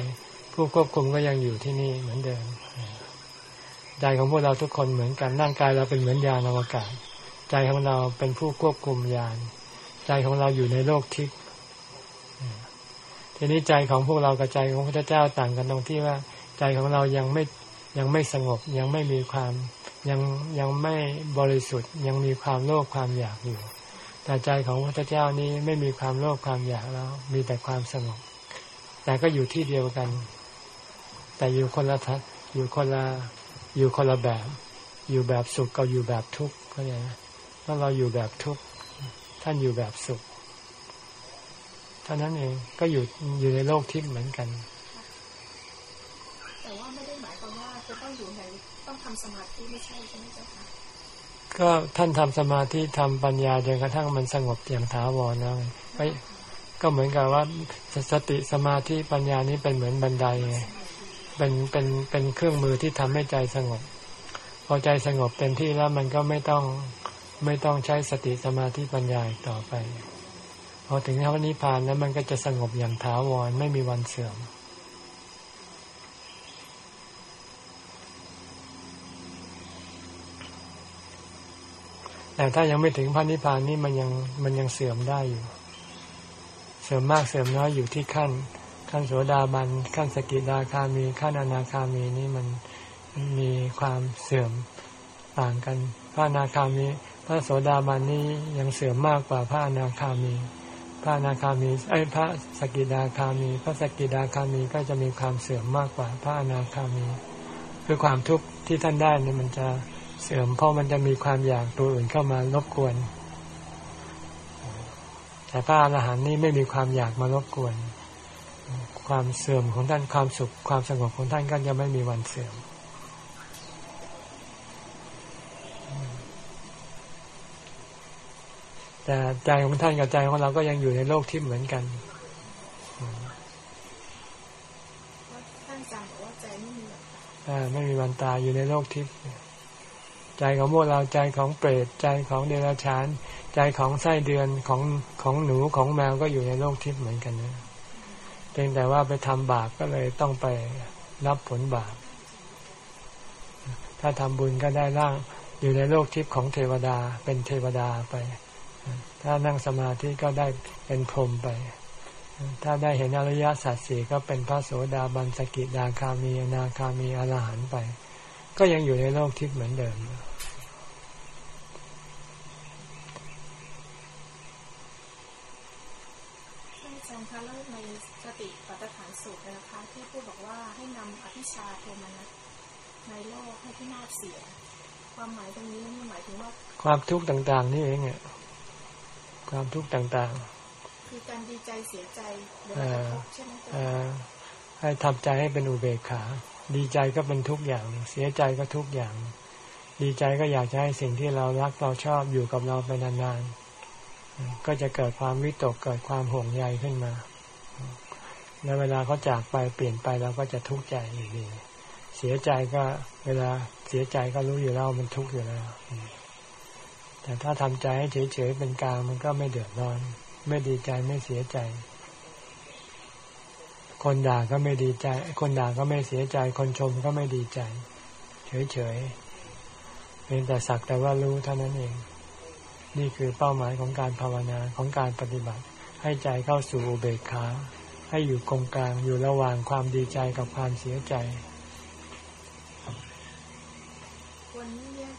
S1: ผู้ควบคุมก็ยังอยู่ที่นี่เหมือนเดิมใจของพวกเราทุกคนเหมือนกันร่างกายเราเป็นเหมือนยานอวกาศ ใจของเราเป็นผู้ควบคุมยาน ใจของเราอยู่ในโลกทิพย์ทีนี้ใจของพวกเรากับใจของพระเจ้าต่างกันตรงที่ว่า ใจของเรายังไม่ ยังไม่สงบยังไม่มีความยังยังไม่บริสุทธิ์ ยังมีความโลภความอยากอยู่ แต่ใจของพระเจ้านี้ไม่มีความโลภความอยากแล้ว มีแต่ความสงบ แต่ก็อยู่ที่เดียวกัน แต่อยู่คนละทัศอยู่คนละอยู่คนละแบบ อยู่แบบสุขกับอยู่แบบทุกข์เข้าใจไหมถ้าเราอยู่แบบทุกข์ท่านอยู่แบบสุขเท่านั้นเองก็อยู่อยู่ในโลกทิพย์เหมือนกัน
S2: แต่ว่าไม่ได้หมายความว่าจะต้องอยู่ในต้องทำ สมาธิไม่ใช่ใช่ไหมเจ้าค่ะ
S1: ก็ท่านทำสมาธิทำปัญญาจนกระทั่งมันสงบอย่างถาวรแล้วไงไปก็เหมือนกับว่าสสติสมาธิปัญญานี้เป็นเหมือนบันไดไงเป็นเป็นเป็นเครื่องมือที่ทำให้ใจสงบ พอใจสงบเต็มที่แล้วมันก็ไม่ต้องไม่ต้องใช้สติสมาธิปัญญาอีกต่อไป พอถึงพระนิพพานแล้วมันก็จะสงบอย่างถาวรไม่มีวันเสื่อม แต่ถ้ายังไม่ถึงพระนิพพานนี่มันยังมันยังเสื่อมได้อยู่ เสื่อมมากเสื่อมน้อยอยู่ที่ขั้น ขั้นโสดาบันขั้นสกิทาคามี ขั้นอนาคามีนี่มันมีความเสื่อมต่างกัน พระอนาคามี พระโสดาบันนี่ยังเสื่อมมากกว่าพระอนาคามี พระอนาคามีไอ้พระสกิทาคามี พระสกิทาคามีก็จะมีความเสื่อมมากกว่าพระอนาคามี คือความทุกข์ที่ท่านได้เนี่ยมันจะ เสื่อมเพราะมันจะมีความอยากตัวอื่นเข้ามารบกวน แต่พระอรหันต์นี่ไม่มีความอยากมารบกวน ความเสื่อมของท่านความสุข ความสงบของท่านก็จะไม่มีวันเสื่อมแต่ใจของท่านกับใจของเราก็ยังอยู่ในโลกที่เหมือนกัน
S2: ท่านอาจารย์บอกว่าใจไม่มีหลักฐาน
S1: อ่าไม่มีวันตายอยู่ในโลกทิพย์ ใจของพวกเราใจของเปรตใจของเดรัจฉาน ใจของไส้เดือนของของหนูของแมวก็อยู่ในโลกทิพย์เหมือนกันนะเพียงแต่ว่าไปทำบาปก็เลยต้องไปรับผลบาป ถ้าทำบุญก็ได้ร่างอยู่ในโลกทิพย์ของเทวดาเป็นเทวดาไป ถ้านั่งสมาธิก็ได้เป็นพรหมไป ถ้าได้เห็นอริยสัจสี่ก็เป็นพระโสดาบันสกิดาคามีนาคามีอรหันต์ไป ก็ยังอยู่ในโลกทิพย์เหมือนเดิม
S2: ท่านอาจารย์คะแล้วในสติปัฏฐานสูตรนะคะ ที่พูดบอกว่าให้นำอภิชาโทมนัส ในโลกให้ที่นาศเสีย ความหมายตรงนี้นี่หมายถึงว่า
S1: ความทุกข์ต่าง ๆ นี่เองเนี่ยความทุกข์ต่าง
S2: คือการดีใจเสียใจเดี๋ยวเราจะทุกข์ใช่ไหม
S1: ๆ
S2: เจ้า
S1: เอ่
S2: ค่ะ
S1: อให้ทำใจให้เป็นอุเบกขา ดีใจก็เป็นทุกอย่าง เสียใจก็ทุกอย่าง ดีใจก็อยากจะให้สิ่งที่เรารักเราชอบอยู่กับเราไปนานๆ ก็จะเกิดความวิตกเกิดความห่วงใยขึ้นมา แล้วเวลาเขาจากไปเปลี่ยนไปเราก็จะทุกข์ใจอยู่ดี เสียใจก็เวลาเสียใจก็รู้อยู่แล้วมันทุกข์อยู่แล้ว แต่ถ้าทำใจให้เฉยๆเป็นกลางมันก็ไม่เดือดร้อน ไม่ดีใจไม่เสียใจ คนด่าก็ไม่ดีใจ คนด่าก็ไม่เสียใจ คนชมก็ไม่ดีใจ เฉยๆเพียงแต่สักแต่ว่ารู้เท่านั้นเอง นี่คือเป้าหมายของการภาวนาของการปฏิบัติ ให้ใจเข้าสู่อุเบกขาให้อยู่กงกลางอยู่ระหว่างความดีใจกับความเสียใจ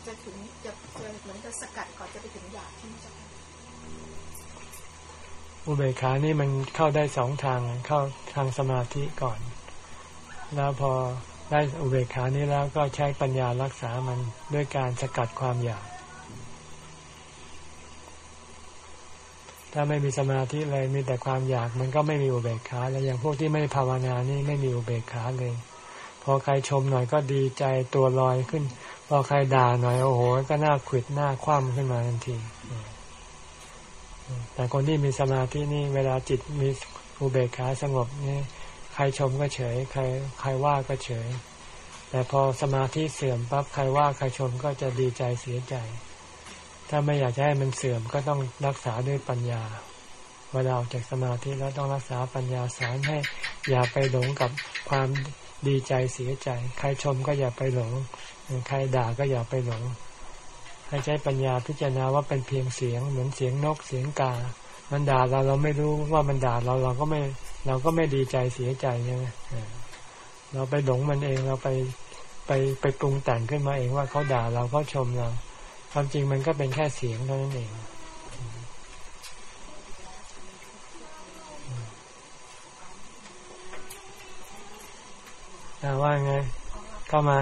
S2: จะถึงจะ จะเหมือนจะสกัดก่อนจะไปถึงหยาบใช่ไหมเจ้าค่ะ
S1: อุเบกขานี่มันเข้าได้สองทางเข้าทางสมาธิก่อน แล้วพอได้อุเบกขานี้แล้วก็ใช้ปัญญารักษามันด้วยการสกัดความอยาก ถ้าไม่มีสมาธิเลยมีแต่ความอยากมันก็ไม่มีอุเบกขา แล้วอย่างพวกที่ไม่ภาวนานี่ไม่มีอุเบกขาเลย พอใครชมหน่อยก็ดีใจตัวลอยขึ้น พอใครด่าหน่อยโอ้โห ก็หน้าขวิดหน้าคว่ำขึ้นมาทันที แต่คนที่มีสมาธินี่เวลาจิตมีอุเบกขาสงบนี่ใครชมก็เฉย ใครใครว่าก็เฉย แต่พอสมาธิเสื่อมปั๊บใครว่าใครชมก็จะดีใจเสียใจ ถ้าไม่อยากจะให้มันเสื่อมก็ต้องรักษาด้วยปัญญาเวลาออกจากสมาธิแล้วต้องรักษาปัญญาสอนให้อย่าไปหลงกับความดีใจเสียใจ ใครชมก็อย่าไปหลง ใครด่าก็อย่าไปหลงให้ใช้ปัญญาพิจารณาว่าเป็นเพียงเสียง เหมือนเสียงนกเสียงกา มันด่าเราเราไม่รู้ว่ามันด่าเราเราก็ไม่ เราก็ไม่ดีใจเสียใจใช่ไหมเราไปหลงมันเองเราไปไปไปปรุงแต่งขึ้นมาเองว่าเขาด่าเราเขาชมเราความจริงมันก็เป็นแค่เสียงเท่านั้นเองอ่ว่าไงเข้ามา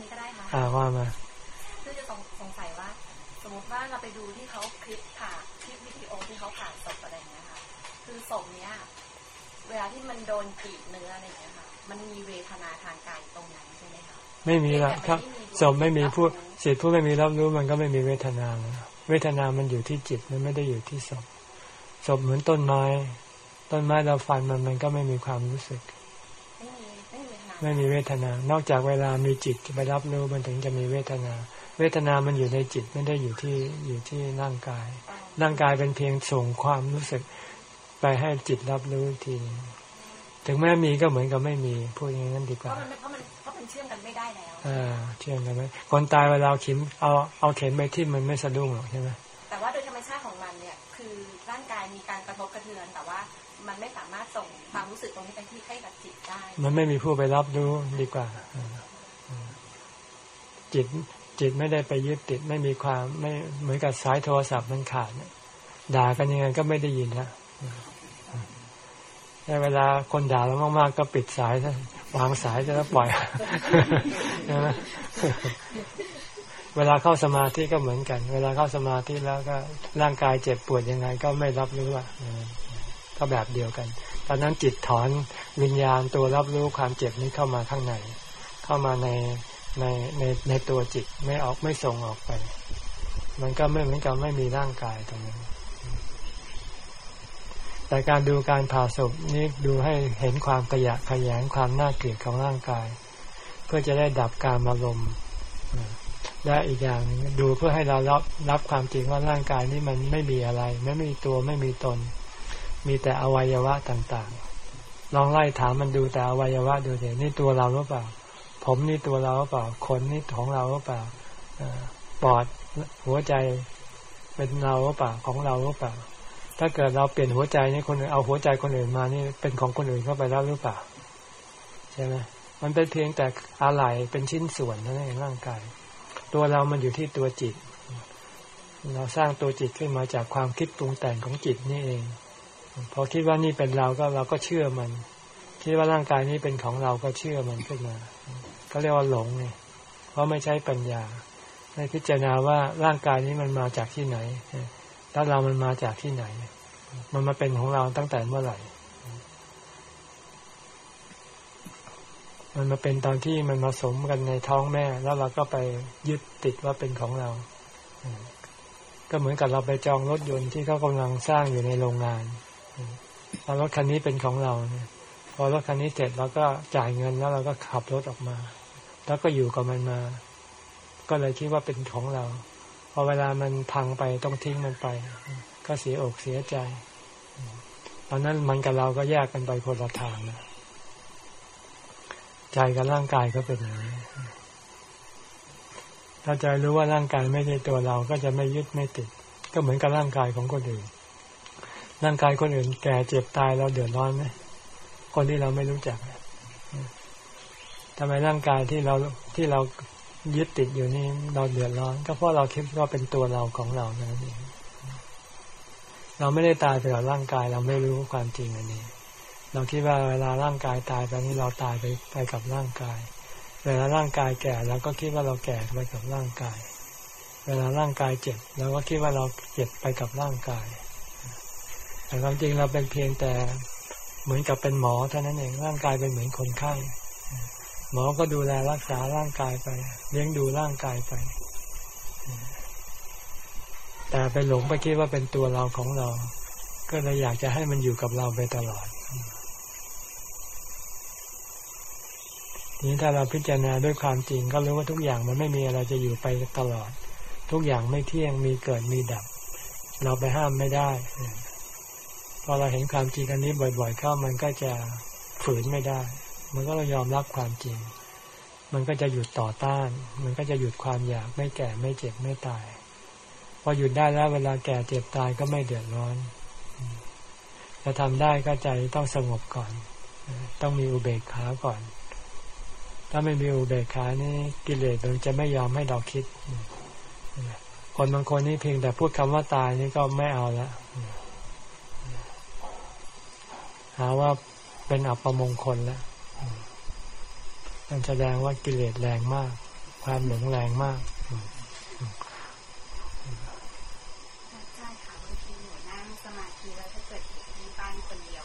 S4: นี้ก็ได้ค่ะ
S1: อ่าว่ามา
S4: คือจะสงสงสัยว่า สมมติว่าเราไปดูที่เขาคลิปผ่าคลิปวิดีโอที่เขาผ่าศพอะไรอย่างเงี้ยค่ะ คือศพเนี้ยเวลาที่มันโดนกรีดเนื้ออะไรอย่างเงี้ยค่ะ มันมีเวทนาทางกายตรงนั้นใช่ไหมคะ
S1: ไม่มีละครับศพไม่มีผู้สิทธิผู้ไม่มีรับรู้มันก็ไม่มีเวทนาแล้วเวทนามันอยู่ที่จิตมันไม่ได้อยู่ที่ศพศพเหมือนต้นไม้ ต้นไม้เราฟันมันมันก็ไม่มีความรู้สึก
S4: ไม่มี ไม่มีเวทนา
S1: ไม่มีเวทนา นอกจากเวลามีจิตไปรับรู้มันถึงจะมีเวทนา เวทนามันอยู่ในจิตไม่ได้อยู่ที่อยู่ที่ร่างกาย ร่างกายเป็นเพียงส่งความรู้สึกไปให้จิตรับรู้อีกทีหนึ่งถึงแม้มีก็เหมือนกับไม่มีพูดอย่างนั้นดีก
S4: เพ
S1: ว่า
S4: ราะมันเพราะมันเพราะมันเชื่อมกันไม่ได้แล้ว
S1: อ่าเชื่อกันไหมคนตายเวลาเอาเข็มเอาเอาเข็มไปที่มมันไม่สะดุ้งหรอกใช่ไหม
S4: แต่ว่าโดยธรรมชาติของมันเนี่ยคือร่างกายมีการกระทบกระเทือนแต่ว่า มันไม่สามารถส่งความรู้สึกตรงนี้ไปที่ให้กับจิตได้
S1: มันไม่มีผู้ไปรับรู้ดีกว่า จิตจิตไม่ได้ไปยึดติดไม่มีความไม่เหมือนกับสายโทรศัพท์มันขาดเนี่ยด่ากันยังไงก็ไม่ได้ยินนะแต่เวลาคนด่าเรามากๆก็ปิดสายซะวางสายจะแล้วปล่อยใช่ไหมเวลาเข้าสมาธิก็เหมือนกัน เวลาเข้าสมาธิแล้วก็ร่างกายเจ็บปวดยังไงก็ไม่รับรู้อะ ก็แบบเดียวกัน ตอนนั้นจิตถอนวิญญาณตัวรับรู้ความเจ็บนี้เข้ามาข้างใน เข้ามาในในในในตัวจิตไม่ออกไม่ส่งออกไป มันก็ไม่เหมือนกับไม่มีร่างกายตรงนั้นแต่การดูการผ่าศพนี่ดูให้เห็นความขยะขยงความน่าเกลียดของร่างกาย เพื่อจะได้ดับการอารมณ์และอีกอย่างหนึ่งดูเพื่อให้เรารับรับความจริงว่าร่างกายนี้มันไม่มีอะไร ไม่มีตัวไม่มีตน มีแต่อวัยวะต่างๆ ลองไล่ถามมันดูแต่อวัยวะดูเดี๋ยวนี่ตัวเราหรือเปล่า ผมนี่ตัวเราหรือเปล่าขนนี่ของเราหรือเปล่าปอดหัวใจเป็นเราหรือเปล่าของเราหรือเปล่า ถ้าเกิดเราเปลี่ยนหัวใจนี่คนอื่นเอาหัวใจคนอื่นมานี่เป็นของคนอื่นเข้าไปแล้วหรือเปล่าใช่ไหมมันเป็นเพียงแต่อะไรเป็นชิ้นส่วนเท่านั้นเองร่างกาย ตัวเรามันอยู่ที่ตัวจิต เราสร้างตัวจิตขึ้นมาจากความคิดปรุงแต่งของจิตนี่เอง พอคิดว่านี่เป็นเราก็เราก็เชื่อมัน คิดว่าร่างกายนี้เป็นของเราก็เชื่อมันขึ้นมาก็เรียกว่าหลงไงเพราะไม่ใช้ปัญญาไม่พิจารณาว่าร่างกายนี้มันมาจากที่ไหนแล้วเรามันมาจากที่ไหน มันมาเป็นของเราตั้งแต่เมื่อไหร่ มันมาเป็นตอนที่มันมาสมกันในท้องแม่ แล้วเราก็ไปยึดติดว่าเป็นของเรา ก็เหมือนกับเราไปจองรถยนต์ที่เขากำลังสร้างอยู่ในโรงงาน พอรถคันนี้เป็นของเราเนี่ยพอรถคันนี้เสร็จเราก็จ่ายเงินแล้วเราก็ขับรถออกมา แล้วก็อยู่กับมันมา ก็เลยคิดว่าเป็นของเรา พอเวลามันพังไปต้องทิ้งมันไป ก็เสียอกเสียใจตอนนั้นมันกับเราก็แยกกันไปคนละทางนะใจกับร่างกายก็เป็นอย่างนี้ถ้าใจรู้ว่าร่างกายไม่ใช่ตัวเราก็จะไม่ยึดไม่ติด ก็เหมือนกับร่างกายของคนอื่น ร่างกายคนอื่น แก่เจ็บตายเราเดือดร้อนไหมคนที่เราไม่รู้จักทำไมร่างกายที่เราที่เรายึดติดอยู่นี่เราเดือดร้อน ก็เพราะเราคิดว่าเป็นตัวเราของเรานั่นเองเราไม่ได้ตายไปกับร่างกาย เราไม่รู้ความจริงอันนี้ เราคิดว่าเวลาร่างกายตายไปนี่เราตายไปไปกับร่างกาย เวลาร่างกายแก่เราก็คิดว่าเราแก่ไปกับร่างกาย เวลาร่างกายเจ็บเราก็คิดว่าเราเจ็บไปกับร่างกาย แต่ความจริงเราเป็นเพียงแต่เหมือนกับเป็นหมอเท่านั้นเองร่างกายเป็นเหมือนคนไข้หมอก็ดูแลรักษาร่างกายไป เลี้ยงดูร่างกายไป แต่ไปหลงไปคิดว่าเป็นตัวเราของเรา ก็เลยอยากจะให้มันอยู่กับเราไปตลอดนี้ถ้าเราพิจารณาด้วยความจริง ก็รู้ว่าทุกอย่างมันไม่มีอะไรจะอยู่ไปตลอด ทุกอย่างไม่เที่ยงมีเกิดมีดับ เราไปห้ามไม่ได้ พอเราเห็นความจริงอันนี้บ่อย ๆ เข้ามันก็จะฝืนไม่ได้ มันก็เรายอมรับความจริง มันก็จะหยุดต่อต้าน มันก็จะหยุดความอยากไม่แก่ไม่เจ็บไม่ตาย พอหยุดได้แล้วเวลาแก่เจ็บตายก็ไม่เดือดร้อน จะทำได้ก็ใจต้องสงบก่อน ต้องมีอุเบกขาก่อน ถ้าไม่มีอุเบกขานี่กิเลสมันจะไม่ยอมให้เราคิด คนบางคนนี่เพียงแต่พูดคำว่าตายนี่ก็ไม่เอาแล้ว หาว่าเป็นอัปมงคลแล้วมันแสดงว่ากิเลสแรงมาก ความหลงแรงมาก
S2: ใช่ค่ะบางทีหนูนั่งสมาธิแล้วถ้าเกิดอยู่ที่บ้านคนเดียว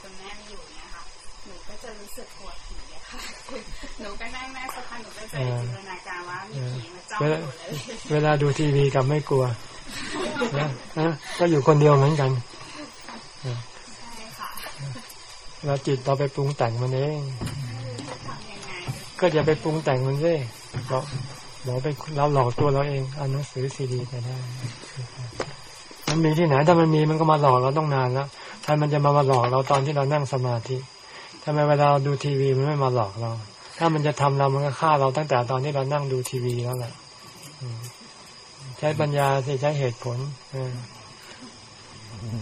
S2: คุณแม่ไม่อยู่เนี่ยค่ะหนูก็จะรู้สึกปวดผีอะค่ะคือหนูก็นั่งนั่งสักพักหนูก็จะจินตนาการว่ามีผีมาจ้อง
S1: เว
S2: อ
S1: ลา
S2: ยู่เลย
S1: เวลาดูทีวีกับไม่กลัวนะนะก็อยู่คนเดียวเหมือนกัน
S2: ใช่ค่ะ
S1: เราจิตเราไปปรุงแต่งมันเอง ก็อย่าไปปรุงแต่งมันสิเราเราไปเราหลอกตัวเราเองเอาหนังสือซีดีไปได้ มันมีที่ไหน ถ้ามันมีมันก็มาหลอกเราต้องนานแล้วใครมันจะมามาหลอกเราตอนที่เรานั่งสมาธิทำไมเวลาเราดูทีวีมันไม่มาหลอกเรา ถ้ามันจะทำเรามันก็ฆ่าเราตั้งแต่ตอนที่เรานั่งดูทีวีแล้วแหละใช้ปัญญาสิใช้เหตุผลอ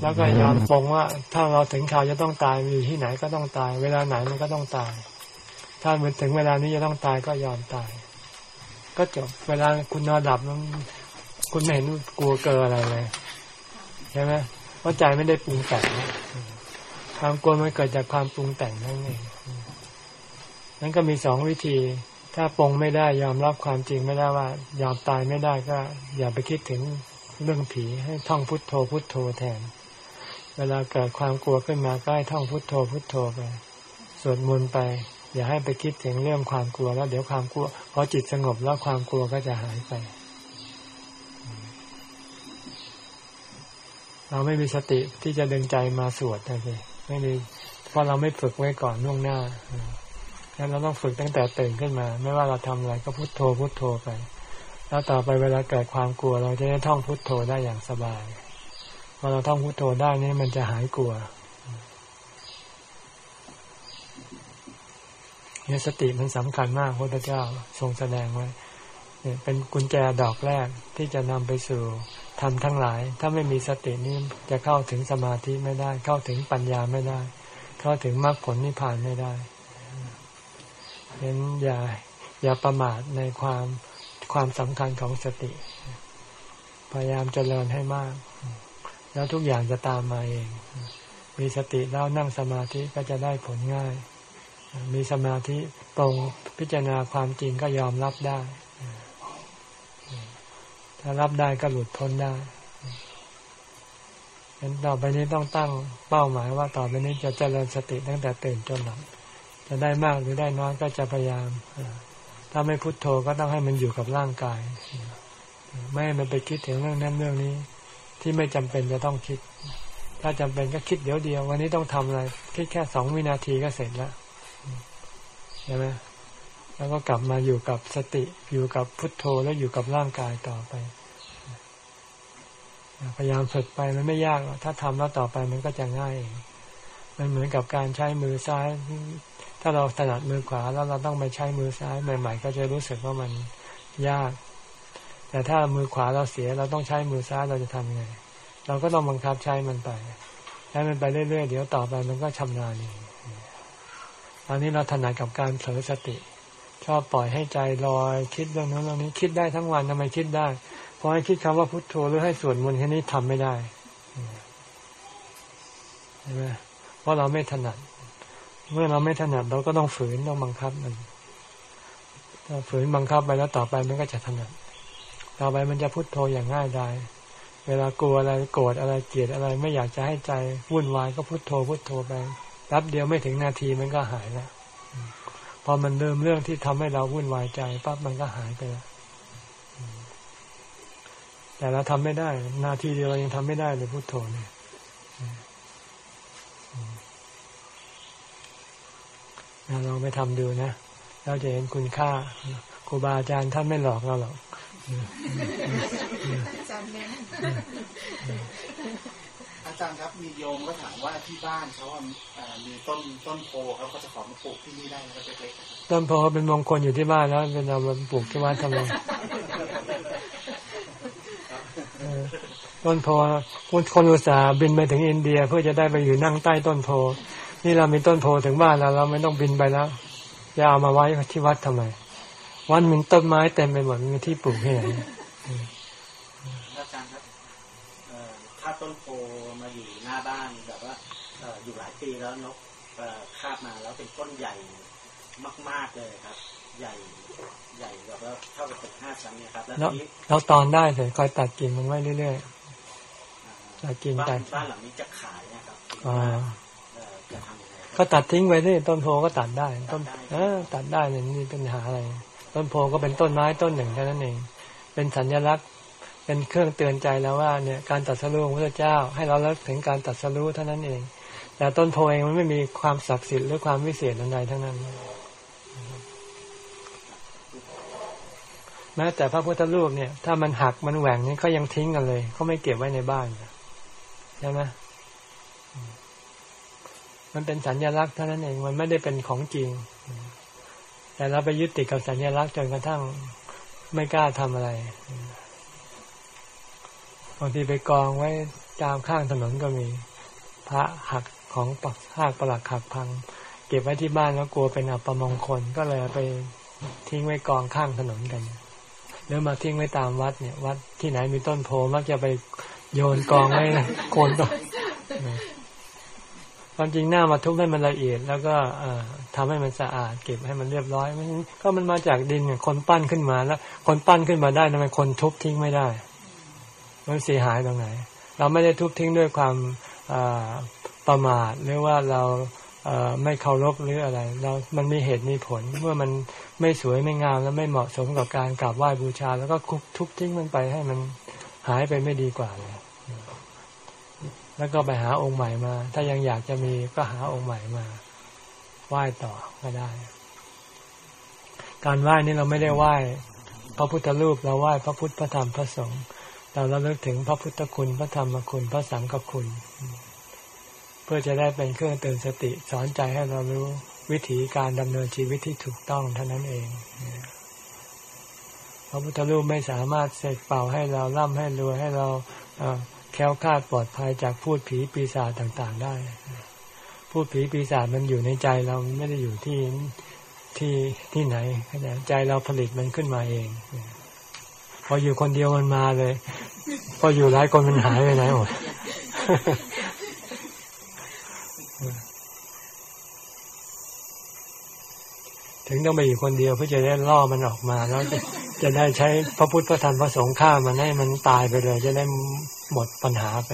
S1: แล้วก็ยอมปรงว่า ถ้าเราถึงข่าวจะต้องตายอยู่ที่ไหนก็ต้องตาย เวลาไหนมันก็ต้องตาย ถ้ามันถึงเวลานี้จะต้องตายก็ยอมตาย ก็จบเวลาคุณนอนหลับคุณไม่เห็นกลัวเกินอะไรเลยใช่ไหมเพราะใจไม่ได้ปรุงแต่งความกลัวมันเกิดจากความปรุงแต่งนั่นเองนั้นก็มีสองวิธี ถ้าปรงไม่ได้ยอมรับความจริงไม่ได้ว่า ยอมตายไม่ได้ก็ อย่าไปคิดถึง เรื่องผีให้ท่องพุทโธพุทโธแทน เวลาเกิดความกลัวขึ้นมาก็ให้ท่องพุทโธพุทโธไปสวดมนต์ไป อย่าให้ไปคิดถึงเรื่องความกลัว แล้วเดี๋ยวความกลัวพอจิตสงบแล้วความกลัวก็จะหายไป เราไม่มีสติที่จะดึงใจมาสวดนะสิไม่มีเพราะเราไม่ฝึกไว้ก่อนล่วงหน้างั้นเราต้องฝึกตั้งแต่ตื่นขึ้นมา ไม่ว่าเราทำอะไรก็พุโทโธพุโทโธไป แล้วต่อไปเวลาเกิดความกลัว เราจะได้ท่องพุโทโธได้อย่างสบายพอเราท่องพุโทโธได้นี่มันจะหายกลัวเนี่ยสติมันสำคัญมากพระพุทธเจ้าทรงแสดงไว้เนี่ยเป็นกุญแจดอกแรกที่จะนำไปสู่ทำทั้งหลาย ถ้าไม่มีสตินี้จะเข้าถึงสมาธิไม่ได้ เข้าถึงปัญญาไม่ได้ เข้าถึงมรรคผลนิพพานไม่ได้เน้นอย่าอย่าประมาทในความ ความสำคัญของสติ พยายามเจริญให้มาก แล้วทุกอย่างจะตามมาเอง มีสติแล้วนั่งสมาธิก็จะได้ผลง่าย มีสมาธิตรงพิจารณาความจริงก็ยอมรับได้ ถ้ารับได้ก็หลุดพ้นได้ฉะนั้นต่อไปนี้ต้องตั้งเป้าหมายว่าต่อไปนี้จะเจริญสติตั้งแต่ตื่นจนหลับจะได้มากหรือได้น้อยก็จะพยายาม ถ้าไม่พุโทโธก็ต้องให้มันอยู่กับร่างกาย ไม่ให้มันไปคิดถึงเรื่องนั้นเรื่องนี้ ที่ไม่จำเป็นจะต้องคิด ถ้าจำเป็นก็คิดเดี๋ยวเดียว วันนี้ต้องทำอะไร คิดแค่สองวินาทีก็เสร็จแล้วใช่ไหมแล้วก็กลับมาอยู่กับสติอยู่กับพุทโธแล้วอยู่กับร่างกายต่อไปพยายามฝึกไปมันไม่ยากหรอกถ้าทำแล้วต่อไปมันก็จะง่ายมันเหมือนกับการใช้มือซ้าย ถ้าเราถนัดมือขวาแล้วเราต้องไปใช้มือซ้ายใหม่ ๆ ก็จะรู้สึกว่ามันยาก แต่ถ้ามือขวาเราเสีย เราต้องใช้มือซ้ายเราจะทำยังไง เราก็ต้องบังคับใช้มันไปใช้มันไปเรื่อยๆเดี๋ยวต่อไปมันก็ชำนาญเองตอนนี้เราถนัดกับการเผลอสติ ชอบปล่อยให้ใจลอย คิดเรื่องนั้นเรื่องนี้คิดได้ทั้งวันทำไมคิดได้พราะให้คิดคำว่าพุทโธหรือให้สวดมนต์แค่นี้ทำไม่ได้ใช่ไหมเพราะเราไม่ถนัด เมื่อเราไม่ถนัดเราก็ต้องฝืนต้องบังคับมันถ้าฝืนบังคับไปแล้วต่อไปมันก็จะถนัด ต่อไปมันจะพุทโธอย่างง่ายดายเวลากลัวอะไรโกรธอะไรเกลียดอะไรไม่อยากจะให้ใจวุ่นวายก็พุทโธพุทโธไปแป๊บเดียวไม่ถึงนาทีมันก็หายแล้วพอมันเริ่มเรื่องที่ทำให้เราวุ่นวายใจปั๊บมันก็หายไปแล้วแต่เราทำไม่ได้ นาทีเดียวเรายังทำไม่ได้เลยพุทโธเนี่ย ลองไปทำดูนะเราจะเห็นคุณค่าครูบาอาจารย์ท่านไม่หลอกเราหรอก
S2: อาจารย์เน้น
S5: อาจารย์ครับมีโยมก็ถามว่าที่บ้านเขาอะเอ่อมีต้นต้นโพเขาก็จะขอมาปลูกที่นี่ได้นะครับเล็กๆนะครับ
S1: ต้นโพเป็นมงคลอยู่ที่บ้านแล้วเป็นเอามาปลูกที่บ้านทำไมเออต้นโพคนคนอุตส่าห์บินไปถึงอินเดีย เพื่อจะได้ไปอยู่นั่งใต้ต้นโพ นี่เรามีต้นโพถึงบ้านแล้วเราไม่ต้องบินไปแล้วจะเอามาไว้ที่วัดทำไม วันมีต้นไม้เต็มไปหมดมีที่ปลูกที่ไหน
S6: อาจารย์ครับเอ่อถ้าต้นโพมาอยู่หน้าบ้านแบบว่าเอ่ออยู่หลายปีแล้วนกเอ่อคาบมาแล้วเป็นต้นใหญ่มาก ๆเลยครับ ใหญ่ใหญ่แบบว่าเท่ากับตึกห้าชั้นเนี่ยครับแล้ว
S1: เรา
S6: ทีนี้
S1: เราตอนได้เลยคอยตัดกิ่งมันไว้เรื่อยตัดกิ่ง
S6: บ้า
S1: ตั
S6: น
S1: ด
S6: บ้านหลังนี้จะขายนะครับ
S1: ก็ตัดทิ้งไปที่ต้นโพก็ตัดได้ต้น
S6: ตัดได้
S1: เออตัดได้เนี่ยนี่เป็นปัญหาอะไร ต้นโพก็เป็นต้นไม้ต้นหนึ่งแค่นั้นเอง เป็นสัญลักษณ์เป็นเครื่องเตือนใจแล้วว่าเนี่ยการตัดสรู้ของพระเจ้า ให้เราเลิกถึงการตัดสรู้เท่านั้นเอง แต่ต้นโพเองมันไม่มีความศักดิ์สิทธิ์หรือความวิเศษอะไรทั้งนั้นแม้แต่พระพุทธรูปเนี่ย ถ้ามันหักมันแหว่งนี่เขายังทิ้งกันเลยเขาไม่เก็บไว้ในบ้านใช่ไหม มันเป็นสัญลักษณ์เท่านั้นเองมันไม่ได้เป็นของจริง แต่เราไปยึดติดกับสัญลักษณ์จนกระทั่งไม่กล้าทำอะไรบางทีไปกองไว้ตามข้างถนนก็มี พระหักของปักหักประหลักหักพัง เก็บไว้ที่บ้านแล้วกลัวเป็นอัปมงคลก็เลยไปทิ้งไว้กองข้างถนนกันหรือมาทิ้งไว้ตามวัดเนี่ย วัดที่ไหนมีต้นโพมักจะไปโยนกองไว้โคนต้น ความจริงหน้ามาทุบให้มันละเอียด แล้วก็อ่อทำให้มันสะอาด เก็บให้มันเรียบร้อยมันก็มันมาจากดินเนี่ยคนปั้นขึ้นมาแล้ว คนปั้นขึ้นมาได้ทำไมคนทุบทิ้งไม่ได้ มันเสียหายตรงไหน เราไม่ได้ทุบทิ้งด้วยความอประมาทหรือว่าเราไม่เคารพหรืออะไร เรา มันมีเหตุมีผล เมื่อมันไม่สวยไม่งามและไม่เหมาะสมกับการกราบไหว้บูชา แล้วก็คุบทุบทิ้งมันไปให้มันหายไปไม่ดีกว่าเลย แล้วก็ไปหาองค์ใหม่มา ถ้ายังอยากจะมีก็หาองค์ใหม่มาไหว้ต่อก็ได้ การไหว้นี่เราไม่ได้ไหว้พระพุทธรูปเราไหว้พระพุทธพระธรรมพระสงฆ์เราระลึกถึงพระพุทธคุณพระธรรมคุณพระสังฆคุณ เพื่อจะได้เป็นเครื่องเตือนสติ สอนใจให้เรารู้วิธีการดำเนินชีวิตที่ถูกต้องเท่านั้นเอง พระพุทธรูปไม่สามารถเสกเป่าให้เราร่ำให้รวยให้เราเอ่อแค้วคลาดปลอดภัยจากพูดผีปีศาจต่างๆได้ พูดผีปีศาจมันอยู่ในใจเราไม่ได้อยู่ที่ที่ที่ไหนใจเราผลิตมันขึ้นมาเอง พออยู่คนเดียวมันมาเลย พออยู่หลายคนมันหายไปไหนหมด ถึงต้องไปอยู่คนเดียวเพื่อจะได้ล่อมันออกมา แล้วจะได้ใช้พระพุทธพระธรรมพระสงฆ์ฆ่ามันให้มันตายไปเลย จะได้หมดปัญหาไป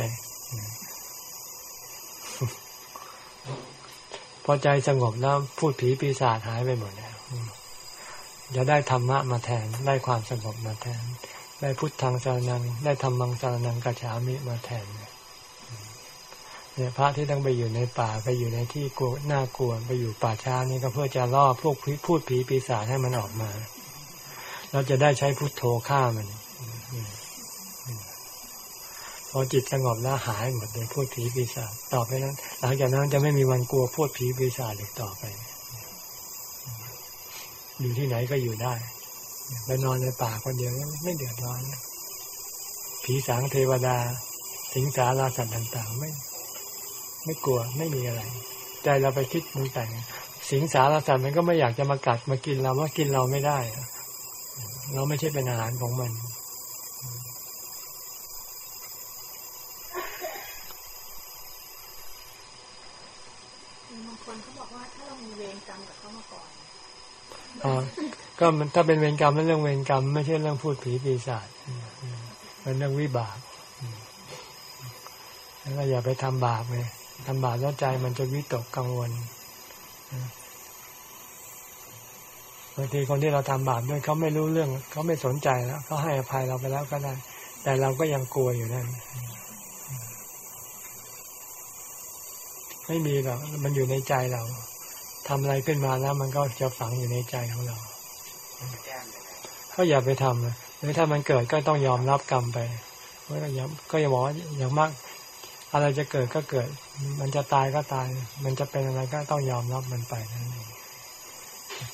S1: พอใจสงบแล้วพูดผีปีศาจหายไปหมดแล้วจะได้ธรรมะมาแทน ได้ความสงบมาแทน ได้พุทธังสารนัง ได้ธรรมังสารนังกัจฉามิมาแทน เนี่ยพระที่ต้องไปอยู่ในป่าไปอยู่ในที่กลัวน่ากลัวไปอยู่ป่าช้านี่ก็เพื่อจะล่อพวกพูดผีปีศาจให้มันออกมา เราจะได้ใช้พุทโธฆ่ามันพอจิตสงบแล้วหายหมดเลยพูดผีปีศาจต่อไปนั้น หลังจากนั้นจะไม่มีวันกลัวพูดผีปีศาจอีกต่อไป อยู่ที่ไหนก็อยู่ได้ไปนอนในป่าคนเดียวไม่เดือดร้อนผีสางเทวดา สิงสาราสัตว์ต่าง ๆ ไม่ ไม่กลัวไม่มีอะไร ใจเราไปคิดมันแต่งสิงสารสัตว์มันก็ไม่อยากจะมากัดมากินเราว่ากินเราไม่ได้ เราไม่ใช่เป็นอาหารของมัน
S2: บางคนเขาบอกว่าถ้าเรามีเวรกรรมกับเขามาก่อน
S1: อ๋อก็มันถ้าเป็นเวรกรรมมันเรื่องเวรกรรม ไม่ใช่เรื่องพูดผีปีศาจมันเรื่องวิบากแล้วก็อย่าไปทำบาปเลย ทำบาปแล้วใจมันจะวิตกกังวลบางทีคนที่เราทำบาปด้วยเขาไม่รู้เรื่องเขาไม่สนใจแล้วเขาให้อภัยเราไปแล้วก็ได้ แต่เราก็ยังกลัวอยู่นั่นไม่มีหรอกมันอยู่ในใจเราทำอะไรขึ้นมาแล้ว มันก็จะฝังอยู่ในใจของเรา
S3: ก็
S1: อย่าไปทำนะหรือถ้ามันเกิดก็ต้องยอมรับกรรมไปก็อย่าก็อย่าบอกว่าอย่างมาก อะไรจะเกิดก็เกิด มันจะตายก็ตาย มันจะเป็นอะไรก็ต้องยอมรับมันไปนั่นเอง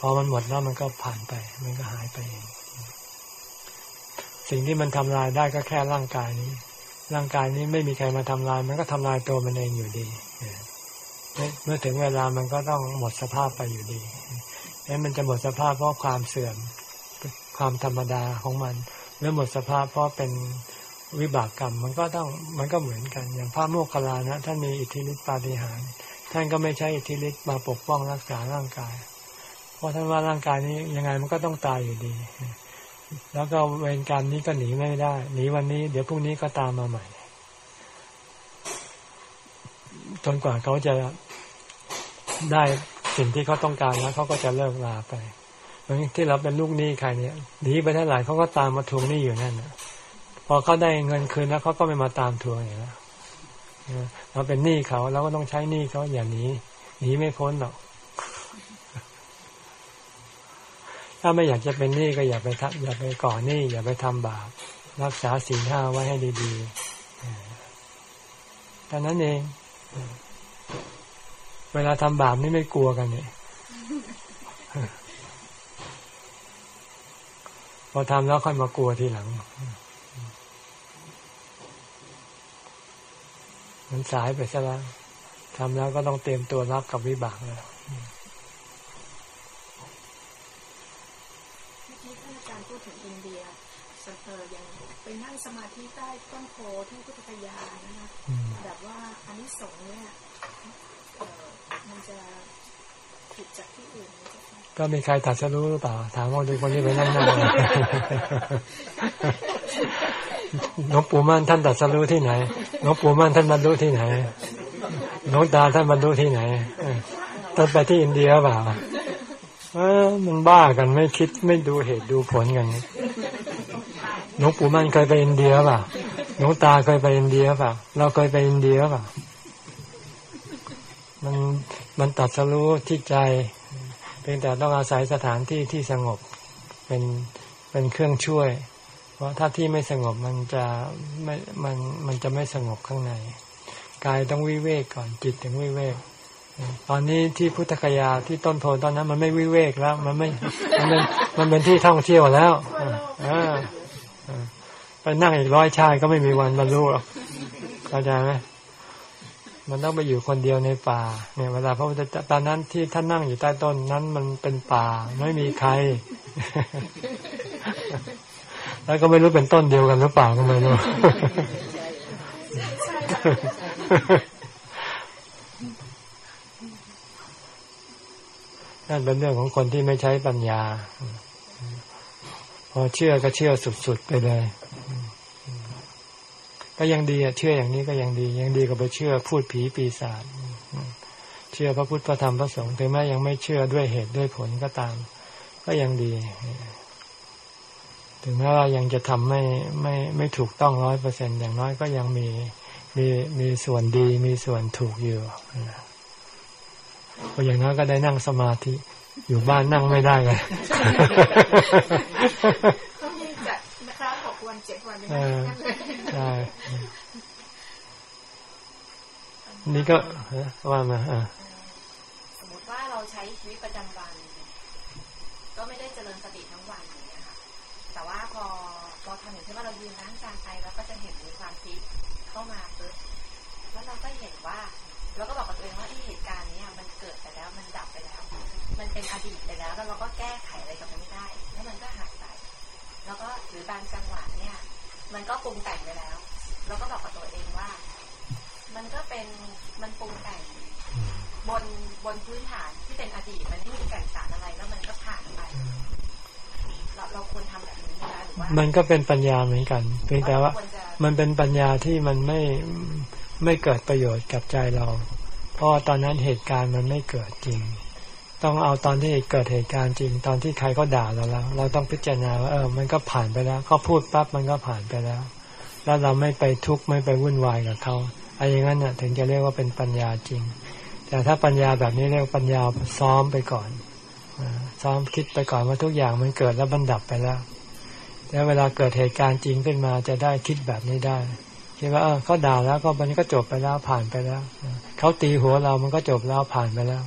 S1: พอมันหมดแล้วมันก็ผ่านไป มันก็หายไปเอง สิ่งที่มันทำลายได้ก็แค่ร่างกายนี้ ร่างกายนี้ไม่มีใครมาทำลาย มันก็ทำลายตัวมันเองอยู่ดีเมื่อถึงเวลามันก็ต้องหมดสภาพไปอยู่ดีนั้นมันจะหมดสภาพเพราะความเสื่อม ความธรรมดาของมัน หรือหมดสภาพเพราะเป็น วิบากกรรมมันก็ต้องมันก็เหมือนกัน อย่างพระโมคคัลลานะท่านมีอิทธิฤทธิปาฏิหาริย์ท่านก็ไม่ใช้อิทธิฤทธิ์มาปกป้องรักษาร่างกาย เพราะท่านว่าร่างกายนี้ยังไงมันก็ต้องตายอยู่ดี แล้วก็เวรกรรมนี้ก็หนีไม่ได้ หนีวันนี้ เดี๋ยวพรุ่งนี้ก็ตามมาใหม่จนกว่าเขาจะได้สิ่งที่เขาต้องการแล้วเขาก็จะเลิกลาไปที่เราเป็นลูกหนี้ใครเนี่ยหนีไปเท่าไหร่เขาก็ตามมาทวงหนี้อยู่นั่นนะ พอเขาได้เงินคืนแล้วเขาก็ไม่มาตามทวงอย่างนี้เราเป็นหนี้เขาเราก็ต้องใช้หนี้เขาอย่าหนีหนีไม่พ้นหรอกถ้าไม่อยากจะเป็นหนี้ก็อย่าไปทำอย่าไปก่อหนี้อย่าไปทำบาปรักษาศีลห้าไว้ให้ดีๆแต่นั้นเอง เวลาทำบาปนี่ไม่กลัวกันเนี่ยพอทำแล้วค่อยมากลัวทีหลัง มันสายไปซะแล้วทำแล้วก็ต้องเตรียมตัวรับกับวิบากแล้ว
S2: เมื่อกี้ท่านอาจารย์พูดถึงอินเดียสัเออยังไปนั่งสมาธิใต้ต้นโพที่พุทธคยานะคะ
S1: อืม
S2: แบบว่าอันนี้สงส์เนี่ยเออมันจะผิดจากที่อื่นไหมเจ้าค่ะ
S1: ก็มีใครตัดสรู้หรือเปล่า ถามว่าดูคนที่ไปนั่งนั่ง หลวงปู่มั่นท่านตัดสรู้ที่ไหนหลวงปู่มั่นท่านบรรลุที่ไหนหลวงตาท่านบรรลุที่ไหนท่านไปที่อินเดียเปล่าเออมันบ้ากันไม่คิดไม่ดูเหตุดูผลกันหลวงปู่มั่นเคยไปอินเดียเปล่าหลวงตาเคยไปอินเดียเปล่าเราเคยไปอินเดียเปล่ามันมันตัดสรู้ที่ใจ เพียงแต่ต้องอาศัยสถานที่ที่สงบเป็นเป็นเครื่องช่วย ราะถ้าที่ไม่สงบมันจะไม่มันมันจะไม่สงบข้างในกายต้องวิเวกก่อนจิตถึงวิเวกตอนนี้ที่พุทธคยาที่ต้นโพตอนนั้น มันไม่วิเวกแล้ว มันไม่มันเป็นมันเป็นที่ท่องเที่ยวแล้วอ่าอ่าไปนั่งอีกร้อยชาติก็ไม่มีวันบรรลุหรอกเข้าใจไหมมันต้องไปอยู่คนเดียวในป่า เนี่ยเวลาพระพุทธเจ้าตอนนั้นที่ท่านนั่งอยู่ใต้ต้นนั้นมันเป็นป่าไม่มีใคร แล้วก็ไม่รู้เป็นต้นเดียวกันหรือเปล่าก็ไม่รู้นั่นเป็นเรื่องของคนที่ไม่ใช้ปัญญา พอเชื่อก็เชื่อสุดๆไปเลย ก็ยังดีอะเชื่ออย่างนี้ก็ยังดี ยังดีกว่าไปเชื่อพูดผีปีศาจเชื่อพระพุทธพระธรรมพระสงฆ์ถึงแม้ยังไม่เชื่อด้วยเหตุด้วยผลก็ตาม ก็ยังดี ถึงแม้ว่ายังจะทำไม่ไม่ไม่ถูกต้องร้อยเปอร์เซ็นอย่างน้อยก็ยังมีมีมีส่วนดีมีส่วนถูกอยู่เพราะอย่างน้อยก็ได้นั่งสมาธิ อยู่บ้านนั่งไม่ได้เลย
S2: ต้องยิ่งจัดนะคะหกวันเจ็ดวันเป็น
S1: เออ
S2: นั่นเลย
S1: ใช่นี่ก็ฮะว่ามาอ่า
S4: สมมติว่าเราใช้ชีวิตประจำวัน แล้วแล้วเราก็แก้ไขอะไรกับมันไม่ได้ แล้วมันก็หายไป แล้วก็หรือบางจังหวะเนี่ย มันก็ปรุงแต่งไปแล้วแล้วก็บอกกับตัวเองว่า มันก็เป็นมันปรุงแต่งบนบนพื้นฐานที่เป็นอดีตมันไม่มีแก่นสารอะไรแล้วมันก็ผ่านไป เราเราควรทำแบบนี้ไหมคะหรือว่า
S1: มันก็เป็นปัญญาเหมือนกันเพียงแต่ว่า
S4: ควรจะ
S1: มันเป็นปัญญาที่มันไม่ไม่เกิดประโยชน์กับใจเรา เพราะว่าตอนนั้นเหตุการณ์มันไม่เกิดจริง ต้องเอาตอนที่เกิดเหตุการณ์จริง ตอนที่ใครก็ด่าเราแล้ว เราต้องพิจารณาว่าเออ มันก็ผ่านไปแล้วก็พูดปั๊บมันก็ผ่านไปแล้ว แล้วเราไม่ไปทุกข์ไม่ไปวุ่นวายกับเขาไอ้อย่างนั้นน่ะ ถึงจะเรียกว่าเป็นปัญญาจริง แต่ถ้าปัญญาแบบนี้เรียกปัญญาซ้อมไปก่อนซ้อมคิดไปก่อนว่าทุกอย่างมันเกิดแล้วบันดับไปแล้วแล้วเวลาเกิดเหตุการณ์จริงขึ้นมาจะได้คิดแบบนี้ได้คิดว่าเออเขาด่าแล้วก็มันก็จบไปแล้วผ่านไปแล้วเขาตีหัวเรามันก็จบแล้วผ่านไปแล้ว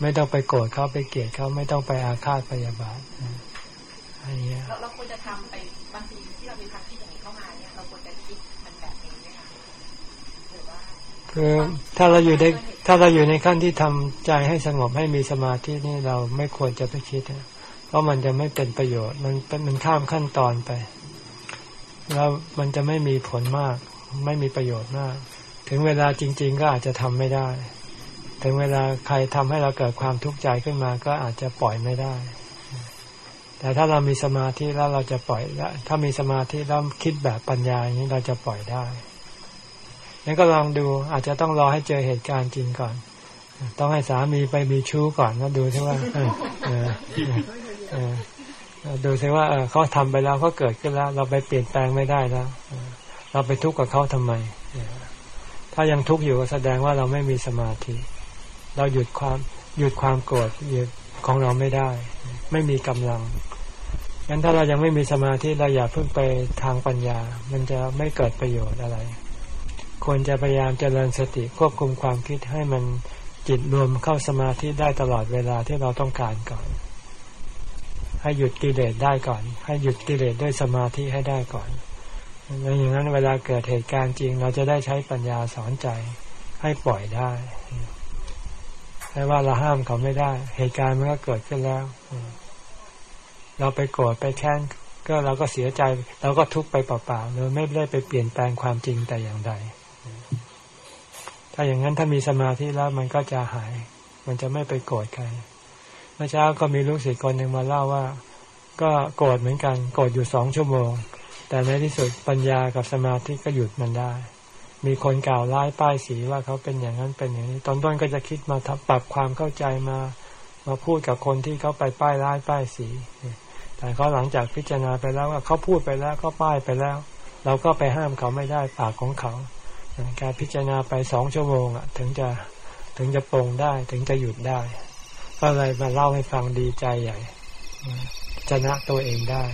S1: ไม่ต้องไปโกรธเขาไปเกลียดเขาไม่ต้องไปอาฆาตพยาบาทอันนี้ย
S4: เราเราควรจะทำไปบางทีที่เรามีความคิดอย่างนี้เข้ามาเนี่ยเราควรจะคิดมันแบบนี้ไหมคะหรือว่า
S1: คือถ้าเราอยู่ในถ้าเราอยู่ในขั้นที่ทำใจให้สงบให้มีสมาธินี่เราไม่ควรจะไปคิดนะเพราะมันจะไม่เป็นประโยชน์มันเป็นมันข้ามขั้นตอนไป แล้วมันจะไม่มีผลมาก ไม่มีประโยชน์มาก ถึงเวลาจริง ๆ ก็อาจจะทำไม่ได้ ถึงเวลาใครทำให้เราเกิดความทุกข์ใจขึ้นมา ก็อาจจะปล่อยไม่ได้ แต่ถ้าเรามีสมาธิแล้วเราจะปล่อยได้ถ้ามีสมาธิแล้วคิดแบบปัญญาอย่างนี้เราจะปล่อยได้งั้นก็ลองดูอาจจะต้องรอให้เจอเหตุการณ์จริงก่อน ต้องให้สามีไปมีชู้ก่อนแล้วดูซิว่าเออเออเออเออดูซิว่าเขาทำไปแล้วเขาเกิดขึ้นแล้ว เราไปเปลี่ยนแปลงไม่ได้แล้วเราไปทุกข์กับเขาทำไมถ้ายังทุกข์อยู่ก็แสดงว่าเราไม่มีสมาธิ เราหยุดความหยุดความโกรธหยุดของเราไม่ได้ ไม่มีกำลังงั้นถ้าเรายังไม่มีสมาธิเราอย่าเพิ่งไปทางปัญญา มันจะไม่เกิดประโยชน์อะไร ควรจะพยายามเจริญสติควบคุมความคิดให้มันจิตรวมเข้าสมาธิได้ตลอดเวลาที่เราต้องการก่อน ให้หยุดกิเลสได้ก่อน ให้หยุดกิเลสด้วยสมาธิให้ได้ก่อนแล้วอย่างนั้นเวลาเกิดเหตุการณ์จริง เราจะได้ใช้ปัญญาสอนใจให้ปล่อยได้ ไม่ว่าเราห้ามเขาไม่ได้ เหตุการณ์มันก็เกิดขึ้นแล้ว เราไปโกรธไปแค้นก็เราก็เสียใจเราก็ทุกข์ไปเปล่าๆเราไม่ได้ไปเปลี่ยนแปลงความจริงแต่อย่างใด ถ้าอย่างนั้นถ้ามีสมาธิแล้วมันก็จะหาย มันจะไม่ไปโกรธใครเมื่อเช้าก็มีลูกศิษย์คนหนึ่งมาเล่าว่า ก็โกรธเหมือนกัน โกรธอยู่สองชั่วโมง แต่ในที่สุดปัญญากับสมาธิก็หยุดมันได้ มีคนกล่าวร้ายป้ายสีว่าเขาเป็นอย่างนั้นเป็นอย่างนี้ ตอนต้นก็จะคิดมาปรับความเข้าใจมามาพูดกับคนที่เขาไปป้ายร้ายป้ายสี แต่เขาหลังจากพิจารณาไปแล้วว่าเขาพูดไปแล้วก็ป้ายไปแล้ว เราก็ไปห้ามเขาไม่ได้ปากของเขา การพิจารณาไปสองชั่วโมงอะ ถึงจะถึงจะปรงได้ถึงจะหยุดได้ ก็เลยมาเล่าให้ฟังดีใจใหญ่ชนะตัวเองได้